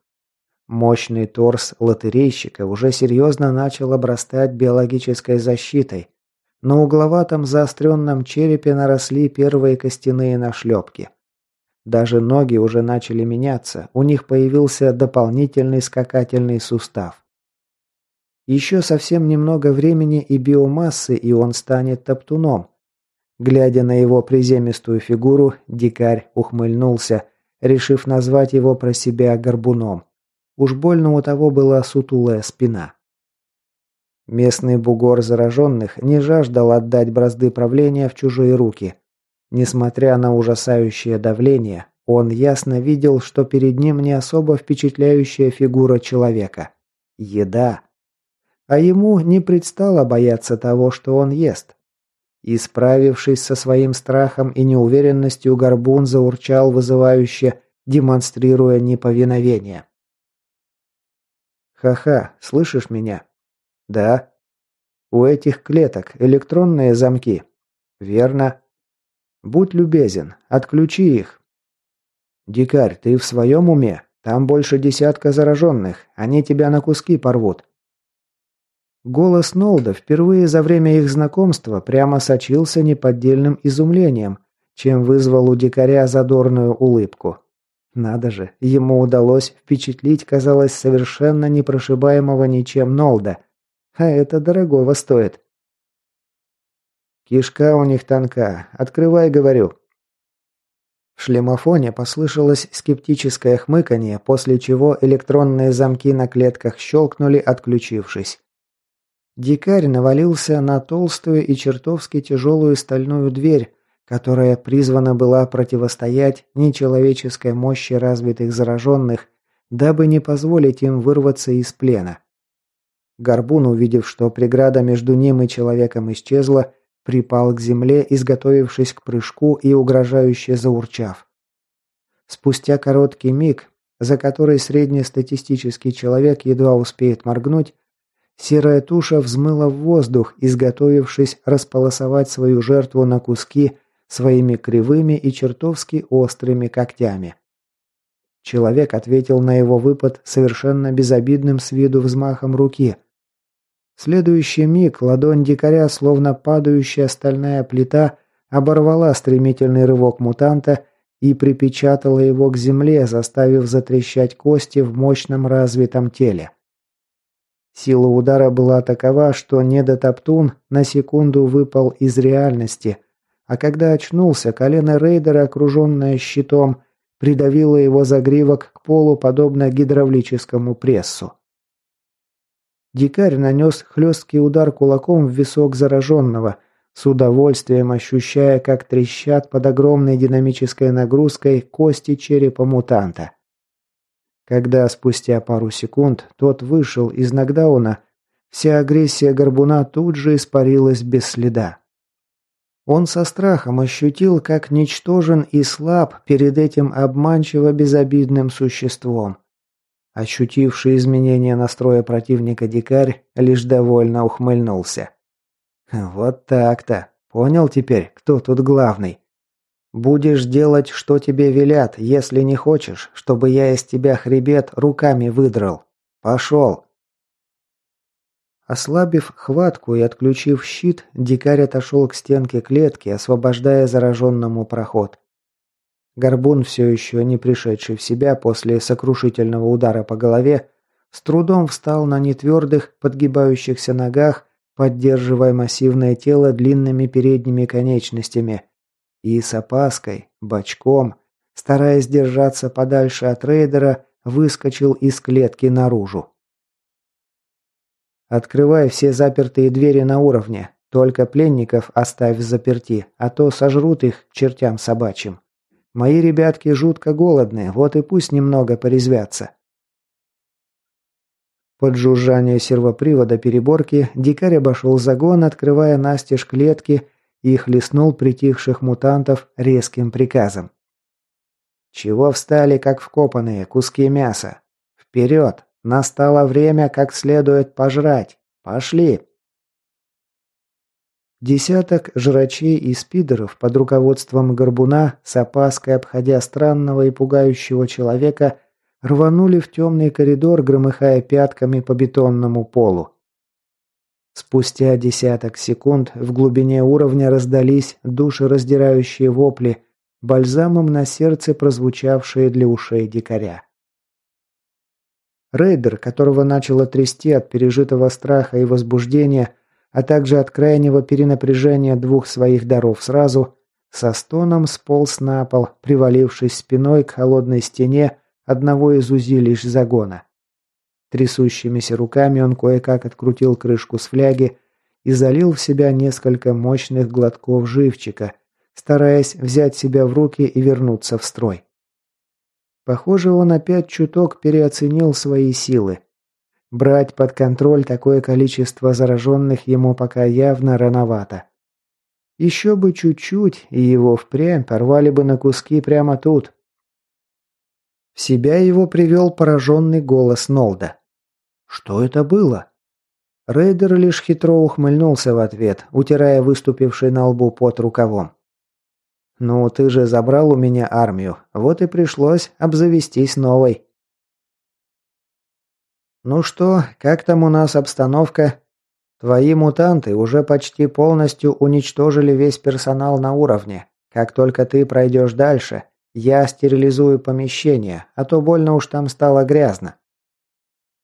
[SPEAKER 1] Мощный торс лотерейщика уже серьезно начал обрастать биологической защитой. На угловатом заостренном черепе наросли первые костяные нашлепки. Даже ноги уже начали меняться, у них появился дополнительный скакательный сустав. Еще совсем немного времени и биомассы, и он станет топтуном. Глядя на его приземистую фигуру, дикарь ухмыльнулся, решив назвать его про себя горбуном. Уж больно у того была сутулая спина. Местный бугор зараженных не жаждал отдать бразды правления в чужие руки. Несмотря на ужасающее давление, он ясно видел, что перед ним не особо впечатляющая фигура человека. Еда. А ему не предстало бояться того, что он ест. И справившись со своим страхом и неуверенностью, Горбун заурчал вызывающе, демонстрируя неповиновение. «Ха-ха, слышишь меня?» «Да». «У этих клеток электронные замки?» «Верно». «Будь любезен, отключи их». «Дикарь, ты в своем уме? Там больше десятка зараженных, они тебя на куски порвут». Голос Нолда впервые за время их знакомства прямо сочился неподдельным изумлением, чем вызвал у дикаря задорную улыбку. Надо же, ему удалось впечатлить, казалось, совершенно непрошибаемого ничем Нолда. А это дорогого стоит. «Кишка у них тонка. Открывай, говорю». В шлемофоне послышалось скептическое хмыканье, после чего электронные замки на клетках щелкнули, отключившись. Дикарь навалился на толстую и чертовски тяжелую стальную дверь, которая призвана была противостоять нечеловеческой мощи развитых зараженных, дабы не позволить им вырваться из плена. Горбун, увидев, что преграда между ним и человеком исчезла, припал к земле, изготовившись к прыжку и угрожающе заурчав. Спустя короткий миг, за который среднестатистический человек едва успеет моргнуть, Серая туша взмыла в воздух, изготовившись располосовать свою жертву на куски своими кривыми и чертовски острыми когтями. Человек ответил на его выпад совершенно безобидным с виду взмахом руки. Следующий миг ладонь дикаря, словно падающая стальная плита, оборвала стремительный рывок мутанта и припечатала его к земле, заставив затрещать кости в мощном развитом теле. Сила удара была такова, что недотоптун на секунду выпал из реальности, а когда очнулся, колено рейдера, окруженное щитом, придавило его загривок к полу, подобно гидравлическому прессу. Дикарь нанес хлесткий удар кулаком в висок зараженного, с удовольствием ощущая, как трещат под огромной динамической нагрузкой кости черепа мутанта. Когда спустя пару секунд тот вышел из нокдауна, вся агрессия горбуна тут же испарилась без следа. Он со страхом ощутил, как ничтожен и слаб перед этим обманчиво безобидным существом. Ощутивший изменение настроя противника дикарь лишь довольно ухмыльнулся. «Вот так-то. Понял теперь, кто тут главный?» Будешь делать, что тебе велят, если не хочешь, чтобы я из тебя хребет руками выдрал. Пошел!» Ослабив хватку и отключив щит, дикарь отошел к стенке клетки, освобождая зараженному проход. Горбун, все еще не пришедший в себя после сокрушительного удара по голове, с трудом встал на нетвердых, подгибающихся ногах, поддерживая массивное тело длинными передними конечностями. И с опаской, бочком, стараясь держаться подальше от рейдера, выскочил из клетки наружу. «Открывай все запертые двери на уровне. Только пленников оставь заперти, а то сожрут их чертям собачьим. Мои ребятки жутко голодные, вот и пусть немного порезвятся». Под жужжание сервопривода переборки дикарь обошел загон, открывая настежь клетки и хлестнул притихших мутантов резким приказом. «Чего встали, как вкопанные, куски мяса? Вперед! Настало время как следует пожрать! Пошли!» Десяток жрачей и спидеров под руководством горбуна, с опаской обходя странного и пугающего человека, рванули в темный коридор, громыхая пятками по бетонному полу. Спустя десяток секунд в глубине уровня раздались душераздирающие вопли, бальзамом на сердце прозвучавшие для ушей дикаря. Рейдер, которого начало трясти от пережитого страха и возбуждения, а также от крайнего перенапряжения двух своих даров сразу, со стоном сполз на пол, привалившись спиной к холодной стене одного из узилищ загона. Трясущимися руками он кое-как открутил крышку с фляги и залил в себя несколько мощных глотков живчика, стараясь взять себя в руки и вернуться в строй. Похоже, он опять чуток переоценил свои силы. Брать под контроль такое количество зараженных ему пока явно рановато. Еще бы чуть-чуть, и его впрямь порвали бы на куски прямо тут, в себя его привел пораженный голос Нолда. «Что это было?» Рейдер лишь хитро ухмыльнулся в ответ, утирая выступивший на лбу под рукавом. «Ну, ты же забрал у меня армию, вот и пришлось обзавестись новой». «Ну что, как там у нас обстановка?» «Твои мутанты уже почти полностью уничтожили весь персонал на уровне. Как только ты пройдешь дальше, я стерилизую помещение, а то больно уж там стало грязно.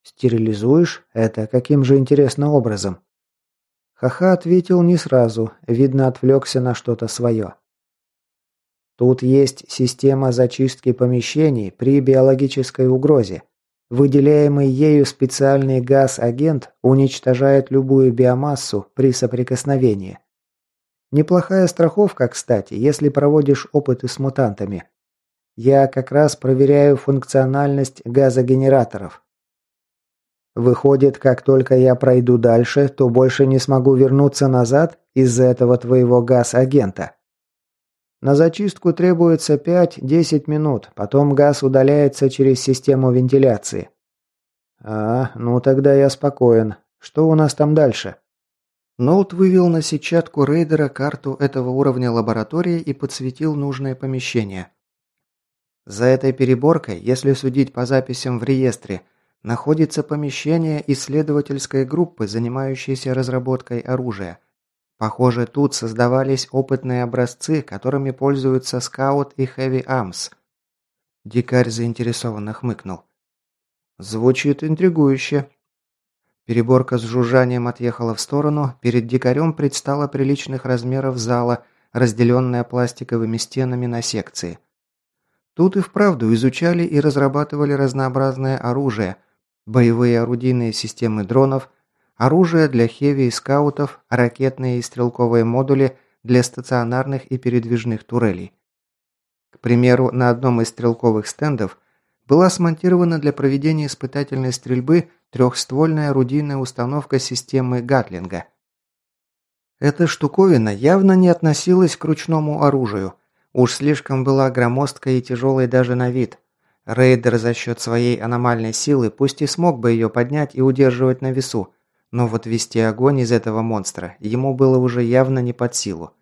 [SPEAKER 1] Стерилизуешь? Это каким же интересным образом? Хаха ответил не сразу, видно, отвлекся на что-то свое. Тут есть система зачистки помещений при биологической угрозе. Выделяемый ею специальный газ-агент уничтожает любую биомассу при соприкосновении. Неплохая страховка, кстати, если проводишь опыты с мутантами. Я как раз проверяю функциональность газогенераторов. Выходит, как только я пройду дальше, то больше не смогу вернуться назад из-за этого твоего газ-агента. На зачистку требуется 5-10 минут, потом газ удаляется через систему вентиляции. А, ну тогда я спокоен. Что у нас там дальше? Ноут вывел на сетчатку рейдера карту этого уровня лаборатории и подсветил нужное помещение. За этой переборкой, если судить по записям в реестре, находится помещение исследовательской группы, занимающейся разработкой оружия. Похоже, тут создавались опытные образцы, которыми пользуются Скаут и Хэви Амс. Дикарь заинтересованно хмыкнул. Звучит интригующе. Переборка с жужжанием отъехала в сторону, перед дикарем предстала приличных размеров зала, разделенная пластиковыми стенами на секции. Тут и вправду изучали и разрабатывали разнообразное оружие, боевые орудийные системы дронов, оружие для хеви и скаутов, ракетные и стрелковые модули для стационарных и передвижных турелей. К примеру, на одном из стрелковых стендов была смонтирована для проведения испытательной стрельбы трехствольная орудийная установка системы Гатлинга. Эта штуковина явно не относилась к ручному оружию – Уж слишком была громоздкой и тяжелой даже на вид. Рейдер за счет своей аномальной силы пусть и смог бы ее поднять и удерживать на весу, но вот вести огонь из этого монстра ему было уже явно не под силу.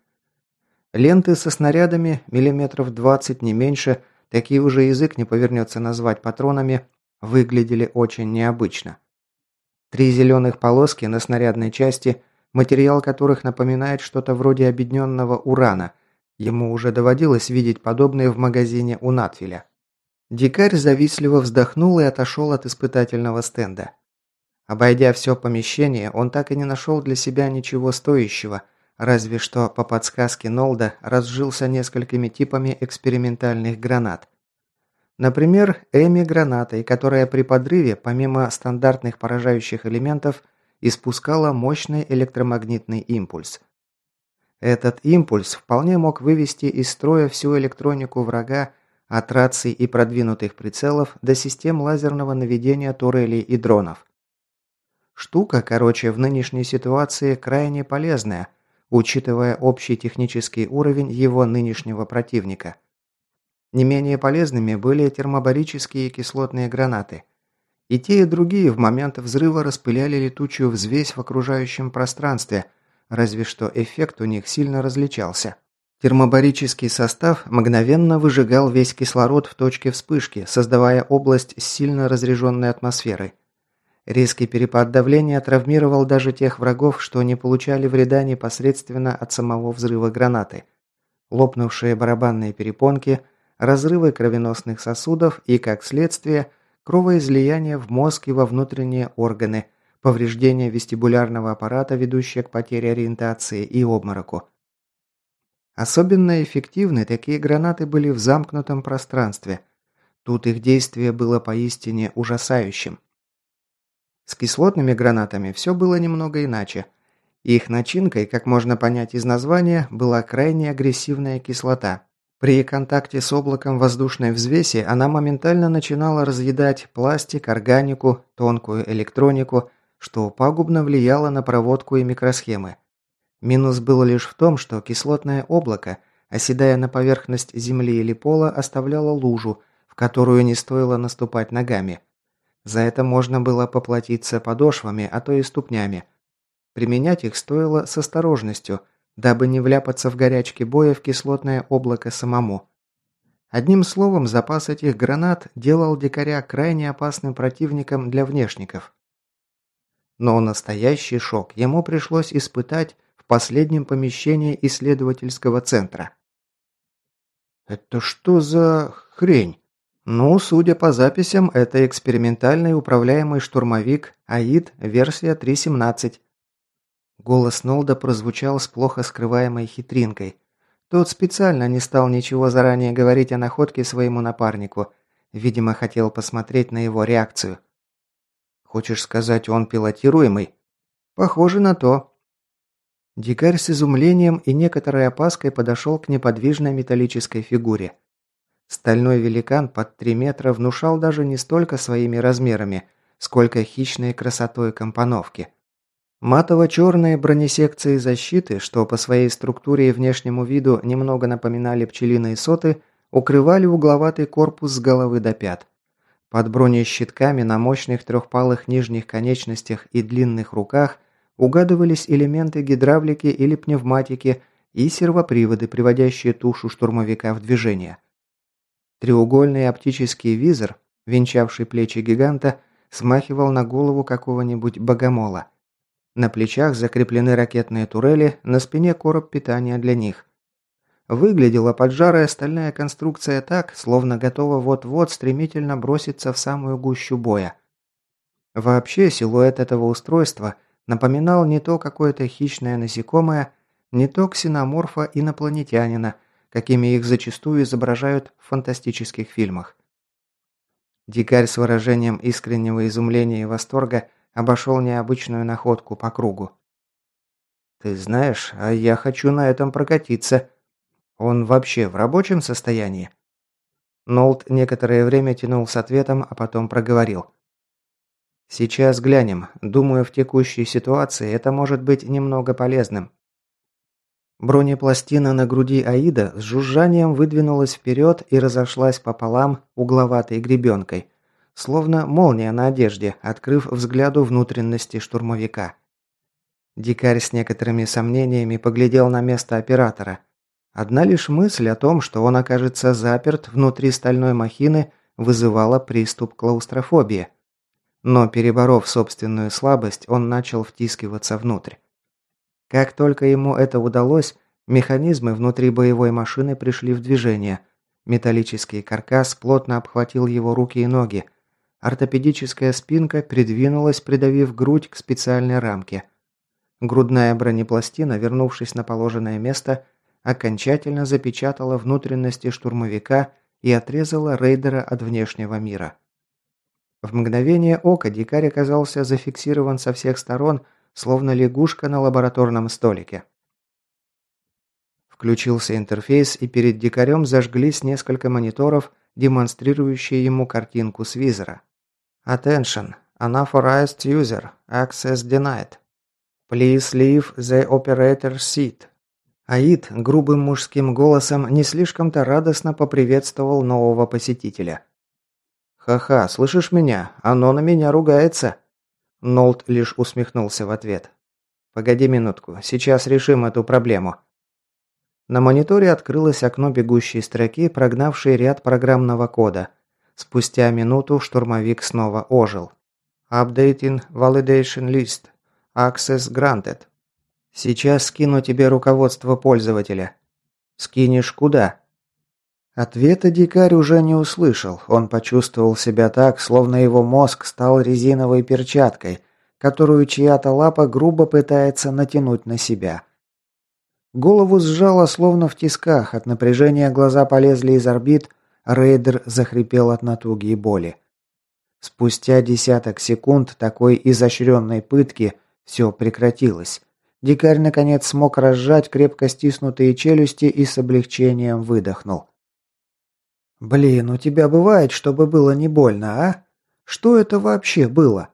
[SPEAKER 1] Ленты со снарядами, миллиметров 20 не меньше, такие уже язык не повернется назвать патронами, выглядели очень необычно. Три зеленых полоски на снарядной части, материал которых напоминает что-то вроде обедненного урана – Ему уже доводилось видеть подобные в магазине у Натфиля. Дикарь завистливо вздохнул и отошел от испытательного стенда. Обойдя все помещение, он так и не нашел для себя ничего стоящего, разве что по подсказке Нолда разжился несколькими типами экспериментальных гранат. Например, Эми-гранатой, которая при подрыве, помимо стандартных поражающих элементов, испускала мощный электромагнитный импульс. Этот импульс вполне мог вывести из строя всю электронику врага от раций и продвинутых прицелов до систем лазерного наведения турелей и дронов. Штука, короче, в нынешней ситуации крайне полезная, учитывая общий технический уровень его нынешнего противника. Не менее полезными были термобарические кислотные гранаты. И те, и другие в момент взрыва распыляли летучую взвесь в окружающем пространстве, разве что эффект у них сильно различался. Термобарический состав мгновенно выжигал весь кислород в точке вспышки, создавая область с сильно разреженной атмосферой. Резкий перепад давления травмировал даже тех врагов, что не получали вреда непосредственно от самого взрыва гранаты. Лопнувшие барабанные перепонки, разрывы кровеносных сосудов и, как следствие, кровоизлияние в мозг и во внутренние органы, повреждение вестибулярного аппарата, ведущее к потере ориентации и обмороку. Особенно эффективны такие гранаты были в замкнутом пространстве. Тут их действие было поистине ужасающим. С кислотными гранатами все было немного иначе. Их начинкой, как можно понять из названия, была крайне агрессивная кислота. При контакте с облаком воздушной взвеси она моментально начинала разъедать пластик, органику, тонкую электронику, что пагубно влияло на проводку и микросхемы. Минус был лишь в том, что кислотное облако, оседая на поверхность земли или пола, оставляло лужу, в которую не стоило наступать ногами – за это можно было поплатиться подошвами, а то и ступнями. Применять их стоило с осторожностью, дабы не вляпаться в горячке боя в кислотное облако самому. Одним словом, запас этих гранат делал дикаря крайне опасным противником для внешников. Но настоящий шок ему пришлось испытать в последнем помещении исследовательского центра. «Это что за хрень?» Ну, судя по записям, это экспериментальный управляемый штурмовик АИД версия 3.17. Голос Нолда прозвучал с плохо скрываемой хитринкой. Тот специально не стал ничего заранее говорить о находке своему напарнику. Видимо, хотел посмотреть на его реакцию. «Хочешь сказать, он пилотируемый?» «Похоже на то». Дикарь с изумлением и некоторой опаской подошел к неподвижной металлической фигуре. Стальной великан под 3 метра внушал даже не столько своими размерами, сколько хищной красотой компоновки. Матово-черные бронесекции защиты, что по своей структуре и внешнему виду немного напоминали пчелиные соты, укрывали угловатый корпус с головы до пят. Под бронещитками на мощных трехпалых нижних конечностях и длинных руках угадывались элементы гидравлики или пневматики и сервоприводы, приводящие тушу штурмовика в движение. Треугольный оптический визор, венчавший плечи гиганта, смахивал на голову какого-нибудь богомола. На плечах закреплены ракетные турели, на спине короб питания для них. Выглядела поджарая стальная конструкция так, словно готова вот-вот стремительно броситься в самую гущу боя. Вообще, силуэт этого устройства напоминал не то какое-то хищное насекомое, не то ксеноморфа инопланетянина – какими их зачастую изображают в фантастических фильмах. Дикарь с выражением искреннего изумления и восторга обошел необычную находку по кругу. «Ты знаешь, а я хочу на этом прокатиться. Он вообще в рабочем состоянии?» Нолт некоторое время тянул с ответом, а потом проговорил. «Сейчас глянем. Думаю, в текущей ситуации это может быть немного полезным. Бронепластина на груди Аида с жужжанием выдвинулась вперед и разошлась пополам угловатой гребенкой, словно молния на одежде, открыв взгляду внутренности штурмовика. Дикарь с некоторыми сомнениями поглядел на место оператора. Одна лишь мысль о том, что он окажется заперт внутри стальной махины, вызывала приступ клаустрофобии. Но, переборов собственную слабость, он начал втискиваться внутрь. Как только ему это удалось, Механизмы внутри боевой машины пришли в движение. Металлический каркас плотно обхватил его руки и ноги. Ортопедическая спинка придвинулась, придавив грудь к специальной рамке. Грудная бронепластина, вернувшись на положенное место, окончательно запечатала внутренности штурмовика и отрезала рейдера от внешнего мира. В мгновение ока дикарь оказался зафиксирован со всех сторон, словно лягушка на лабораторном столике. Включился интерфейс, и перед дикарем зажглись несколько мониторов, демонстрирующие ему картинку с визора. Attention. Unauthorized user. Access denied. Please leave the operator seat. Аид грубым мужским голосом не слишком-то радостно поприветствовал нового посетителя. «Ха-ха, слышишь меня? Оно на меня ругается!» Нолт лишь усмехнулся в ответ. «Погоди минутку, сейчас решим эту проблему». На мониторе открылось окно бегущей строки, прогнавшей ряд программного кода. Спустя минуту штурмовик снова ожил. «Updating validation list. Access granted. Сейчас скину тебе руководство пользователя. Скинешь куда? Ответа дикарь уже не услышал. Он почувствовал себя так, словно его мозг стал резиновой перчаткой, которую чья-то лапа грубо пытается натянуть на себя. Голову сжало, словно в тисках, от напряжения глаза полезли из орбит, рейдер захрипел от натуги и боли. Спустя десяток секунд такой изощренной пытки все прекратилось. Дикарь наконец смог разжать крепко стиснутые челюсти и с облегчением выдохнул. «Блин, у тебя бывает, чтобы было не больно, а? Что это вообще было?»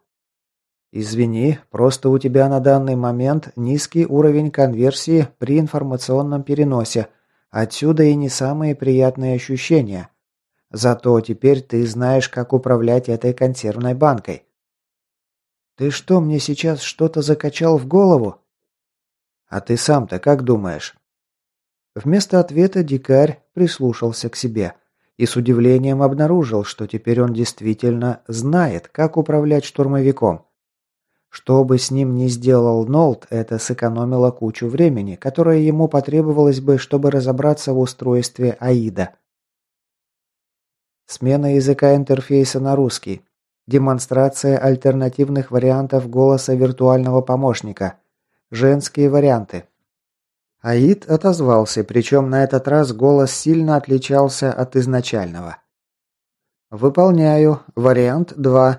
[SPEAKER 1] «Извини, просто у тебя на данный момент низкий уровень конверсии при информационном переносе. Отсюда и не самые приятные ощущения. Зато теперь ты знаешь, как управлять этой консервной банкой». «Ты что, мне сейчас что-то закачал в голову?» А ты сам-то как думаешь?» Вместо ответа дикарь прислушался к себе и с удивлением обнаружил, что теперь он действительно знает, как управлять штурмовиком. Что бы с ним ни сделал Нолт, это сэкономило кучу времени, которое ему потребовалось бы, чтобы разобраться в устройстве АИДа. Смена языка интерфейса на русский. Демонстрация альтернативных вариантов голоса виртуального помощника – Женские варианты. Аид отозвался, причем на этот раз голос сильно отличался от изначального. «Выполняю. Вариант 2».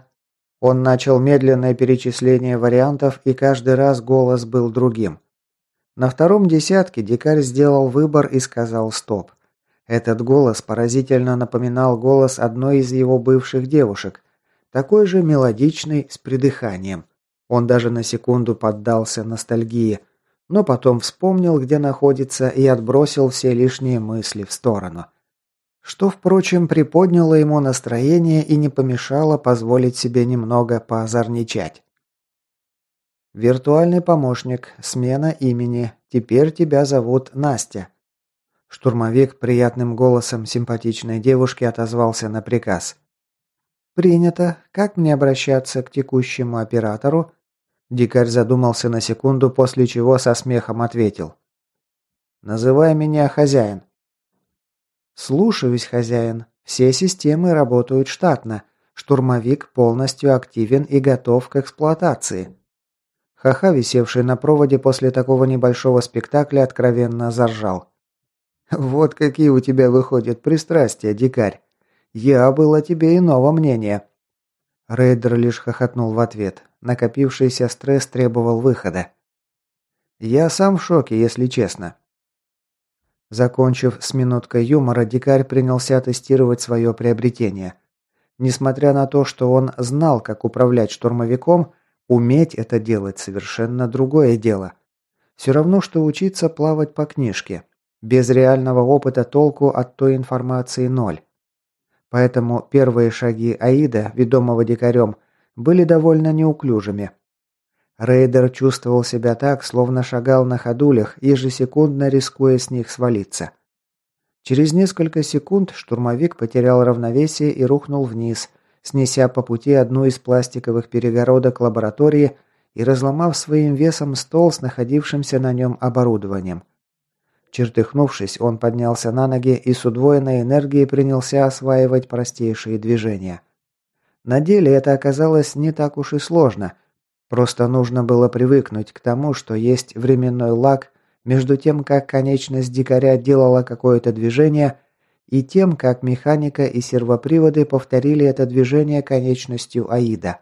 [SPEAKER 1] Он начал медленное перечисление вариантов, и каждый раз голос был другим. На втором десятке дикарь сделал выбор и сказал «стоп». Этот голос поразительно напоминал голос одной из его бывших девушек, такой же мелодичный, с придыханием. Он даже на секунду поддался ностальгии, но потом вспомнил, где находится, и отбросил все лишние мысли в сторону. Что, впрочем, приподняло ему настроение и не помешало позволить себе немного поозорничать. «Виртуальный помощник, смена имени. Теперь тебя зовут Настя». Штурмовик приятным голосом симпатичной девушки отозвался на приказ. «Принято. Как мне обращаться к текущему оператору?» Дикарь задумался на секунду, после чего со смехом ответил. «Называй меня хозяин». «Слушаюсь, хозяин. Все системы работают штатно. Штурмовик полностью активен и готов к эксплуатации». Хаха, висевший на проводе после такого небольшого спектакля, откровенно заржал. «Вот какие у тебя выходят пристрастия, дикарь. Я был о тебе иного мнения». Рейдер лишь хохотнул в ответ. Накопившийся стресс требовал выхода. Я сам в шоке, если честно. Закончив с минуткой юмора, дикарь принялся тестировать свое приобретение. Несмотря на то, что он знал, как управлять штурмовиком, уметь это делать совершенно другое дело. Все равно, что учиться плавать по книжке. Без реального опыта толку от той информации ноль. Поэтому первые шаги Аида, ведомого дикарем, были довольно неуклюжими. Рейдер чувствовал себя так, словно шагал на ходулях, ежесекундно рискуя с них свалиться. Через несколько секунд штурмовик потерял равновесие и рухнул вниз, снеся по пути одну из пластиковых перегородок лаборатории и разломав своим весом стол с находившимся на нем оборудованием. Чертыхнувшись, он поднялся на ноги и с удвоенной энергией принялся осваивать простейшие движения. На деле это оказалось не так уж и сложно. Просто нужно было привыкнуть к тому, что есть временной лаг между тем, как конечность дикаря делала какое-то движение, и тем, как механика и сервоприводы повторили это движение конечностью Аида.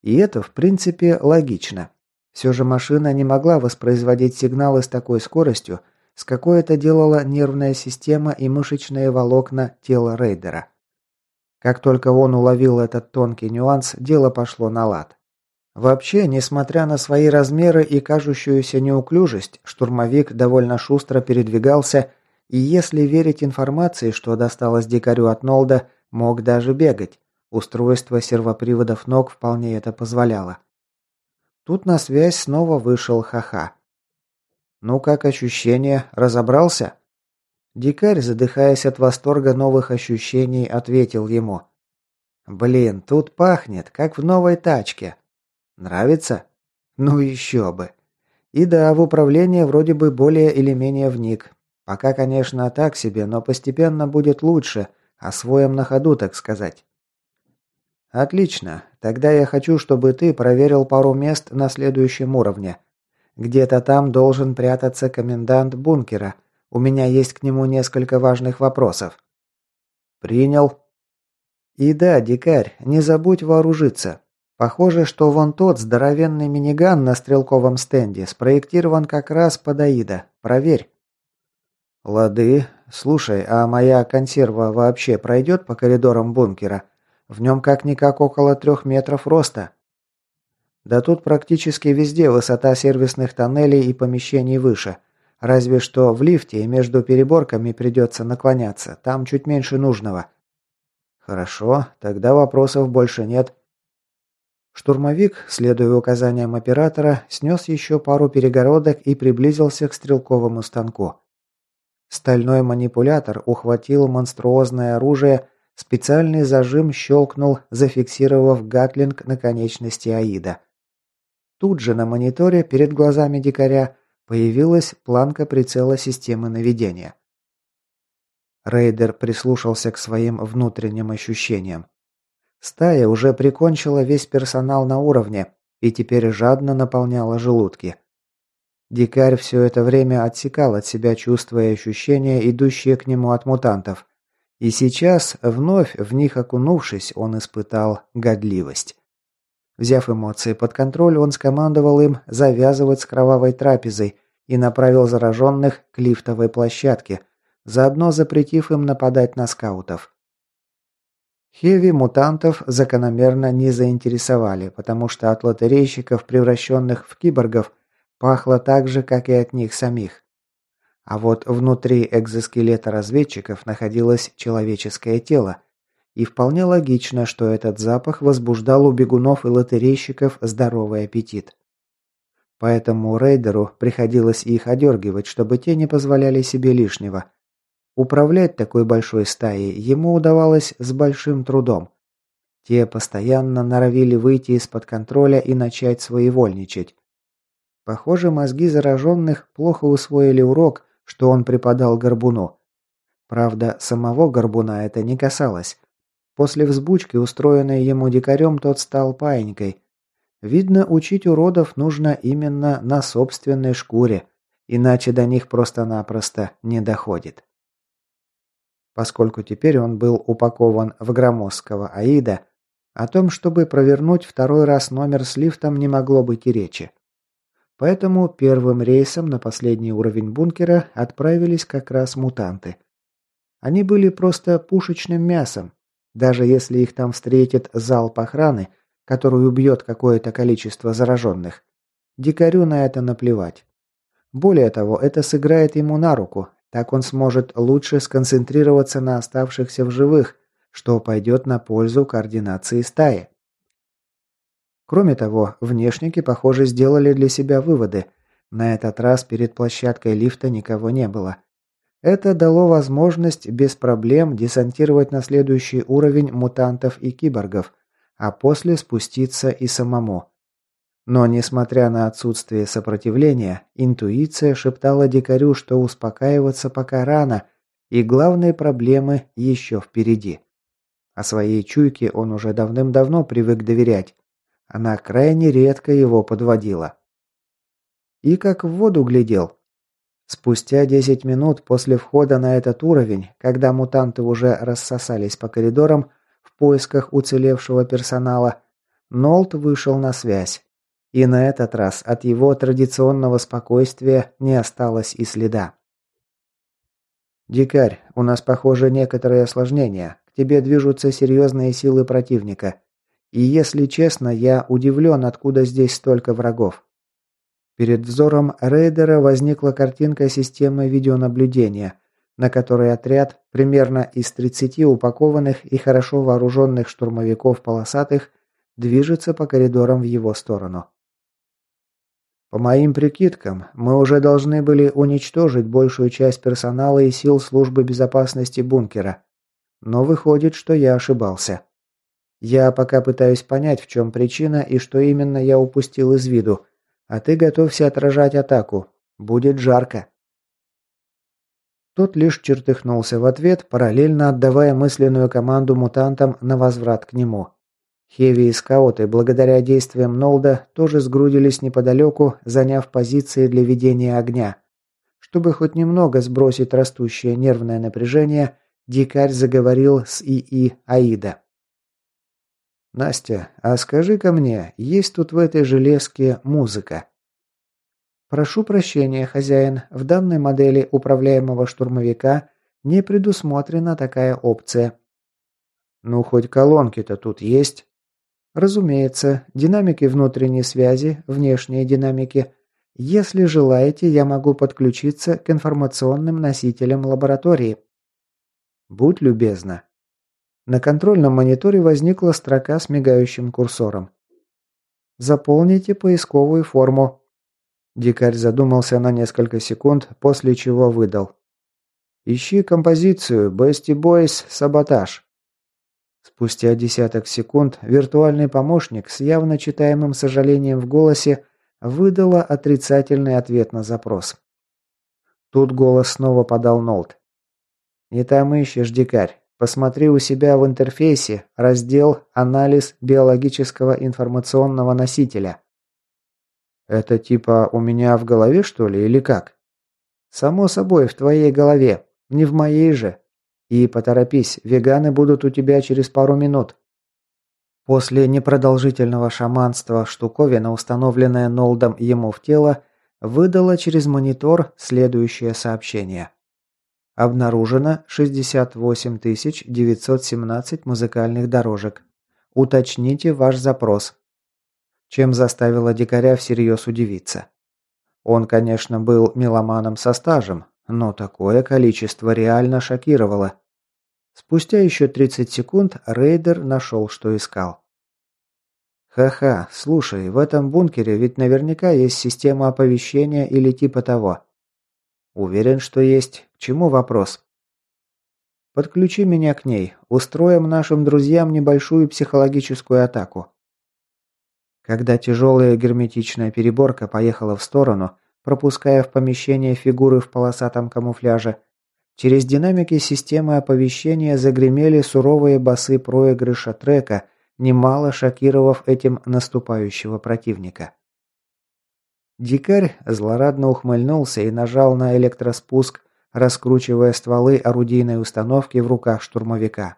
[SPEAKER 1] И это, в принципе, логично. Все же машина не могла воспроизводить сигналы с такой скоростью, с какой это делала нервная система и мышечные волокна тела рейдера. Как только он уловил этот тонкий нюанс, дело пошло на лад. Вообще, несмотря на свои размеры и кажущуюся неуклюжесть, штурмовик довольно шустро передвигался и, если верить информации, что досталось дикарю от Нолда, мог даже бегать. Устройство сервоприводов ног вполне это позволяло. Тут на связь снова вышел Ха-Ха. «Ну как ощущение? Разобрался?» Дикарь, задыхаясь от восторга новых ощущений, ответил ему. «Блин, тут пахнет, как в новой тачке. Нравится? Ну еще бы. И да, в управление вроде бы более или менее вник. Пока, конечно, так себе, но постепенно будет лучше, освоим на ходу, так сказать». «Отлично. Тогда я хочу, чтобы ты проверил пару мест на следующем уровне. Где-то там должен прятаться комендант бункера» У меня есть к нему несколько важных вопросов». «Принял». «И да, дикарь, не забудь вооружиться. Похоже, что вон тот здоровенный миниган на стрелковом стенде спроектирован как раз под Аида. Проверь». «Лады. Слушай, а моя консерва вообще пройдет по коридорам бункера? В нем как-никак около трех метров роста». «Да тут практически везде высота сервисных тоннелей и помещений выше. Разве что в лифте между переборками придется наклоняться, там чуть меньше нужного. Хорошо, тогда вопросов больше нет. Штурмовик, следуя указаниям оператора, снес еще пару перегородок и приблизился к стрелковому станку. Стальной манипулятор ухватил монструозное оружие, специальный зажим щелкнул, зафиксировав гатлинг на конечности Аида. Тут же на мониторе перед глазами дикаря Появилась планка прицела системы наведения. Рейдер прислушался к своим внутренним ощущениям. Стая уже прикончила весь персонал на уровне и теперь жадно наполняла желудки. Дикарь все это время отсекал от себя чувства и ощущения, идущие к нему от мутантов. И сейчас, вновь в них окунувшись, он испытал годливость. Взяв эмоции под контроль, он скомандовал им завязывать с кровавой трапезой и направил зараженных к лифтовой площадке, заодно запретив им нападать на скаутов. Хеви мутантов закономерно не заинтересовали, потому что от лотерейщиков, превращенных в киборгов, пахло так же, как и от них самих. А вот внутри экзоскелета разведчиков находилось человеческое тело, и вполне логично, что этот запах возбуждал у бегунов и лотерейщиков здоровый аппетит. Поэтому рейдеру приходилось их одергивать, чтобы те не позволяли себе лишнего. Управлять такой большой стаей ему удавалось с большим трудом. Те постоянно норовили выйти из-под контроля и начать своевольничать. Похоже, мозги зараженных плохо усвоили урок, что он преподал Горбуну. Правда, самого Горбуна это не касалось. После взбучки, устроенной ему дикарем, тот стал паинькой. Видно, учить уродов нужно именно на собственной шкуре, иначе до них просто-напросто не доходит. Поскольку теперь он был упакован в громоздкого Аида, о том, чтобы провернуть второй раз номер с лифтом, не могло быть и речи. Поэтому первым рейсом на последний уровень бункера отправились как раз мутанты. Они были просто пушечным мясом, даже если их там встретит залп охраны, который убьет какое-то количество зараженных, дикарю на это наплевать. Более того, это сыграет ему на руку, так он сможет лучше сконцентрироваться на оставшихся в живых, что пойдет на пользу координации стаи. Кроме того, внешники, похоже, сделали для себя выводы. На этот раз перед площадкой лифта никого не было. Это дало возможность без проблем десантировать на следующий уровень мутантов и киборгов, а после спуститься и самому. Но, несмотря на отсутствие сопротивления, интуиция шептала дикарю, что успокаиваться пока рано, и главные проблемы еще впереди. О своей чуйке он уже давным-давно привык доверять. Она крайне редко его подводила. И как в воду глядел. Спустя 10 минут после входа на этот уровень, когда мутанты уже рассосались по коридорам в поисках уцелевшего персонала, Нолт вышел на связь. И на этот раз от его традиционного спокойствия не осталось и следа. «Дикарь, у нас, похоже, некоторые осложнения. К тебе движутся серьезные силы противника. И если честно, я удивлен, откуда здесь столько врагов. Перед взором рейдера возникла картинка системы видеонаблюдения, на которой отряд, примерно из 30 упакованных и хорошо вооруженных штурмовиков полосатых, движется по коридорам в его сторону. По моим прикидкам, мы уже должны были уничтожить большую часть персонала и сил службы безопасности бункера. Но выходит, что я ошибался. Я пока пытаюсь понять, в чем причина и что именно я упустил из виду. А ты готовься отражать атаку. Будет жарко. Тот лишь чертыхнулся в ответ, параллельно отдавая мысленную команду мутантам на возврат к нему. Хеви и скауты, благодаря действиям Нолда, тоже сгрудились неподалеку, заняв позиции для ведения огня. Чтобы хоть немного сбросить растущее нервное напряжение, дикарь заговорил с ИИ Аида. «Настя, а скажи-ка мне, есть тут в этой железке музыка?» «Прошу прощения, хозяин, в данной модели управляемого штурмовика не предусмотрена такая опция». «Ну, хоть колонки-то тут есть?» Разумеется, динамики внутренней связи, внешние динамики. Если желаете, я могу подключиться к информационным носителям лаборатории. Будь любезна. На контрольном мониторе возникла строка с мигающим курсором. Заполните поисковую форму. Дикарь задумался на несколько секунд, после чего выдал. Ищи композицию Bestie Boys Саботаж. Спустя десяток секунд виртуальный помощник с явно читаемым сожалением в голосе выдала отрицательный ответ на запрос. Тут голос снова подал Нолт. «Не там ищешь, дикарь. Посмотри у себя в интерфейсе раздел «Анализ биологического информационного носителя». «Это типа у меня в голове, что ли, или как?» «Само собой, в твоей голове. Не в моей же. И поторопись, веганы будут у тебя через пару минут. После непродолжительного шаманства штуковина, установленная Нолдом ему в тело, выдала через монитор следующее сообщение. Обнаружено 68 917 музыкальных дорожек. Уточните ваш запрос. Чем заставило дикаря всерьез удивиться. Он, конечно, был меломаном со стажем, но такое количество реально шокировало. Спустя еще 30 секунд рейдер нашел, что искал. «Ха-ха, слушай, в этом бункере ведь наверняка есть система оповещения или типа того». «Уверен, что есть. К чему вопрос?» «Подключи меня к ней. Устроим нашим друзьям небольшую психологическую атаку». Когда тяжелая герметичная переборка поехала в сторону, пропуская в помещение фигуры в полосатом камуфляже. Через динамики системы оповещения загремели суровые басы проигрыша трека, немало шокировав этим наступающего противника. Дикарь злорадно ухмыльнулся и нажал на электроспуск, раскручивая стволы орудийной установки в руках штурмовика.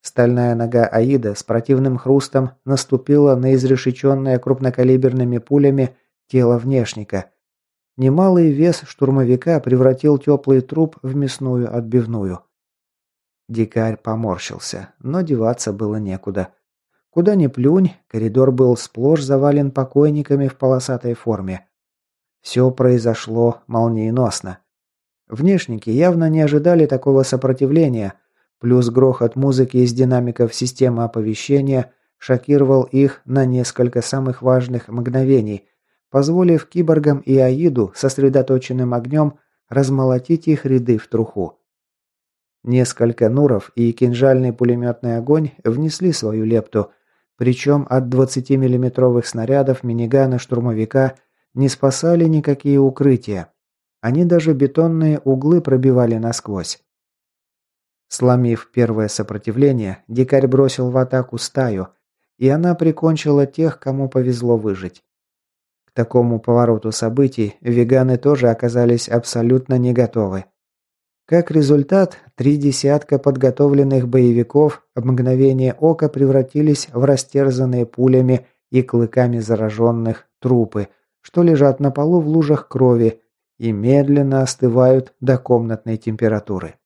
[SPEAKER 1] Стальная нога Аида с противным хрустом наступила на изрешеченное крупнокалиберными пулями тело внешника, Немалый вес штурмовика превратил теплый труп в мясную отбивную. Дикарь поморщился, но деваться было некуда. Куда ни плюнь, коридор был сплошь завален покойниками в полосатой форме. Все произошло молниеносно. Внешники явно не ожидали такого сопротивления, плюс грохот музыки из динамиков системы оповещения шокировал их на несколько самых важных мгновений – позволив киборгам и Аиду сосредоточенным огнем размолотить их ряды в труху. Несколько нуров и кинжальный пулеметный огонь внесли свою лепту, Причем от 20-миллиметровых снарядов минигана штурмовика не спасали никакие укрытия. Они даже бетонные углы пробивали насквозь. Сломив первое сопротивление, дикарь бросил в атаку стаю, и она прикончила тех, кому повезло выжить. К такому повороту событий веганы тоже оказались абсолютно не готовы. Как результат, три десятка подготовленных боевиков в мгновение ока превратились в растерзанные пулями и клыками зараженных трупы, что лежат на полу в лужах крови и медленно остывают до комнатной температуры.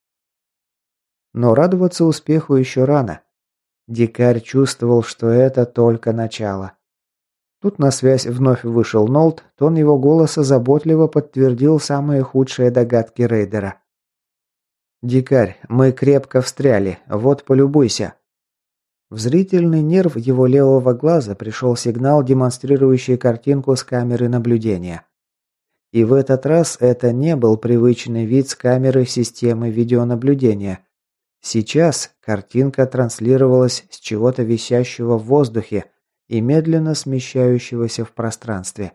[SPEAKER 1] Но радоваться успеху еще рано. Дикарь чувствовал, что это только начало. Тут на связь вновь вышел Нолт, тон его голоса заботливо подтвердил самые худшие догадки рейдера. «Дикарь, мы крепко встряли, вот полюбуйся». В зрительный нерв его левого глаза пришел сигнал, демонстрирующий картинку с камеры наблюдения. И в этот раз это не был привычный вид с камеры системы видеонаблюдения, Сейчас картинка транслировалась с чего-то висящего в воздухе и медленно смещающегося в пространстве.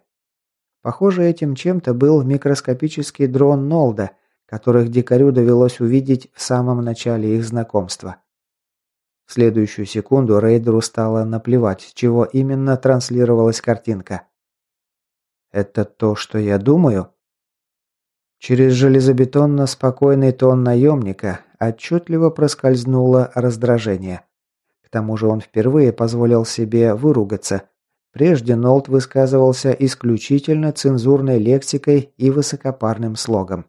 [SPEAKER 1] Похоже, этим чем-то был микроскопический дрон Нолда, которых дикарю довелось увидеть в самом начале их знакомства. В следующую секунду рейдеру стало наплевать, чего именно транслировалась картинка. «Это то, что я думаю?» Через железобетонно спокойный тон наемника отчетливо проскользнуло раздражение. К тому же он впервые позволил себе выругаться. Прежде Нолт высказывался исключительно цензурной лексикой и высокопарным слогом.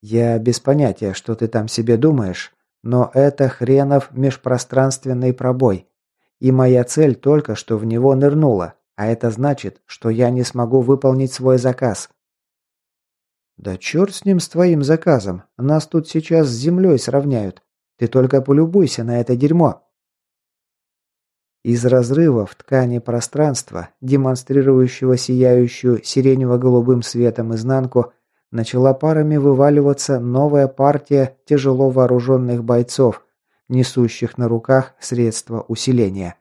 [SPEAKER 1] «Я без понятия, что ты там себе думаешь, но это хренов межпространственный пробой. И моя цель только что в него нырнула, а это значит, что я не смогу выполнить свой заказ. «Да черт с ним, с твоим заказом. Нас тут сейчас с землей сравняют. Ты только полюбуйся на это дерьмо». Из разрыва в ткани пространства, демонстрирующего сияющую сиренево-голубым светом изнанку, начала парами вываливаться новая партия тяжело вооруженных бойцов, несущих на руках средства усиления.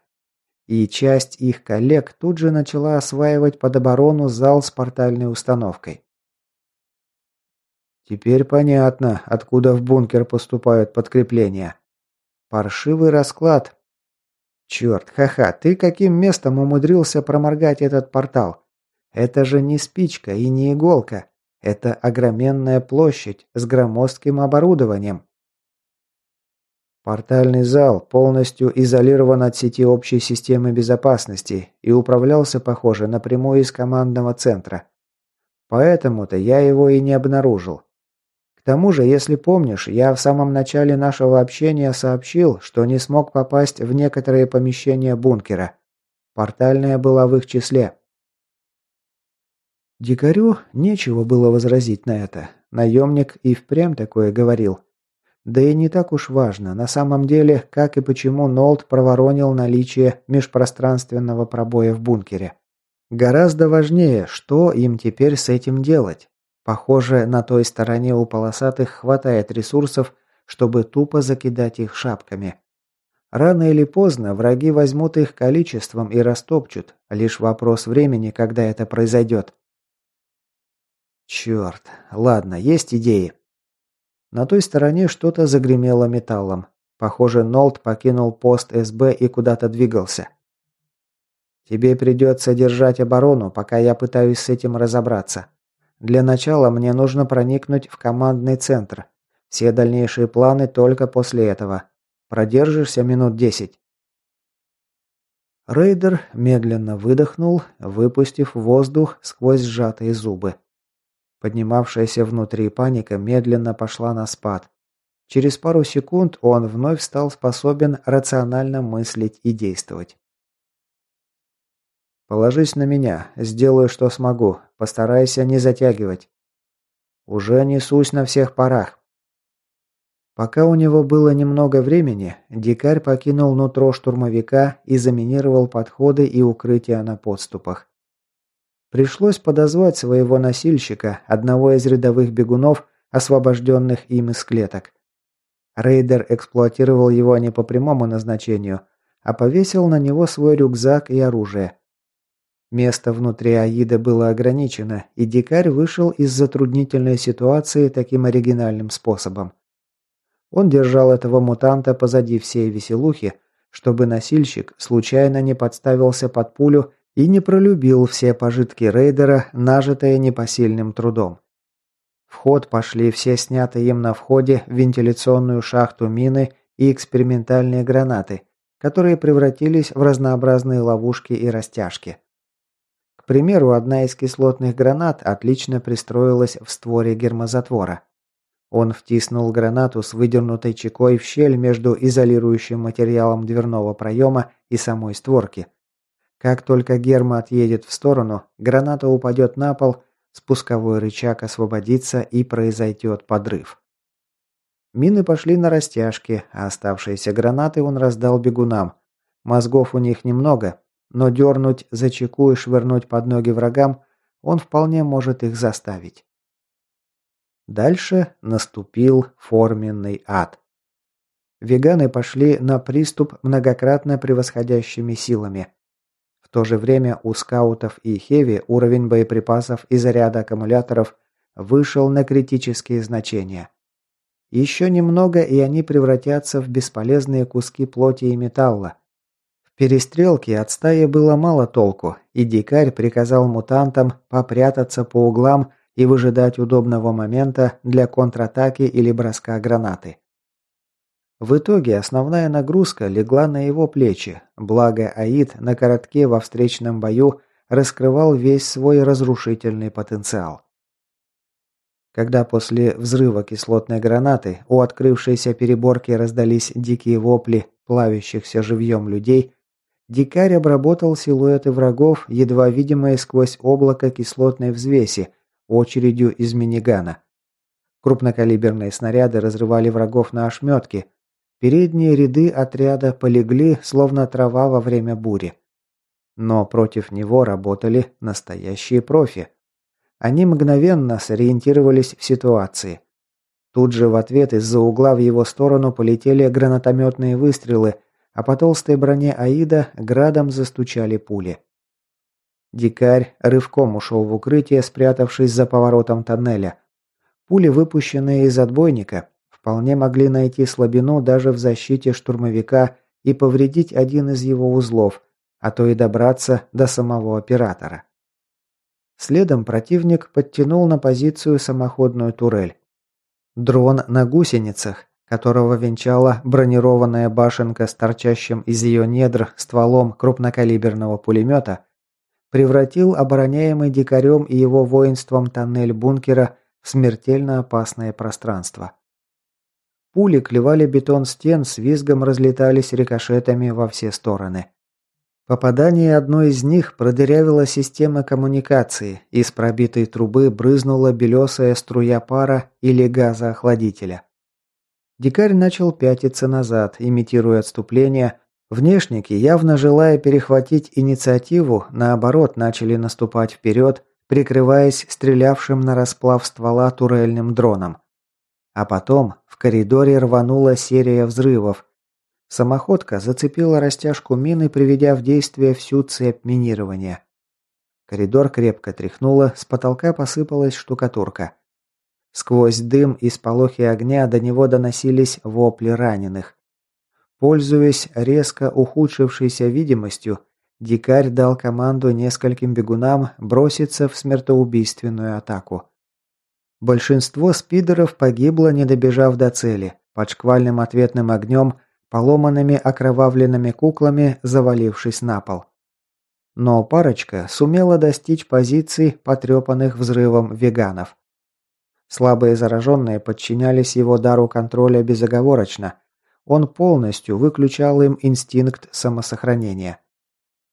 [SPEAKER 1] И часть их коллег тут же начала осваивать под оборону зал с портальной установкой. Теперь понятно, откуда в бункер поступают подкрепления. Паршивый расклад. Черт, ха-ха, ты каким местом умудрился проморгать этот портал? Это же не спичка и не иголка. Это огроменная площадь с громоздким оборудованием. Портальный зал полностью изолирован от сети общей системы безопасности и управлялся, похоже, напрямую из командного центра. Поэтому-то я его и не обнаружил тому же, если помнишь, я в самом начале нашего общения сообщил, что не смог попасть в некоторые помещения бункера. Портальная была в их числе. Дикарю нечего было возразить на это. Наемник и впрямь такое говорил. Да и не так уж важно, на самом деле, как и почему Нолт проворонил наличие межпространственного пробоя в бункере. Гораздо важнее, что им теперь с этим делать. Похоже, на той стороне у полосатых хватает ресурсов, чтобы тупо закидать их шапками. Рано или поздно враги возьмут их количеством и растопчут. Лишь вопрос времени, когда это произойдет. Черт. Ладно, есть идеи. На той стороне что-то загремело металлом. Похоже, Нолт покинул пост СБ и куда-то двигался. Тебе придется держать оборону, пока я пытаюсь с этим разобраться. Для начала мне нужно проникнуть в командный центр. Все дальнейшие планы только после этого. Продержишься минут десять. Рейдер медленно выдохнул, выпустив воздух сквозь сжатые зубы. Поднимавшаяся внутри паника медленно пошла на спад. Через пару секунд он вновь стал способен рационально мыслить и действовать. Положись на меня, сделаю, что смогу. Постарайся не затягивать. Уже несусь на всех парах. Пока у него было немного времени, дикарь покинул нутро штурмовика и заминировал подходы и укрытия на подступах. Пришлось подозвать своего носильщика, одного из рядовых бегунов, освобожденных им из клеток. Рейдер эксплуатировал его не по прямому назначению, а повесил на него свой рюкзак и оружие. Место внутри Аида было ограничено, и дикарь вышел из затруднительной ситуации таким оригинальным способом. Он держал этого мутанта позади всей веселухи, чтобы носильщик случайно не подставился под пулю и не пролюбил все пожитки рейдера, нажитые непосильным трудом. В ход пошли все снятые им на входе вентиляционную шахту мины и экспериментальные гранаты, которые превратились в разнообразные ловушки и растяжки. К примеру, одна из кислотных гранат отлично пристроилась в створе гермозатвора. Он втиснул гранату с выдернутой чекой в щель между изолирующим материалом дверного проема и самой створки. Как только герма отъедет в сторону, граната упадет на пол, спусковой рычаг освободится и произойдет подрыв. Мины пошли на растяжки, а оставшиеся гранаты он раздал бегунам. Мозгов у них немного, но дернуть за чеку и швырнуть под ноги врагам он вполне может их заставить. Дальше наступил форменный ад. Веганы пошли на приступ многократно превосходящими силами. То же время у скаутов и хеви уровень боеприпасов и заряда аккумуляторов вышел на критические значения. Еще немного, и они превратятся в бесполезные куски плоти и металла. В перестрелке от стаи было мало толку, и дикарь приказал мутантам попрятаться по углам и выжидать удобного момента для контратаки или броска гранаты. В итоге основная нагрузка легла на его плечи, благо Аид на коротке во встречном бою раскрывал весь свой разрушительный потенциал. Когда после взрыва кислотной гранаты у открывшейся переборки раздались дикие вопли плавящихся живьем людей, дикарь обработал силуэты врагов, едва видимые сквозь облако кислотной взвеси, очередью из минигана. Крупнокалиберные снаряды разрывали врагов на ошметки. Передние ряды отряда полегли, словно трава во время бури. Но против него работали настоящие профи. Они мгновенно сориентировались в ситуации. Тут же в ответ из-за угла в его сторону полетели гранатометные выстрелы, а по толстой броне Аида градом застучали пули. Дикарь рывком ушел в укрытие, спрятавшись за поворотом тоннеля. Пули, выпущенные из отбойника, вполне могли найти слабину даже в защите штурмовика и повредить один из его узлов, а то и добраться до самого оператора. Следом противник подтянул на позицию самоходную турель. Дрон на гусеницах, которого венчала бронированная башенка с торчащим из ее недр стволом крупнокалиберного пулемета, превратил обороняемый дикарем и его воинством тоннель бункера в смертельно опасное пространство. Пули клевали бетон стен, с визгом разлетались рикошетами во все стороны. Попадание одной из них продырявило системы коммуникации, из пробитой трубы брызнула белесая струя пара или газа охладителя. Дикарь начал пятиться назад, имитируя отступление, Внешники, явно желая перехватить инициативу, наоборот, начали наступать вперед, прикрываясь стрелявшим на расплав ствола турельным дроном. А потом в коридоре рванула серия взрывов. Самоходка зацепила растяжку мины, приведя в действие всю цепь минирования. Коридор крепко тряхнуло, с потолка посыпалась штукатурка. Сквозь дым и сполохи огня до него доносились вопли раненых. Пользуясь резко ухудшившейся видимостью, дикарь дал команду нескольким бегунам броситься в смертоубийственную атаку. Большинство спидеров погибло, не добежав до цели, под шквальным ответным огнем, поломанными окровавленными куклами, завалившись на пол. Но парочка сумела достичь позиций, потрепанных взрывом веганов. Слабые зараженные подчинялись его дару контроля безоговорочно – он полностью выключал им инстинкт самосохранения.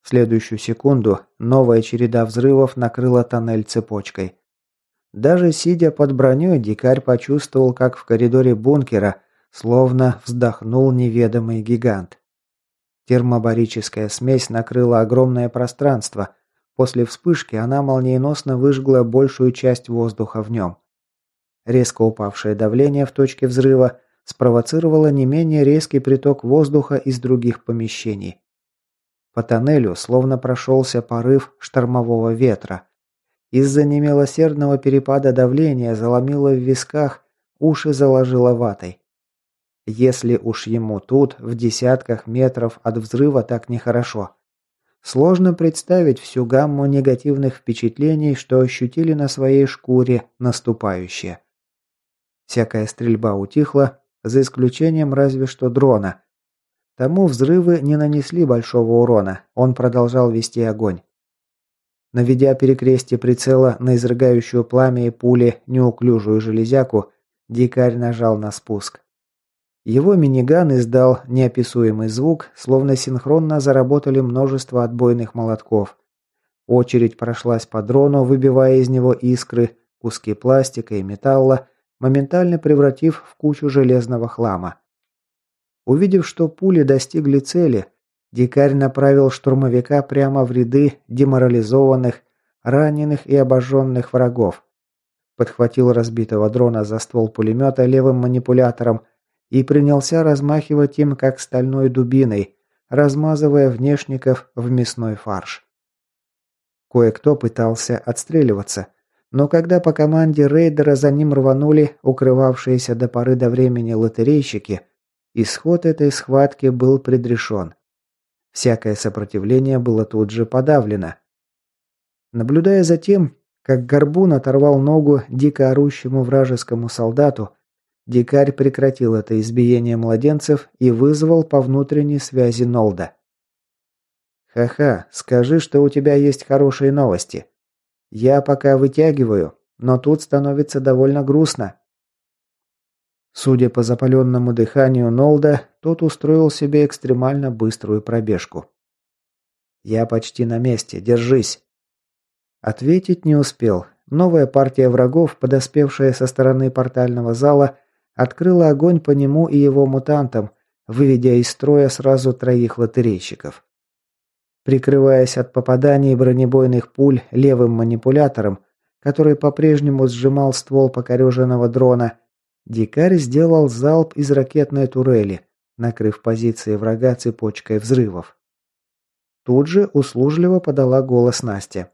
[SPEAKER 1] В следующую секунду новая череда взрывов накрыла тоннель цепочкой. Даже сидя под броней, дикарь почувствовал, как в коридоре бункера словно вздохнул неведомый гигант. Термобарическая смесь накрыла огромное пространство. После вспышки она молниеносно выжгла большую часть воздуха в нем. Резко упавшее давление в точке взрыва спровоцировало не менее резкий приток воздуха из других помещений. По тоннелю словно прошелся порыв штормового ветра. Из-за немилосердного перепада давления заломило в висках, уши заложило ватой. Если уж ему тут, в десятках метров от взрыва, так нехорошо. Сложно представить всю гамму негативных впечатлений, что ощутили на своей шкуре наступающие. Всякая стрельба утихла, за исключением разве что дрона. Тому взрывы не нанесли большого урона, он продолжал вести огонь. Наведя перекрестие прицела на изрыгающую пламя и пули неуклюжую железяку, дикарь нажал на спуск. Его миниган издал неописуемый звук, словно синхронно заработали множество отбойных молотков. Очередь прошлась по дрону, выбивая из него искры, куски пластика и металла, моментально превратив в кучу железного хлама. Увидев, что пули достигли цели, дикарь направил штурмовика прямо в ряды деморализованных, раненых и обожженных врагов. Подхватил разбитого дрона за ствол пулемета левым манипулятором и принялся размахивать им, как стальной дубиной, размазывая внешников в мясной фарш. Кое-кто пытался отстреливаться, но когда по команде рейдера за ним рванули укрывавшиеся до поры до времени лотерейщики, исход этой схватки был предрешен. Всякое сопротивление было тут же подавлено. Наблюдая за тем, как Горбун оторвал ногу дико орущему вражескому солдату, Дикарь прекратил это избиение младенцев и вызвал по внутренней связи Нолда. «Ха-ха, скажи, что у тебя есть хорошие новости. Я пока вытягиваю, но тут становится довольно грустно». Судя по запаленному дыханию Нолда, тот устроил себе экстремально быструю пробежку. «Я почти на месте, держись!» Ответить не успел. Новая партия врагов, подоспевшая со стороны портального зала, открыла огонь по нему и его мутантам, выведя из строя сразу троих лотерейщиков. Прикрываясь от попаданий бронебойных пуль левым манипулятором, который по-прежнему сжимал ствол покореженного дрона, дикарь сделал залп из ракетной турели, накрыв позиции врага цепочкой взрывов. Тут же услужливо подала голос Настя.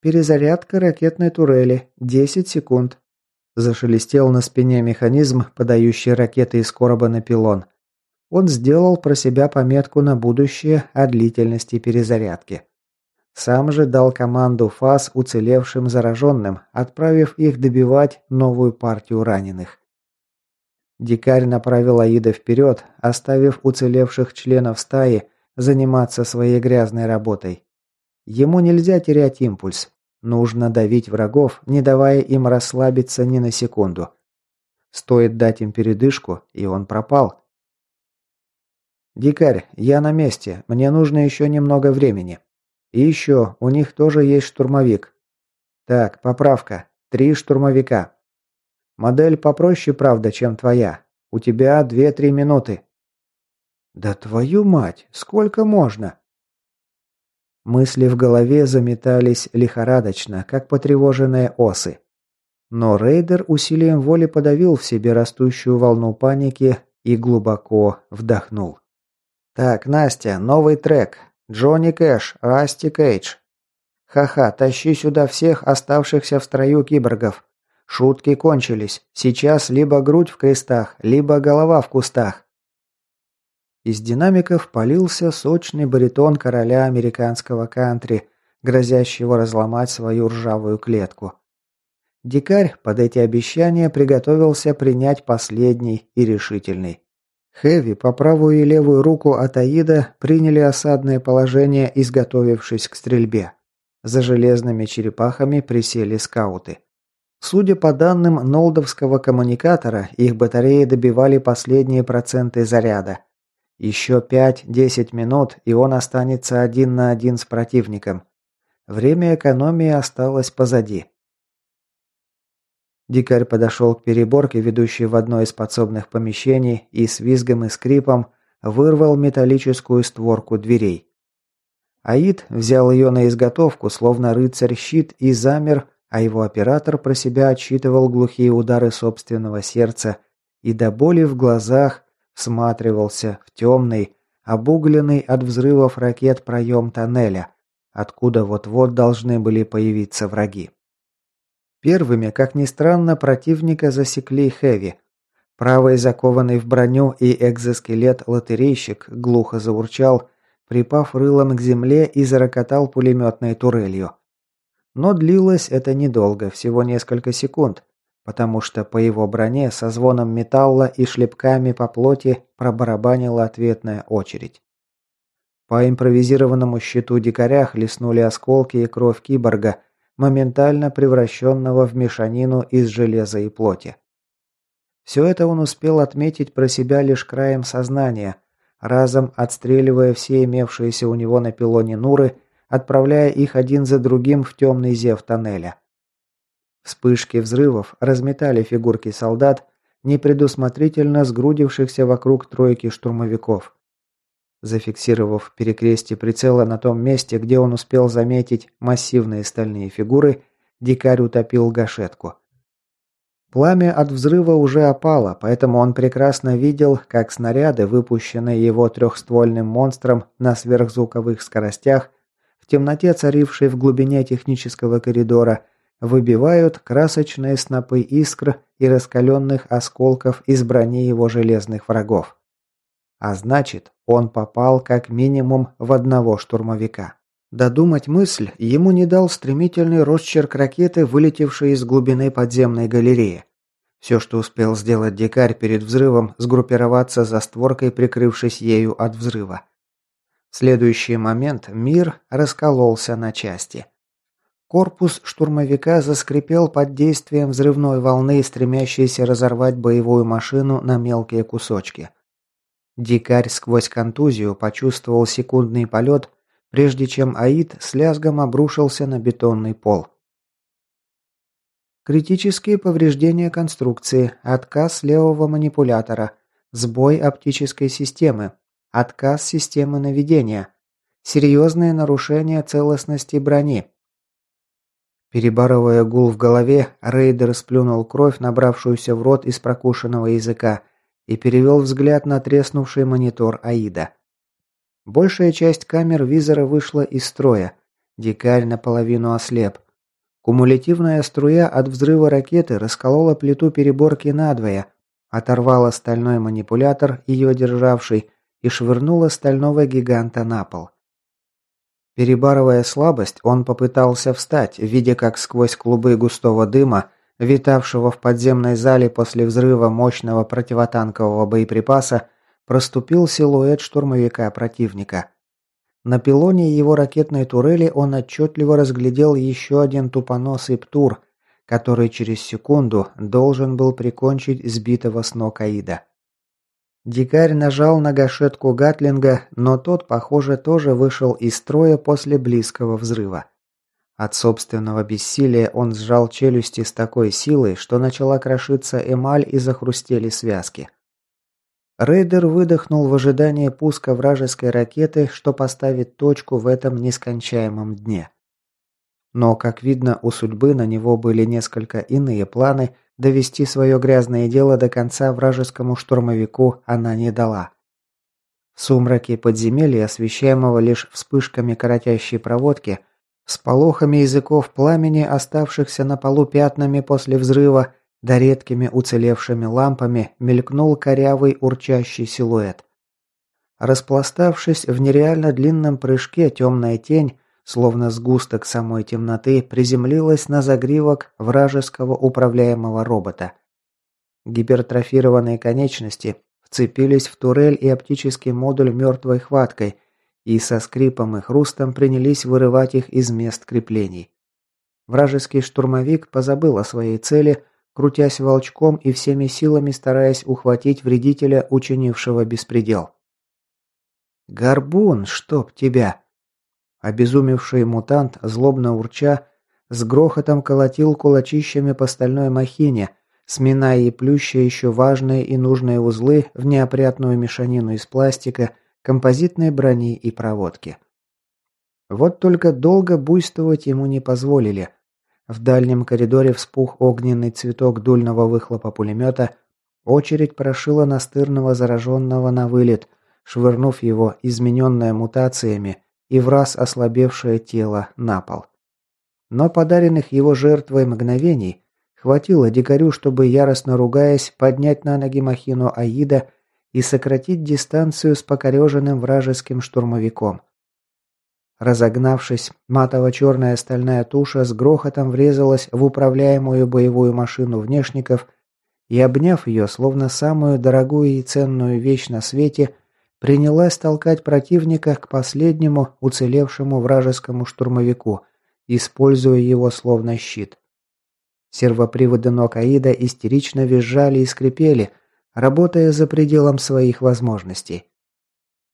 [SPEAKER 1] «Перезарядка ракетной турели. 10 секунд. Зашелестел на спине механизм, подающий ракеты из короба на пилон. Он сделал про себя пометку на будущее о длительности перезарядки. Сам же дал команду ФАС уцелевшим зараженным, отправив их добивать новую партию раненых. Дикарь направил Аида вперед, оставив уцелевших членов стаи заниматься своей грязной работой. Ему нельзя терять импульс, Нужно давить врагов, не давая им расслабиться ни на секунду. Стоит дать им передышку, и он пропал. «Дикарь, я на месте. Мне нужно еще немного времени. И еще, у них тоже есть штурмовик. Так, поправка. Три штурмовика. Модель попроще, правда, чем твоя. У тебя две-три минуты». «Да твою мать! Сколько можно?» Мысли в голове заметались лихорадочно, как потревоженные осы. Но рейдер усилием воли подавил в себе растущую волну паники и глубоко вдохнул. «Так, Настя, новый трек. Джонни Кэш, Расти Кейдж. Ха-ха, тащи сюда всех оставшихся в строю киборгов. Шутки кончились. Сейчас либо грудь в крестах, либо голова в кустах. Из динамиков полился сочный баритон короля американского кантри, грозящего разломать свою ржавую клетку. Дикарь под эти обещания приготовился принять последний и решительный. Хэви по правую и левую руку от Аида приняли осадное положение, изготовившись к стрельбе. За железными черепахами присели скауты. Судя по данным Нолдовского коммуникатора, их батареи добивали последние проценты заряда – еще 5-10 минут, и он останется один на один с противником. Время экономии осталось позади. Дикарь подошел к переборке, ведущей в одно из подсобных помещений, и с визгом и скрипом вырвал металлическую створку дверей. Аид взял ее на изготовку, словно рыцарь-щит, и замер, а его оператор про себя отсчитывал глухие удары собственного сердца и до боли в глазах всматривался в темный, обугленный от взрывов ракет проем тоннеля, откуда вот-вот должны были появиться враги. Первыми, как ни странно, противника засекли Хэви. Правый закованный в броню и экзоскелет-лотерейщик глухо заурчал, припав рылом к земле и зарокотал пулеметной турелью. Но длилось это недолго, всего несколько секунд, потому что по его броне со звоном металла и шлепками по плоти пробарабанила ответная очередь. По импровизированному щиту дикаря хлестнули осколки и кровь киборга, моментально превращенного в мешанину из железа и плоти. Все это он успел отметить про себя лишь краем сознания, разом отстреливая все имевшиеся у него на пилоне нуры, отправляя их один за другим в темный зев тоннеля. Вспышки взрывов разметали фигурки солдат, непредусмотрительно сгрудившихся вокруг тройки штурмовиков. Зафиксировав перекрестие прицела на том месте, где он успел заметить массивные стальные фигуры, дикарь утопил гашетку. Пламя от взрыва уже опало, поэтому он прекрасно видел, как снаряды, выпущенные его трехствольным монстром на сверхзвуковых скоростях, в темноте царившей в глубине технического коридора, выбивают красочные снопы искр и раскаленных осколков из брони его железных врагов. А значит, он попал как минимум в одного штурмовика. Додумать мысль ему не дал стремительный росчерк ракеты, вылетевшей из глубины подземной галереи. Все, что успел сделать дикарь перед взрывом, сгруппироваться за створкой, прикрывшись ею от взрыва. В следующий момент мир раскололся на части. Корпус штурмовика заскрипел под действием взрывной волны, стремящейся разорвать боевую машину на мелкие кусочки. Дикарь сквозь контузию почувствовал секундный полет, прежде чем Аид с лязгом обрушился на бетонный пол. Критические повреждения конструкции, отказ левого манипулятора, сбой оптической системы, отказ системы наведения, серьезные нарушения целостности брони, Перебарывая гул в голове, рейдер сплюнул кровь, набравшуюся в рот из прокушенного языка, и перевел взгляд на треснувший монитор Аида. Большая часть камер визора вышла из строя. Дикарь наполовину ослеп. Кумулятивная струя от взрыва ракеты расколола плиту переборки надвое, оторвала стальной манипулятор, ее державший, и швырнула стального гиганта на пол. Перебарывая слабость, он попытался встать, видя, как сквозь клубы густого дыма, витавшего в подземной зале после взрыва мощного противотанкового боеприпаса, проступил силуэт штурмовика противника. На пилоне его ракетной турели он отчетливо разглядел еще один тупоносый птур, который через секунду должен был прикончить сбитого с ног Аида. Дикарь нажал на гашетку Гатлинга, но тот, похоже, тоже вышел из строя после близкого взрыва. От собственного бессилия он сжал челюсти с такой силой, что начала крошиться эмаль и захрустели связки. Рейдер выдохнул в ожидании пуска вражеской ракеты, что поставит точку в этом нескончаемом дне. Но, как видно, у судьбы на него были несколько иные планы, довести свое грязное дело до конца вражескому штурмовику она не дала. В сумраке подземелья, освещаемого лишь вспышками коротящей проводки, с полохами языков пламени, оставшихся на полу пятнами после взрыва, да редкими уцелевшими лампами, мелькнул корявый урчащий силуэт. Распластавшись в нереально длинном прыжке, темная тень словно сгусток самой темноты, приземлилась на загривок вражеского управляемого робота. Гипертрофированные конечности вцепились в турель и оптический модуль мертвой хваткой и со скрипом и хрустом принялись вырывать их из мест креплений. Вражеский штурмовик позабыл о своей цели, крутясь волчком и всеми силами стараясь ухватить вредителя, учинившего беспредел. «Горбун, чтоб тебя!» Обезумевший мутант, злобно урча, с грохотом колотил кулачищами по стальной махине, сминая и плюща еще важные и нужные узлы в неопрятную мешанину из пластика, композитной брони и проводки. Вот только долго буйствовать ему не позволили. В дальнем коридоре вспух огненный цветок дульного выхлопа пулемета, очередь прошила настырного зараженного на вылет – швырнув его измененное мутациями и в раз ослабевшее тело на пол. Но подаренных его жертвой мгновений хватило дикарю, чтобы, яростно ругаясь, поднять на ноги махину Аида и сократить дистанцию с покореженным вражеским штурмовиком. Разогнавшись, матово-черная стальная туша с грохотом врезалась в управляемую боевую машину внешников и, обняв ее, словно самую дорогую и ценную вещь на свете, принялась толкать противника к последнему уцелевшему вражескому штурмовику, используя его словно щит. Сервоприводы ног Аида истерично визжали и скрипели, работая за пределом своих возможностей.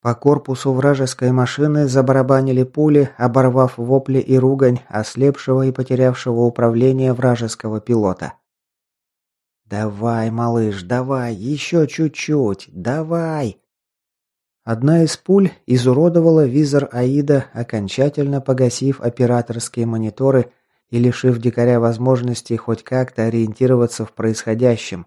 [SPEAKER 1] По корпусу вражеской машины забарабанили пули, оборвав вопли и ругань ослепшего и потерявшего управление вражеского пилота. «Давай, малыш, давай, еще чуть-чуть, давай!» Одна из пуль изуродовала визор Аида, окончательно погасив операторские мониторы и лишив дикаря возможности хоть как-то ориентироваться в происходящем.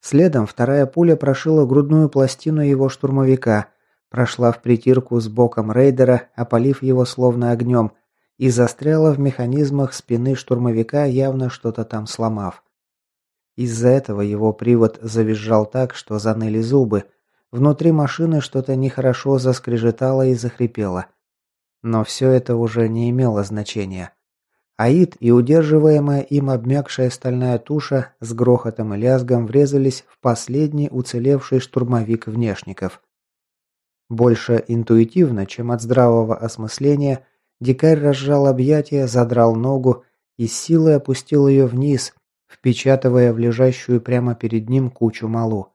[SPEAKER 1] Следом вторая пуля прошила грудную пластину его штурмовика, прошла в притирку с боком рейдера, опалив его словно огнем, и застряла в механизмах спины штурмовика, явно что-то там сломав. Из-за этого его привод завизжал так, что заныли зубы – Внутри машины что-то нехорошо заскрежетало и захрипело. Но все это уже не имело значения. Аид и удерживаемая им обмякшая стальная туша с грохотом и лязгом врезались в последний уцелевший штурмовик внешников. Больше интуитивно, чем от здравого осмысления, дикарь разжал объятия, задрал ногу и силой опустил ее вниз, впечатывая в лежащую прямо перед ним кучу малу.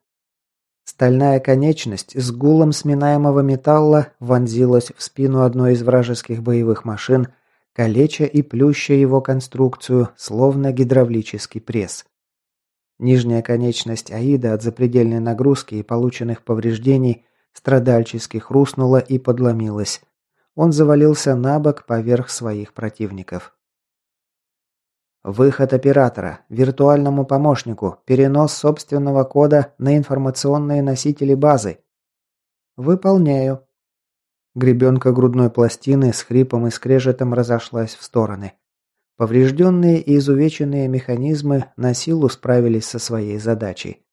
[SPEAKER 1] Стальная конечность с гулом сминаемого металла вонзилась в спину одной из вражеских боевых машин, калеча и плюща его конструкцию, словно гидравлический пресс. Нижняя конечность Аида от запредельной нагрузки и полученных повреждений страдальчески хрустнула и подломилась. Он завалился на бок поверх своих противников. Выход оператора, виртуальному помощнику, перенос собственного кода на информационные носители базы. Выполняю. Гребенка грудной пластины с хрипом и скрежетом разошлась в стороны. Поврежденные и изувеченные механизмы на силу справились со своей задачей.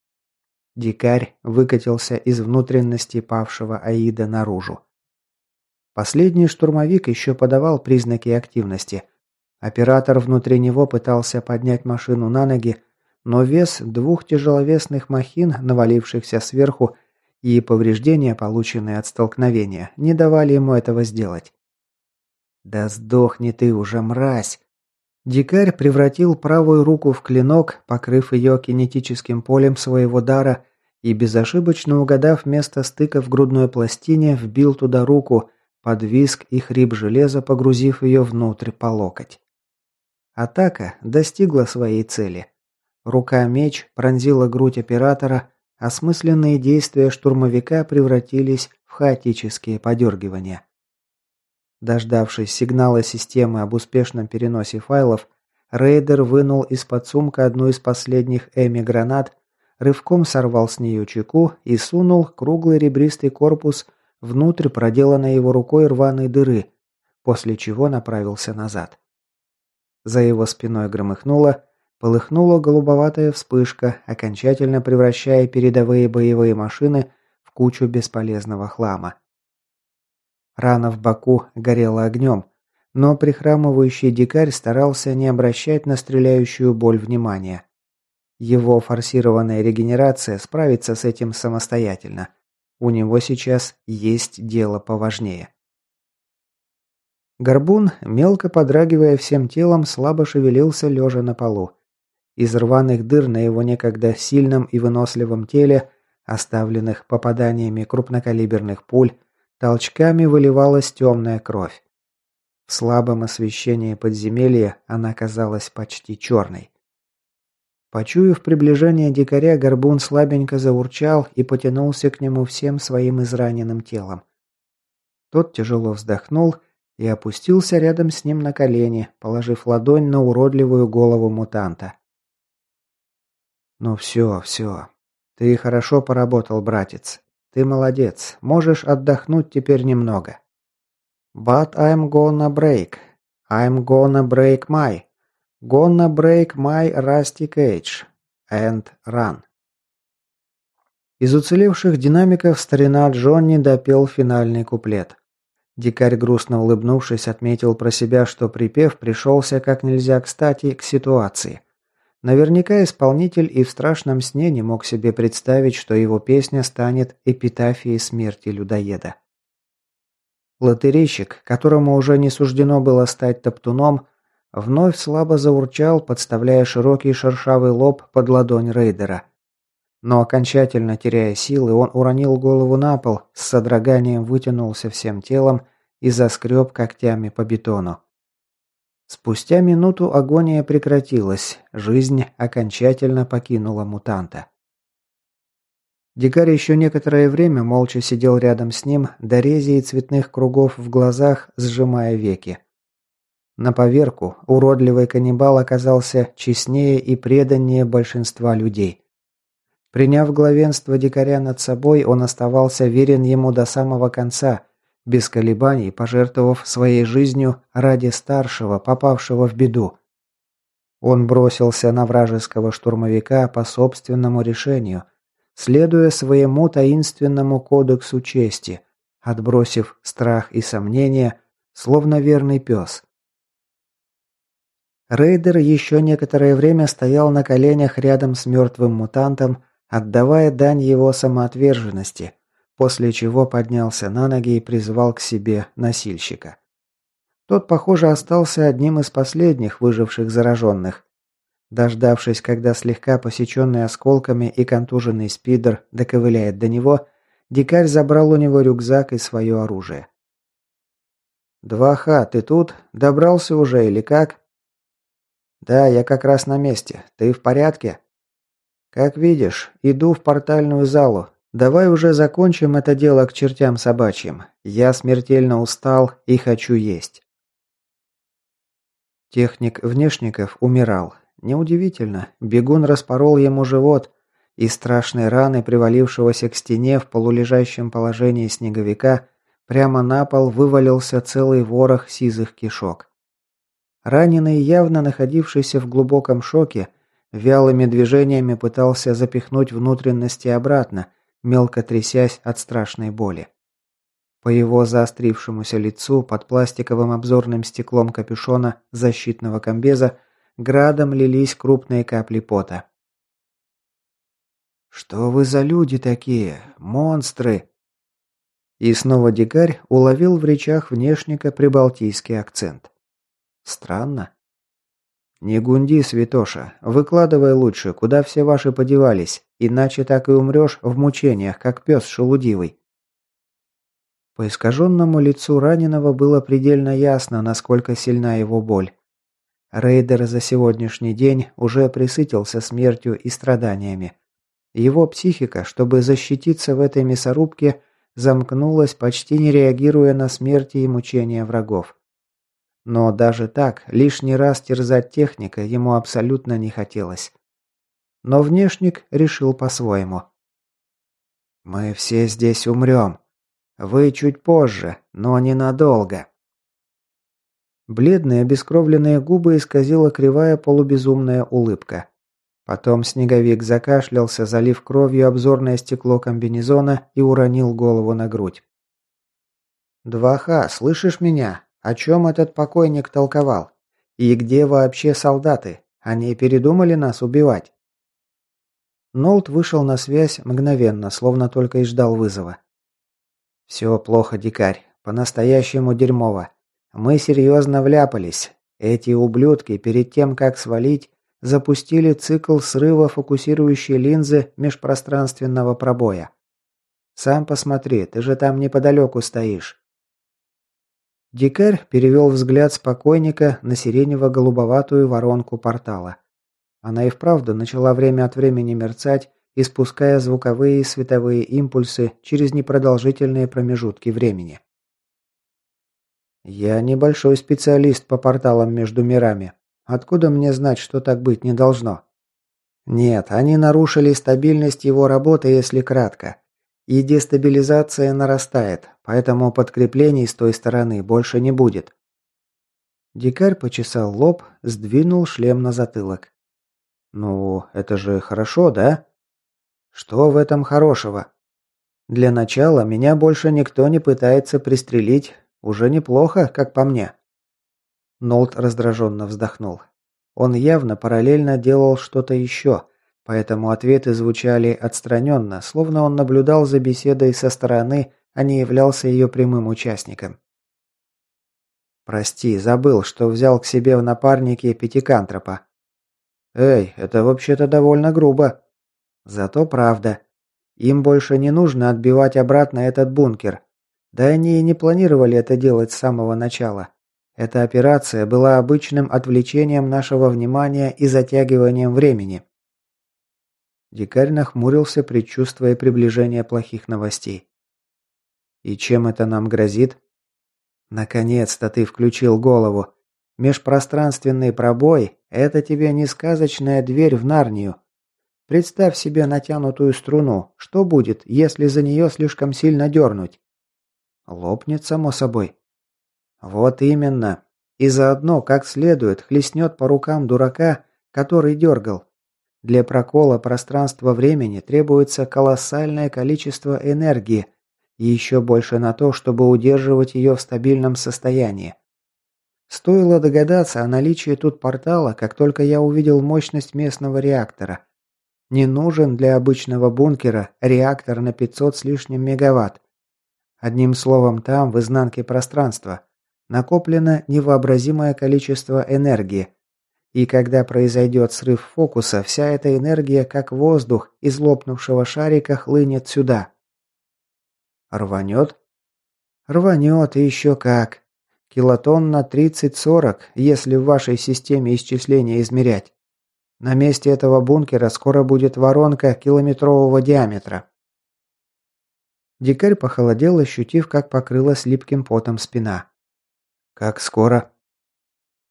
[SPEAKER 1] Дикарь выкатился из внутренности павшего Аида наружу. Последний штурмовик еще подавал признаки активности – Оператор внутри него пытался поднять машину на ноги, но вес двух тяжеловесных махин, навалившихся сверху, и повреждения, полученные от столкновения, не давали ему этого сделать. «Да сдохни ты уже, мразь!» Дикарь превратил правую руку в клинок, покрыв ее кинетическим полем своего дара, и, безошибочно угадав место стыка в грудной пластине, вбил туда руку, под виск и хрип железа, погрузив ее внутрь по локоть. Атака достигла своей цели. Рука-меч пронзила грудь оператора, осмысленные действия штурмовика превратились в хаотические подергивания. Дождавшись сигнала системы об успешном переносе файлов, рейдер вынул из-под сумка одну из последних Эми-гранат, рывком сорвал с нее чеку и сунул круглый ребристый корпус внутрь проделанной его рукой рваной дыры, после чего направился назад. За его спиной громыхнуло, полыхнула голубоватая вспышка, окончательно превращая передовые боевые машины в кучу бесполезного хлама. Рана в боку горела огнем, но прихрамывающий дикарь старался не обращать на стреляющую боль внимания. Его форсированная регенерация справится с этим самостоятельно. У него сейчас есть дело поважнее. Горбун, мелко подрагивая всем телом, слабо шевелился лежа на полу. Из рваных дыр на его некогда сильном и выносливом теле, оставленных попаданиями крупнокалиберных пуль, толчками выливалась темная кровь. В слабом освещении подземелья она казалась почти черной. Почуяв приближение дикаря, горбун слабенько заурчал и потянулся к нему всем своим израненным телом. Тот тяжело вздохнул и опустился рядом с ним на колени, положив ладонь на уродливую голову мутанта. «Ну все, все. Ты хорошо поработал, братец. Ты молодец. Можешь отдохнуть теперь немного. But I'm gonna break. I'm gonna break my. Gonna break my rusty cage. And run. Из уцелевших динамиков старина Джонни допел финальный куплет. Дикарь, грустно улыбнувшись, отметил про себя, что припев пришелся как нельзя кстати к ситуации. Наверняка исполнитель и в страшном сне не мог себе представить, что его песня станет эпитафией смерти людоеда. Лотерейщик, которому уже не суждено было стать топтуном, вновь слабо заурчал, подставляя широкий шершавый лоб под ладонь рейдера. Но окончательно теряя силы, он уронил голову на пол, с содроганием вытянулся всем телом и заскреб когтями по бетону. Спустя минуту агония прекратилась, жизнь окончательно покинула мутанта. Дикарь еще некоторое время молча сидел рядом с ним, до рези и цветных кругов в глазах, сжимая веки. На поверку уродливый каннибал оказался честнее и преданнее большинства людей. Приняв главенство дикаря над собой, он оставался верен ему до самого конца, без колебаний пожертвовав своей жизнью ради старшего, попавшего в беду. Он бросился на вражеского штурмовика по собственному решению, следуя своему таинственному кодексу чести, отбросив страх и сомнения, словно верный пес. Рейдер еще некоторое время стоял на коленях рядом с мертвым мутантом, отдавая дань его самоотверженности, после чего поднялся на ноги и призвал к себе носильщика. Тот, похоже, остался одним из последних выживших зараженных. Дождавшись, когда слегка посеченный осколками и контуженный спидер доковыляет до него, дикарь забрал у него рюкзак и свое оружие. «Два ты тут? Добрался уже или как?» «Да, я как раз на месте. Ты в порядке?» «Как видишь, иду в портальную залу. Давай уже закончим это дело к чертям собачьим. Я смертельно устал и хочу есть». Техник Внешников умирал. Неудивительно, бегун распорол ему живот, и страшной раны, привалившегося к стене в полулежащем положении снеговика, прямо на пол вывалился целый ворох сизых кишок. Раненый, явно находившийся в глубоком шоке, Вялыми движениями пытался запихнуть внутренности обратно, мелко трясясь от страшной боли. По его заострившемуся лицу под пластиковым обзорным стеклом капюшона защитного комбеза градом лились крупные капли пота. «Что вы за люди такие? Монстры!» И снова дикарь уловил в речах внешника прибалтийский акцент. Странно. «Не гунди, святоша. Выкладывай лучше, куда все ваши подевались, иначе так и умрешь в мучениях, как пес шелудивый». По искаженному лицу раненого было предельно ясно, насколько сильна его боль. Рейдер за сегодняшний день уже присытился смертью и страданиями. Его психика, чтобы защититься в этой мясорубке, замкнулась, почти не реагируя на смерти и мучения врагов. Но даже так, лишний раз терзать техника ему абсолютно не хотелось. Но внешник решил по-своему. «Мы все здесь умрем. Вы чуть позже, но ненадолго». Бледные обескровленные губы исказила кривая полубезумная улыбка. Потом снеговик закашлялся, залив кровью обзорное стекло комбинезона и уронил голову на грудь. «Дваха, слышишь меня? О чем этот покойник толковал? И где вообще солдаты? Они передумали нас убивать?» Нолт вышел на связь мгновенно, словно только и ждал вызова. «Все плохо, дикарь. По-настоящему дерьмово. Мы серьезно вляпались. Эти ублюдки перед тем, как свалить, запустили цикл срыва фокусирующей линзы межпространственного пробоя. Сам посмотри, ты же там неподалеку стоишь. Дикарь перевел взгляд спокойника на сиренево-голубоватую воронку портала. Она и вправду начала время от времени мерцать, испуская звуковые и световые импульсы через непродолжительные промежутки времени. «Я небольшой специалист по порталам между мирами. Откуда мне знать, что так быть не должно?» «Нет, они нарушили стабильность его работы, если кратко. И дестабилизация нарастает, поэтому подкреплений с той стороны больше не будет. Дикарь почесал лоб, сдвинул шлем на затылок. «Ну, это же хорошо, да?» «Что в этом хорошего?» «Для начала меня больше никто не пытается пристрелить. Уже неплохо, как по мне». Нолт раздраженно вздохнул. Он явно параллельно делал что-то еще, поэтому ответы звучали отстраненно, словно он наблюдал за беседой со стороны, а не являлся ее прямым участником. «Прости, забыл, что взял к себе в напарники пятикантропа». «Эй, это вообще-то довольно грубо». «Зато правда. Им больше не нужно отбивать обратно этот бункер. Да они и не планировали это делать с самого начала. Эта операция была обычным отвлечением нашего внимания и затягиванием времени. Дикарь нахмурился, предчувствуя приближение плохих новостей. «И чем это нам грозит?» «Наконец-то ты включил голову. Межпространственный пробой – это тебе не сказочная дверь в Нарнию. Представь себе натянутую струну. Что будет, если за нее слишком сильно дернуть?» «Лопнет, само собой», вот именно. И заодно, как следует, хлестнет по рукам дурака, который дергал. Для прокола пространства-времени требуется колоссальное количество энергии, и еще больше на то, чтобы удерживать ее в стабильном состоянии. Стоило догадаться о наличии тут портала, как только я увидел мощность местного реактора. Не нужен для обычного бункера реактор на 500 с лишним мегаватт. Одним словом, там, в изнанке пространства, накоплено невообразимое количество энергии. И когда произойдет срыв фокуса, вся эта энергия, как воздух из лопнувшего шарика, хлынет сюда. Рванет? Рванет и еще как. Килотон на 30-40, если в вашей системе исчисления измерять. На месте этого бункера скоро будет воронка километрового диаметра. Дикарь похолодел, ощутив, как покрылась липким потом спина. Как скоро?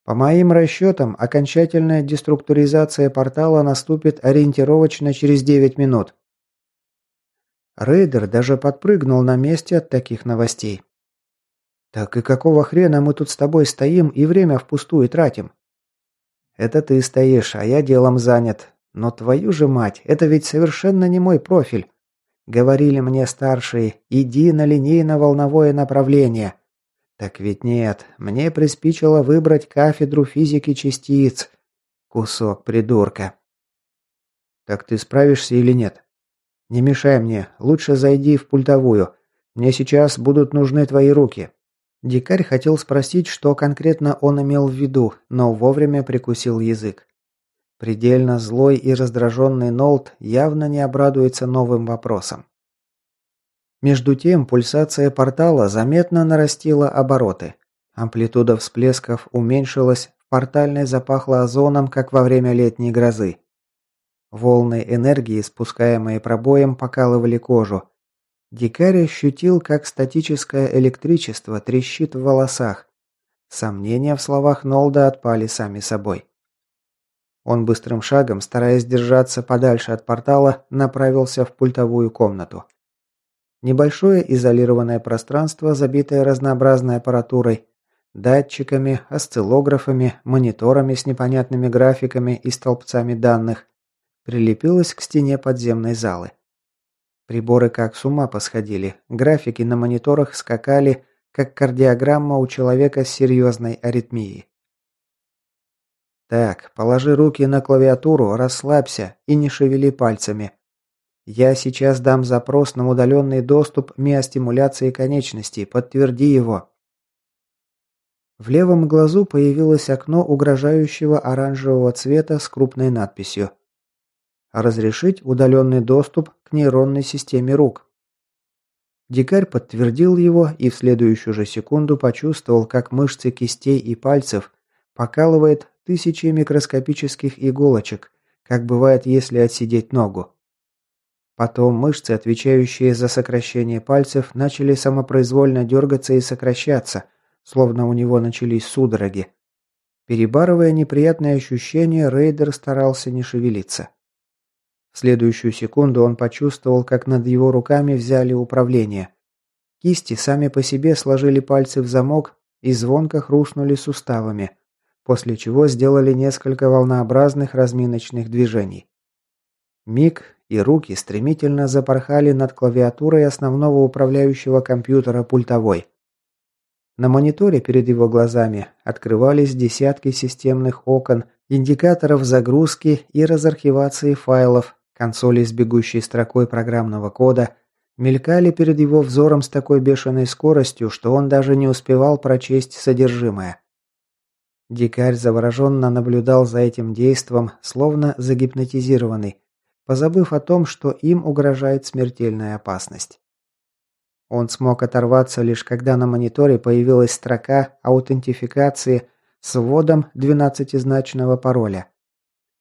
[SPEAKER 1] По моим расчетам, окончательная деструктуризация портала наступит ориентировочно через 9 минут. Рейдер даже подпрыгнул на месте от таких новостей. «Так и какого хрена мы тут с тобой стоим и время впустую тратим?» «Это ты стоишь, а я делом занят. Но твою же мать, это ведь совершенно не мой профиль. Говорили мне старшие, иди на линейно-волновое направление. Так ведь нет, мне приспичило выбрать кафедру физики частиц. Кусок придурка. Так ты справишься или нет? Не мешай мне, лучше зайди в пультовую. Мне сейчас будут нужны твои руки. Дикарь хотел спросить, что конкретно он имел в виду, но вовремя прикусил язык. Предельно злой и раздраженный Нолт явно не обрадуется новым вопросам. Между тем пульсация портала заметно нарастила обороты. Амплитуда всплесков уменьшилась, в портальной запахло озоном, как во время летней грозы. Волны энергии, спускаемые пробоем, покалывали кожу. Дикарь ощутил, как статическое электричество трещит в волосах. Сомнения в словах Нолда отпали сами собой. Он быстрым шагом, стараясь держаться подальше от портала, направился в пультовую комнату. Небольшое изолированное пространство, забитое разнообразной аппаратурой, датчиками, осциллографами, мониторами с непонятными графиками и столбцами данных, прилепилось к стене подземной залы. Приборы как с ума посходили, графики на мониторах скакали, как кардиограмма у человека с серьезной аритмией. Так, положи руки на клавиатуру, расслабься и не шевели пальцами. Я сейчас дам запрос на удаленный доступ миостимуляции конечностей. Подтверди его. В левом глазу появилось окно угрожающего оранжевого цвета с крупной надписью. Разрешить удаленный доступ к нейронной системе рук. Дикарь подтвердил его и в следующую же секунду почувствовал, как мышцы кистей и пальцев покалывает тысячи микроскопических иголочек, как бывает, если отсидеть ногу. Потом мышцы, отвечающие за сокращение пальцев, начали самопроизвольно дергаться и сокращаться, словно у него начались судороги. Перебарывая неприятные ощущения, рейдер старался не шевелиться. В следующую секунду он почувствовал, как над его руками взяли управление. Кисти сами по себе сложили пальцы в замок и звонко хрустнули суставами, после чего сделали несколько волнообразных разминочных движений. Миг, и руки стремительно запорхали над клавиатурой основного управляющего компьютера пультовой. На мониторе перед его глазами открывались десятки системных окон, индикаторов загрузки и разархивации файлов, консоли с бегущей строкой программного кода, мелькали перед его взором с такой бешеной скоростью, что он даже не успевал прочесть содержимое. Дикарь завороженно наблюдал за этим действом, словно загипнотизированный, позабыв о том, что им угрожает смертельная опасность. Он смог оторваться лишь когда на мониторе появилась строка аутентификации с вводом 12-значного пароля.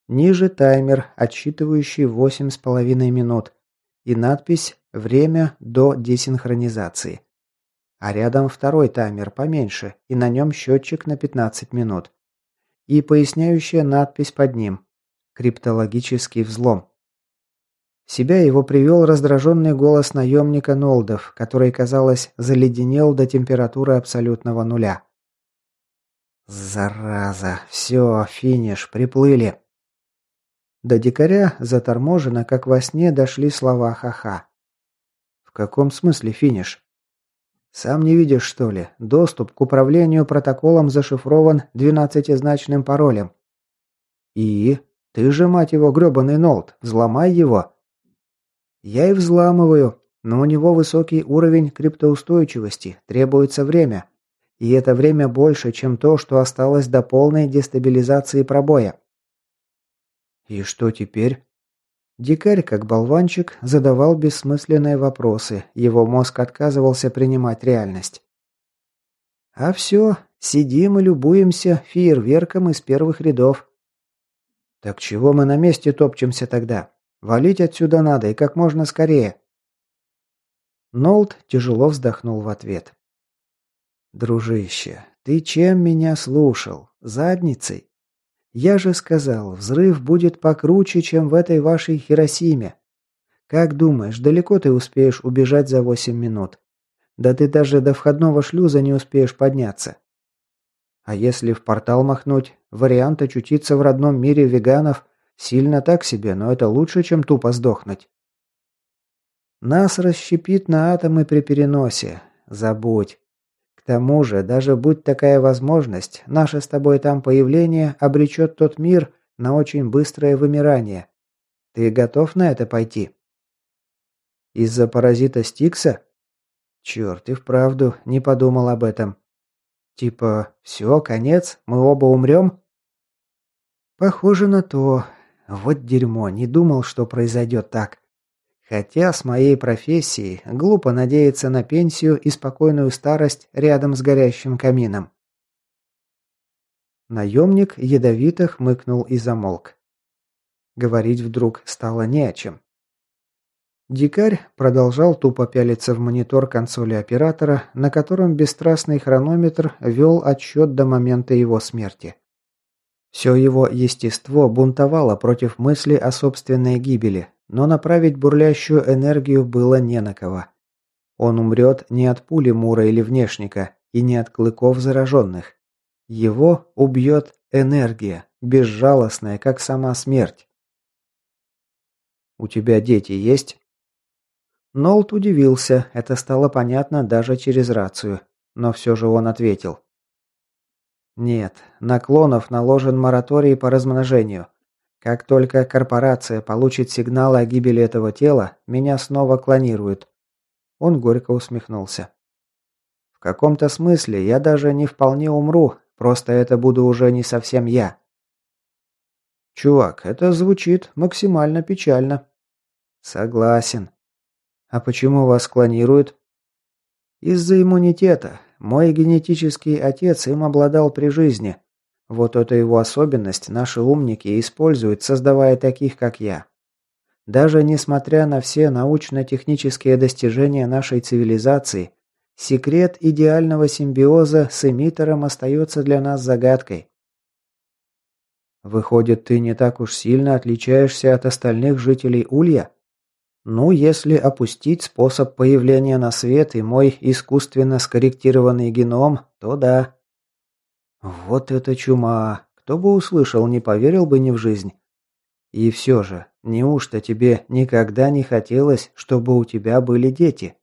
[SPEAKER 1] Ниже таймер, отсчитывающий 8,5 минут, и надпись «Время до десинхронизации». А рядом второй таймер поменьше, и на нем счетчик на 15 минут. И поясняющая надпись под ним «Криптологический взлом». Себя его привел раздраженный голос наемника Нолдов, который, казалось, заледенел до температуры абсолютного нуля. «Зараза! Все, финиш, приплыли!» До дикаря заторможенно, как во сне, дошли слова ха-ха. «В каком смысле финиш?» «Сам не видишь, что ли? Доступ к управлению протоколом зашифрован двенадцатизначным паролем». «И? Ты же, мать его, грёбаный Нолд, взломай его!» Я и взламываю, но у него высокий уровень криптоустойчивости, требуется время. И это время больше, чем то, что осталось до полной дестабилизации пробоя. И что теперь? Дикарь, как болванчик, задавал бессмысленные вопросы, его мозг отказывался принимать реальность. А все, сидим и любуемся фейерверком из первых рядов. Так чего мы на месте топчемся тогда? Валить отсюда надо и как можно скорее. Нолт тяжело вздохнул в ответ. Дружище, ты чем меня слушал? Задницей? Я же сказал, взрыв будет покруче, чем в этой вашей Хиросиме. Как думаешь, далеко ты успеешь убежать за восемь минут? Да ты даже до входного шлюза не успеешь подняться. А если в портал махнуть, вариант очутиться в родном мире веганов Сильно так себе, но это лучше, чем тупо сдохнуть. Нас расщепит на атомы при переносе. Забудь. К тому же, даже будь такая возможность, наше с тобой там появление обречет тот мир на очень быстрое вымирание. Ты готов на это пойти? Из-за паразита Стикса? Черт, и вправду не подумал об этом. Типа, все, конец, мы оба умрем? Похоже на то. Вот дерьмо, не думал, что произойдет так. Хотя с моей профессией глупо надеяться на пенсию и спокойную старость рядом с горящим камином. Наемник ядовито хмыкнул и замолк. Говорить вдруг стало не о чем. Дикарь продолжал тупо пялиться в монитор консоли оператора, на котором бесстрастный хронометр вел отсчет до момента его смерти. Все его естество бунтовало против мысли о собственной гибели, но направить бурлящую энергию было не на кого. Он умрет не от пули Мура или внешника, и не от клыков зараженных. Его убьет энергия, безжалостная, как сама смерть. «У тебя дети есть?» Нолт удивился, это стало понятно даже через рацию, но все же он ответил. Нет, на клонов наложен мораторий по размножению. Как только корпорация получит сигналы о гибели этого тела, меня снова клонируют. Он горько усмехнулся. В каком-то смысле я даже не вполне умру, просто это буду уже не совсем я. Чувак, это звучит максимально печально. Согласен. А почему вас клонируют? Из-за иммунитета. Мой генетический отец им обладал при жизни. Вот эту его особенность наши умники используют, создавая таких, как я. Даже несмотря на все научно-технические достижения нашей цивилизации, секрет идеального симбиоза с эмиттером остается для нас загадкой. Выходит, ты не так уж сильно отличаешься от остальных жителей Улья? Ну, если опустить способ появления на свет и мой искусственно скорректированный геном, то да. Вот это чума. Кто бы услышал, не поверил бы ни в жизнь. И все же, неужто тебе никогда не хотелось, чтобы у тебя были дети?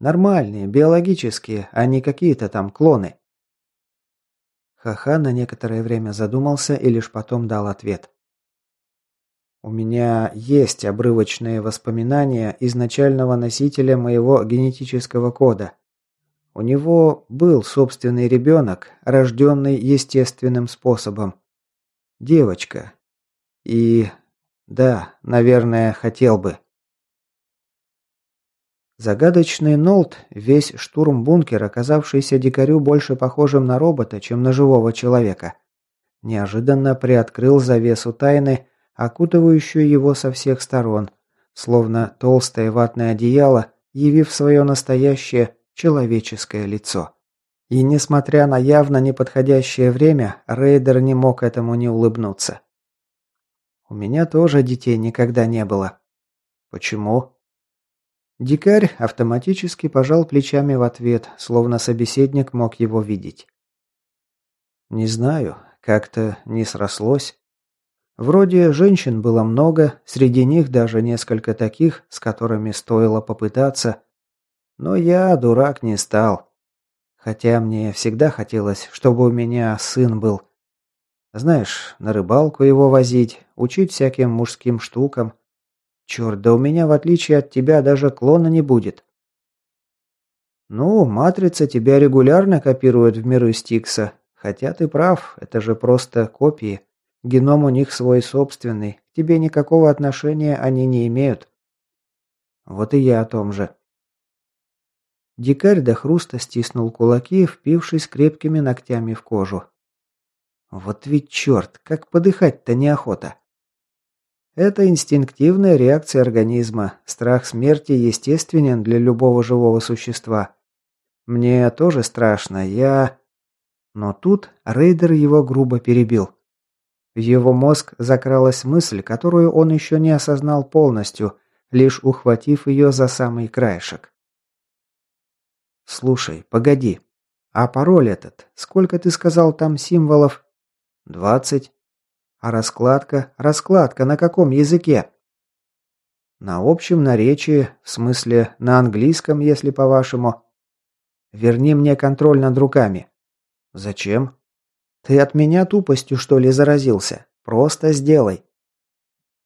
[SPEAKER 1] Нормальные, биологические, а не какие-то там клоны. Хаха на некоторое время задумался и лишь потом дал ответ. У меня есть обрывочные воспоминания изначального носителя моего генетического кода. У него был собственный ребенок, рожденный естественным способом. Девочка. И... да, наверное, хотел бы. Загадочный Нолт, весь штурм бункера, оказавшийся дикарю больше похожим на робота, чем на живого человека, неожиданно приоткрыл завесу тайны, окутывающую его со всех сторон, словно толстое ватное одеяло, явив свое настоящее человеческое лицо. И несмотря на явно неподходящее время, Рейдер не мог этому не улыбнуться. «У меня тоже детей никогда не было». «Почему?» Дикарь автоматически пожал плечами в ответ, словно собеседник мог его видеть. «Не знаю, как-то не срослось. Вроде женщин было много, среди них даже несколько таких, с которыми стоило попытаться. Но я, дурак, не стал. Хотя мне всегда хотелось, чтобы у меня сын был. Знаешь, на рыбалку его возить, учить всяким мужским штукам – Черт, да у меня, в отличие от тебя, даже клона не будет. Ну, матрица тебя регулярно копирует в миры Стикса. Хотя ты прав, это же просто копии. Геном у них свой собственный. К тебе никакого отношения они не имеют. Вот и я о том же. Дикарь до хруста стиснул кулаки, впившись крепкими ногтями в кожу. Вот ведь черт, как подыхать-то неохота. Это инстинктивная реакция организма. Страх смерти естественен для любого живого существа. Мне тоже страшно, я... Но тут рейдер его грубо перебил. В его мозг закралась мысль, которую он еще не осознал полностью, лишь ухватив ее за самый краешек. «Слушай, погоди. А пароль этот? Сколько ты сказал там символов?» «Двадцать». А раскладка? Раскладка на каком языке? На общем наречии, в смысле на английском, если по-вашему. Верни мне контроль над руками. Зачем? Ты от меня тупостью, что ли, заразился? Просто сделай.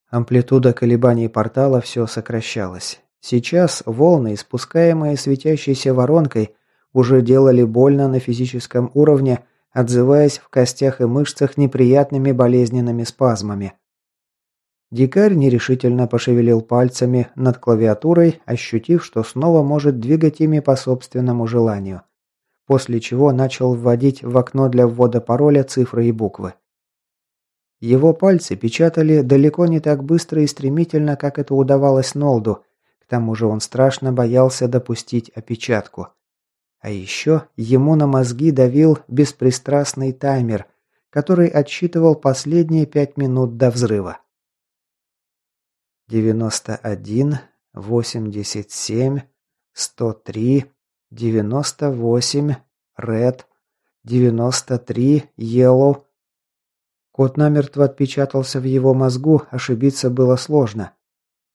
[SPEAKER 1] Амплитуда колебаний портала все сокращалась. Сейчас волны, испускаемые светящейся воронкой, уже делали больно на физическом уровне, отзываясь в костях и мышцах неприятными болезненными спазмами. Дикарь нерешительно пошевелил пальцами над клавиатурой, ощутив, что снова может двигать ими по собственному желанию, после чего начал вводить в окно для ввода пароля цифры и буквы. Его пальцы печатали далеко не так быстро и стремительно, как это удавалось Нолду, к тому же он страшно боялся допустить опечатку. А еще ему на мозги давил беспристрастный таймер, который отсчитывал последние пять минут до взрыва. 91, 87, 103, 98, Red, 93, Yellow. Код намертво отпечатался в его мозгу, ошибиться было сложно.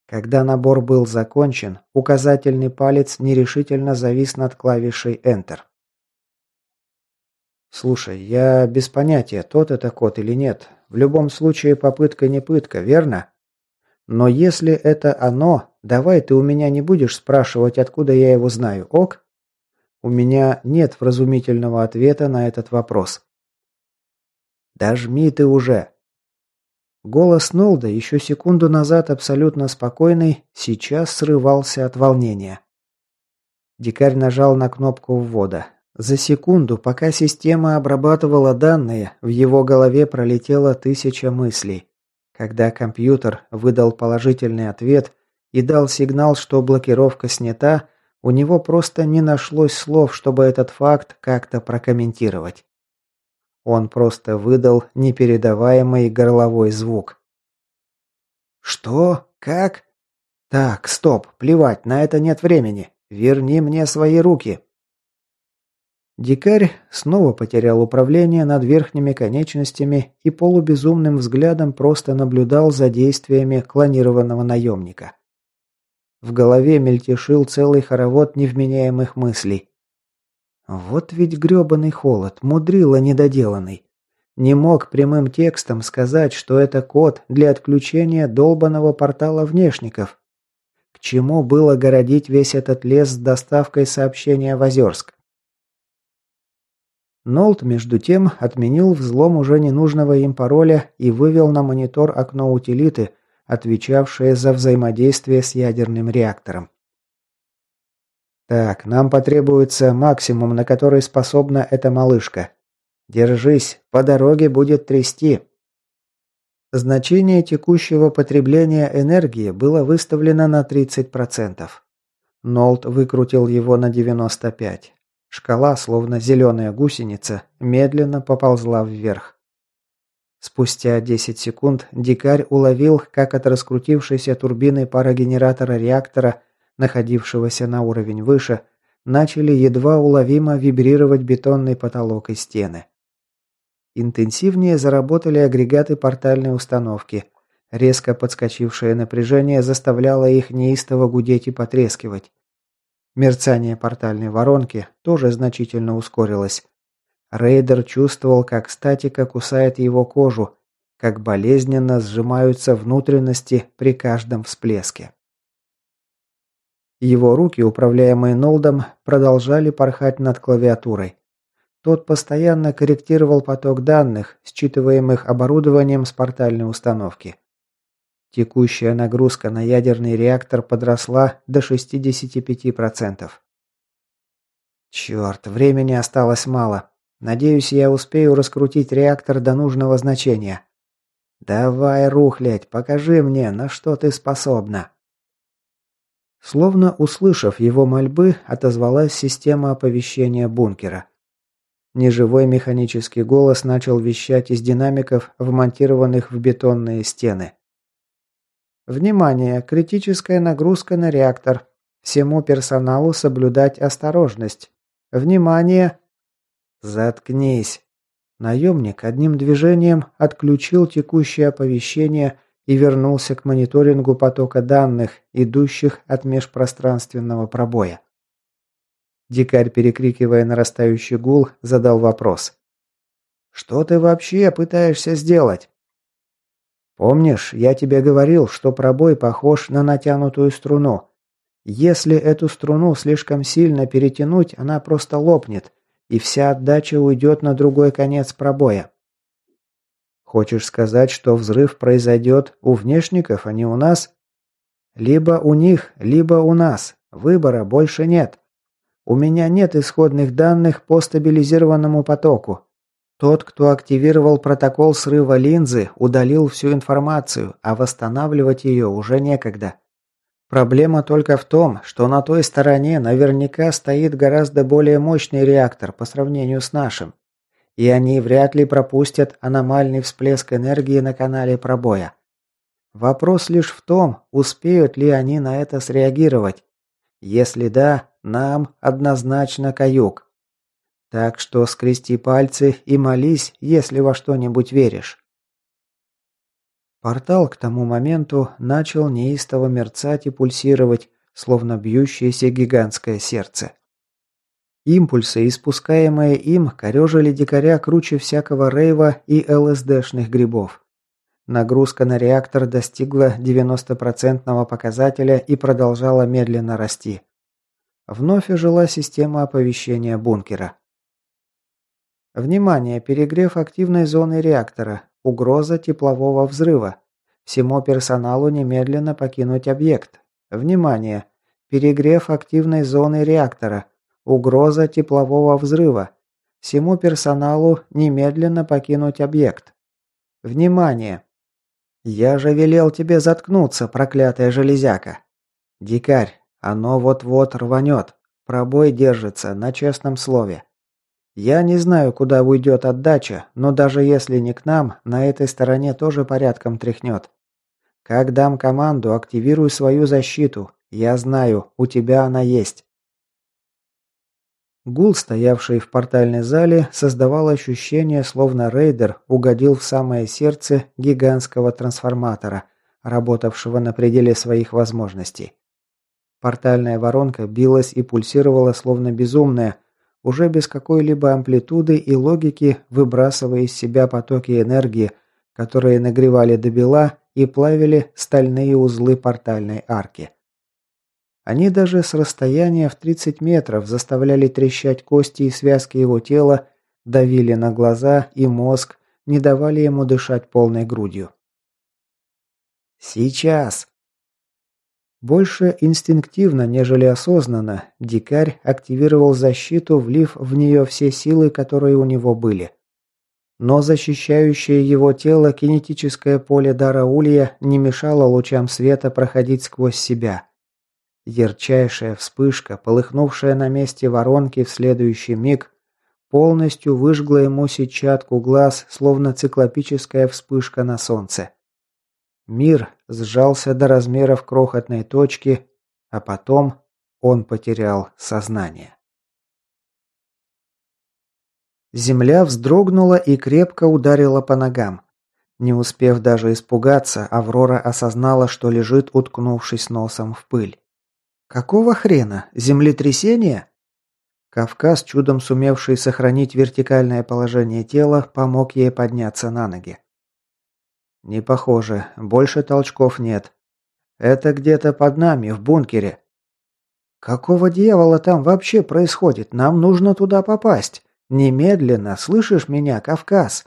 [SPEAKER 1] Когда набор был закончен, указательный палец нерешительно завис над клавишей Enter. «Слушай, я без понятия, тот это код или нет. В любом случае попытка не пытка, верно? Но если это оно, давай ты у меня не будешь спрашивать, откуда я его знаю, ок? У меня нет вразумительного ответа на этот вопрос». «Да жми ты уже!» Голос Нолда, еще секунду назад абсолютно спокойный, сейчас срывался от волнения. Дикарь нажал на кнопку ввода. За секунду, пока система обрабатывала данные, в его голове пролетело тысяча мыслей. Когда компьютер выдал положительный ответ и дал сигнал, что блокировка снята, у него просто не нашлось слов, чтобы этот факт как-то прокомментировать. Он просто выдал непередаваемый горловой звук. «Что? Как?» «Так, стоп, плевать, на это нет времени. Верни мне свои руки». Дикарь снова потерял управление над верхними конечностями и полубезумным взглядом просто наблюдал за действиями клонированного наемника. В голове мельтешил целый хоровод невменяемых мыслей. Вот ведь грёбаный холод, мудрила недоделанный. Не мог прямым текстом сказать, что это код для отключения долбанного портала внешников. К чему было городить весь этот лес с доставкой сообщения в Озерск? Нолт, между тем, отменил взлом уже ненужного им пароля и вывел на монитор окно утилиты, отвечавшее за взаимодействие с ядерным реактором. Так, нам потребуется максимум, на который способна эта малышка. Держись, по дороге будет трясти. Значение текущего потребления энергии было выставлено на 30%. Нолт выкрутил его на 95%. Шкала, словно зеленая гусеница, медленно поползла вверх. Спустя 10 секунд дикарь уловил, как от раскрутившейся турбины парогенератора реактора находившегося на уровень выше, начали едва уловимо вибрировать бетонный потолок и стены. Интенсивнее заработали агрегаты портальной установки. Резко подскочившее напряжение заставляло их неистово гудеть и потрескивать. Мерцание портальной воронки тоже значительно ускорилось. Рейдер чувствовал, как статика кусает его кожу, как болезненно сжимаются внутренности при каждом всплеске. Его руки, управляемые Нолдом, продолжали порхать над клавиатурой. Тот постоянно корректировал поток данных, считываемых оборудованием с портальной установки. Текущая нагрузка на ядерный реактор подросла до 65%. Черт, времени осталось мало. Надеюсь, я успею раскрутить реактор до нужного значения. Давай, рухлядь, покажи мне, на что ты способна. Словно услышав его мольбы, отозвалась система оповещения бункера. Неживой механический голос начал вещать из динамиков, вмонтированных в бетонные стены. Внимание! Критическая нагрузка на реактор. Всему персоналу соблюдать осторожность. Внимание! Заткнись! Наемник одним движением отключил текущее оповещение и вернулся к мониторингу потока данных, идущих от межпространственного пробоя. Дикарь, перекрикивая нарастающий гул, задал вопрос. «Что ты вообще пытаешься сделать?» «Помнишь, я тебе говорил, что пробой похож на натянутую струну. Если эту струну слишком сильно перетянуть, она просто лопнет, и вся отдача уйдет на другой конец пробоя. Хочешь сказать, что взрыв произойдет у внешников, а не у нас? Либо у них, либо у нас. Выбора больше нет. У меня нет исходных данных по стабилизированному потоку. Тот, кто активировал протокол срыва линзы, удалил всю информацию, а восстанавливать ее уже некогда. Проблема только в том, что на той стороне наверняка стоит гораздо более мощный реактор по сравнению с нашим и они вряд ли пропустят аномальный всплеск энергии на канале пробоя. Вопрос лишь в том, успеют ли они на это среагировать. Если да, нам однозначно каюк. Так что скрести пальцы и молись, если во что-нибудь веришь. Портал к тому моменту начал неистово мерцать и пульсировать, словно бьющееся гигантское сердце. Импульсы, испускаемые им, корежили дикаря круче всякого рейва и ЛСДшных грибов. Нагрузка на реактор достигла 90% показателя и продолжала медленно расти. Вновь ожила система оповещения бункера. Внимание! Перегрев активной зоны реактора. Угроза теплового взрыва. Всему персоналу немедленно покинуть объект. Внимание! Перегрев активной зоны реактора. Угроза теплового взрыва. Всему персоналу немедленно покинуть объект. Внимание! Я же велел тебе заткнуться, проклятая железяка. Дикарь, оно вот-вот рванет. Пробой держится, на честном слове. Я не знаю, куда уйдет отдача, но даже если не к нам, на этой стороне тоже порядком тряхнет. Как дам команду, активируй свою защиту. Я знаю, у тебя она есть. Гул, стоявший в портальной зале, создавал ощущение, словно рейдер угодил в самое сердце гигантского трансформатора, работавшего на пределе своих возможностей. Портальная воронка билась и пульсировала, словно безумная, уже без какой-либо амплитуды и логики, выбрасывая из себя потоки энергии, которые нагревали до бела и плавили стальные узлы портальной арки. Они даже с расстояния в 30 метров заставляли трещать кости и связки его тела, давили на глаза и мозг, не давали ему дышать полной грудью. «Сейчас!» Больше инстинктивно, нежели осознанно, дикарь активировал защиту, влив в нее все силы, которые у него были. Но защищающее его тело кинетическое поле дара Улья не мешало лучам света проходить сквозь себя. Ярчайшая вспышка, полыхнувшая на месте воронки в следующий миг, полностью выжгла ему сетчатку глаз, словно циклопическая вспышка на солнце. Мир сжался до размеров крохотной точки, а потом он потерял сознание. Земля вздрогнула и крепко ударила по ногам. Не успев даже испугаться, Аврора осознала, что лежит, уткнувшись носом в пыль. Какого хрена? Землетрясение? Кавказ, чудом сумевший сохранить вертикальное положение тела, помог ей подняться на ноги. Не похоже, больше толчков нет. Это где-то под нами, в бункере. Какого дьявола там вообще происходит? Нам нужно туда попасть. Немедленно, слышишь меня, Кавказ?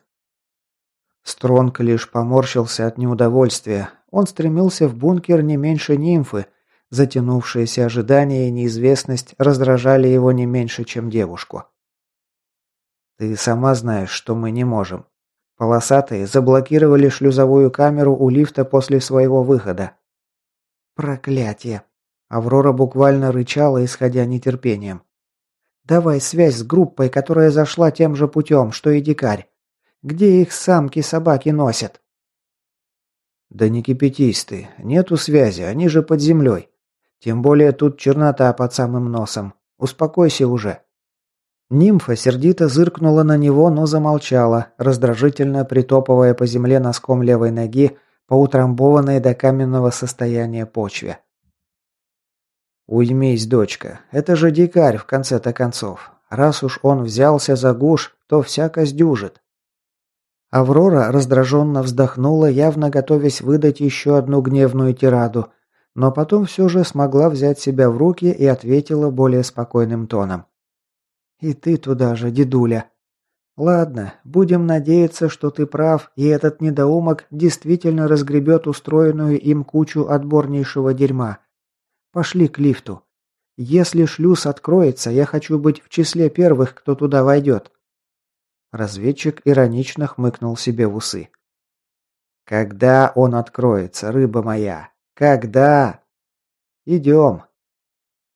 [SPEAKER 1] Стронг лишь поморщился от неудовольствия. Он стремился в бункер не меньше нимфы, Затянувшееся ожидание и неизвестность раздражали его не меньше, чем девушку. «Ты сама знаешь, что мы не можем. Полосатые заблокировали шлюзовую камеру у лифта после своего выхода». «Проклятие!» Аврора буквально рычала, исходя нетерпением. «Давай связь с группой, которая зашла тем же путем, что и дикарь. Где их самки-собаки носят?» «Да не кипятись ты. Нету связи, они же под землей. Тем более тут чернота под самым носом. Успокойся уже». Нимфа сердито зыркнула на него, но замолчала, раздражительно притопывая по земле носком левой ноги по утрамбованной до каменного состояния почве. «Уймись, дочка. Это же дикарь, в конце-то концов. Раз уж он взялся за гуш, то всяко сдюжит». Аврора раздраженно вздохнула, явно готовясь выдать еще одну гневную тираду, но потом все же смогла взять себя в руки и ответила более спокойным тоном. «И ты туда же, дедуля. Ладно, будем надеяться, что ты прав, и этот недоумок действительно разгребет устроенную им кучу отборнейшего дерьма. Пошли к лифту. Если шлюз откроется, я хочу быть в числе первых, кто туда войдет». Разведчик иронично хмыкнул себе в усы. «Когда он откроется, рыба моя? Когда? Идем.